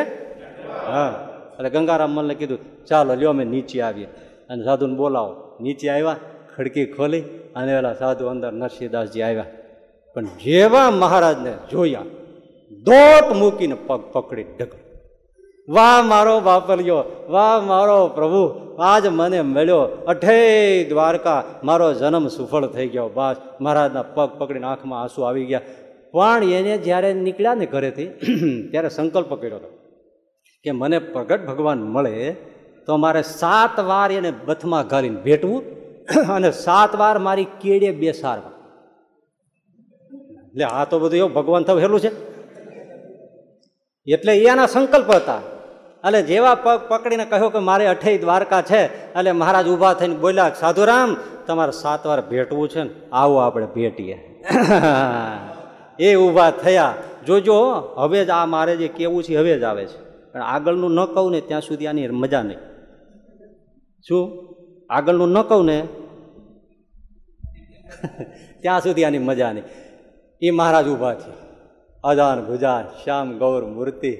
હા. એટલે ગંગારામ મલને કીધું, ચાલો લ્યો, અમે નીચે આવીએ. અને સાધુને બોલાવો. નીચે આવ્યા, ખડકી ખોલી અને પેલા સાધુ અંદર નરસિંહદાસજી આવ્યા. પણ જેવા મહારાજને જોયા, દોટ મૂકીને પગ પકડી ઢગલ. વાહ મારો વાપર્યો વાહ મારો પ્રભુ, આજ મને મળ્યો. અઠે દ્વારકા, મારો જન્મ સુફળ થઈ ગયો. બસ, મહારાજના પગ પકડીને આંખમાં આંસુ આવી ગયા. પણ એને જ્યારે નીકળ્યા ને ઘરેથી, ત્યારે સંકલ્પ કર્યો હતો કે મને પ્રગટ ભગવાન મળે તો મારે સાત વાર એને બથમાં ઘાલીને ભેટવું અને સાત વાર મારી કેડે બેસાડવા. એટલે આ તો બધું એવું ભગવાન થવું હેલું છે. એટલે એ એના સંકલ્પ હતા. અને જેવા પગ પકડીને કહ્યું કે મારે અઠેય દ્વારકા છે એટલે મહારાજ ઊભા થઈને બોલ્યા સાધુરામ, તમારે સાત વાર ભેટવું છે ને, આવો આપણે ભેટીએ. એ ઊભા થયા. જોજો, હવે જ આ મારે જે કેવું છે હવે જ આવે છે. પણ આગળનું ન કહું ને, ત્યાં સુધી આની મજા નહીં. શું? આગળનું ન કહું ને, ત્યાં સુધી આની મજા નહીં. એ મહારાજ ઊભા છે અજાન ગુજાન શ્યામ, ગૌર, મૂર્તિ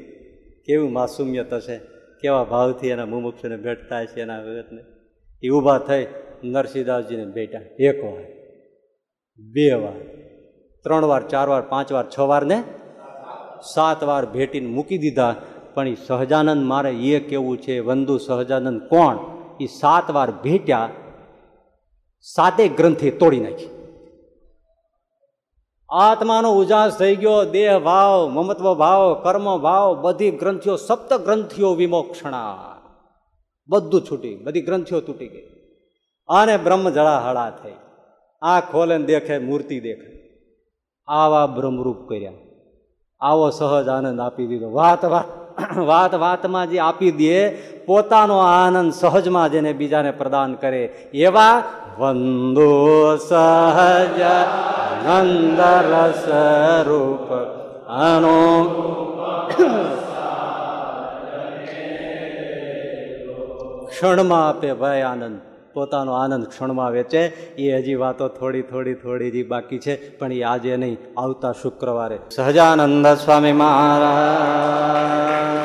કેવું માસુમ્ય થશે? કેવા ભાવથી એના મુમુક્ષને ભેટતા છે એના વિગતને એ ઊભા થઈ નરસિંહદાસજીને બેટા એક વાર, બે વાર, ત્રણ વાર, ચાર વાર, પાંચ વાર, છ વાર ને સાત વાર ભેટીને મૂકી દીધા. પણ એ સહજાનંદ મારે એ કેવું છે? વંદુ સહજાનંદ કોણ? એ સાત વાર ભેટ્યા, સાતે ગ્રંથિ તોડી નાખી આત્માનો ઉજાસ થઈ ગયો, દેહ ભાવ, મમત્વ ભાવ, કર્મ ભાવ, બધી ગ્રંથિઓ, સપ્ત ગ્રંથિઓ વિમોક્ષણા બધું છૂટી બધી ગ્રંથિઓ તૂટી ગઈ. અને બ્રહ્મ જળાહળા થઈ. આ ખોલે દેખે, મૂર્તિ દેખે. આવા બ્રહ્મરૂપ કર્યા. આવો સહજ આનંદ આપી દીધો. વાત વાત વાત, વાતમાં જે આપી દે, પોતાનો આનંદ સહજમાં જેને બીજાને પ્રદાન કરે, એવા નંદ રસ રૂપ અનો ક્ષણમાં આપે ભાઈ આનંદ પોતાનો આનંદ ક્ષણમાં વેચે. એ હજી વાતો થોડી થોડી થોડી જ બાકી છે, પણ એ આજે નહીં, આવતા શુક્રવારે. સહજાનંદ સ્વામી મહારાજ.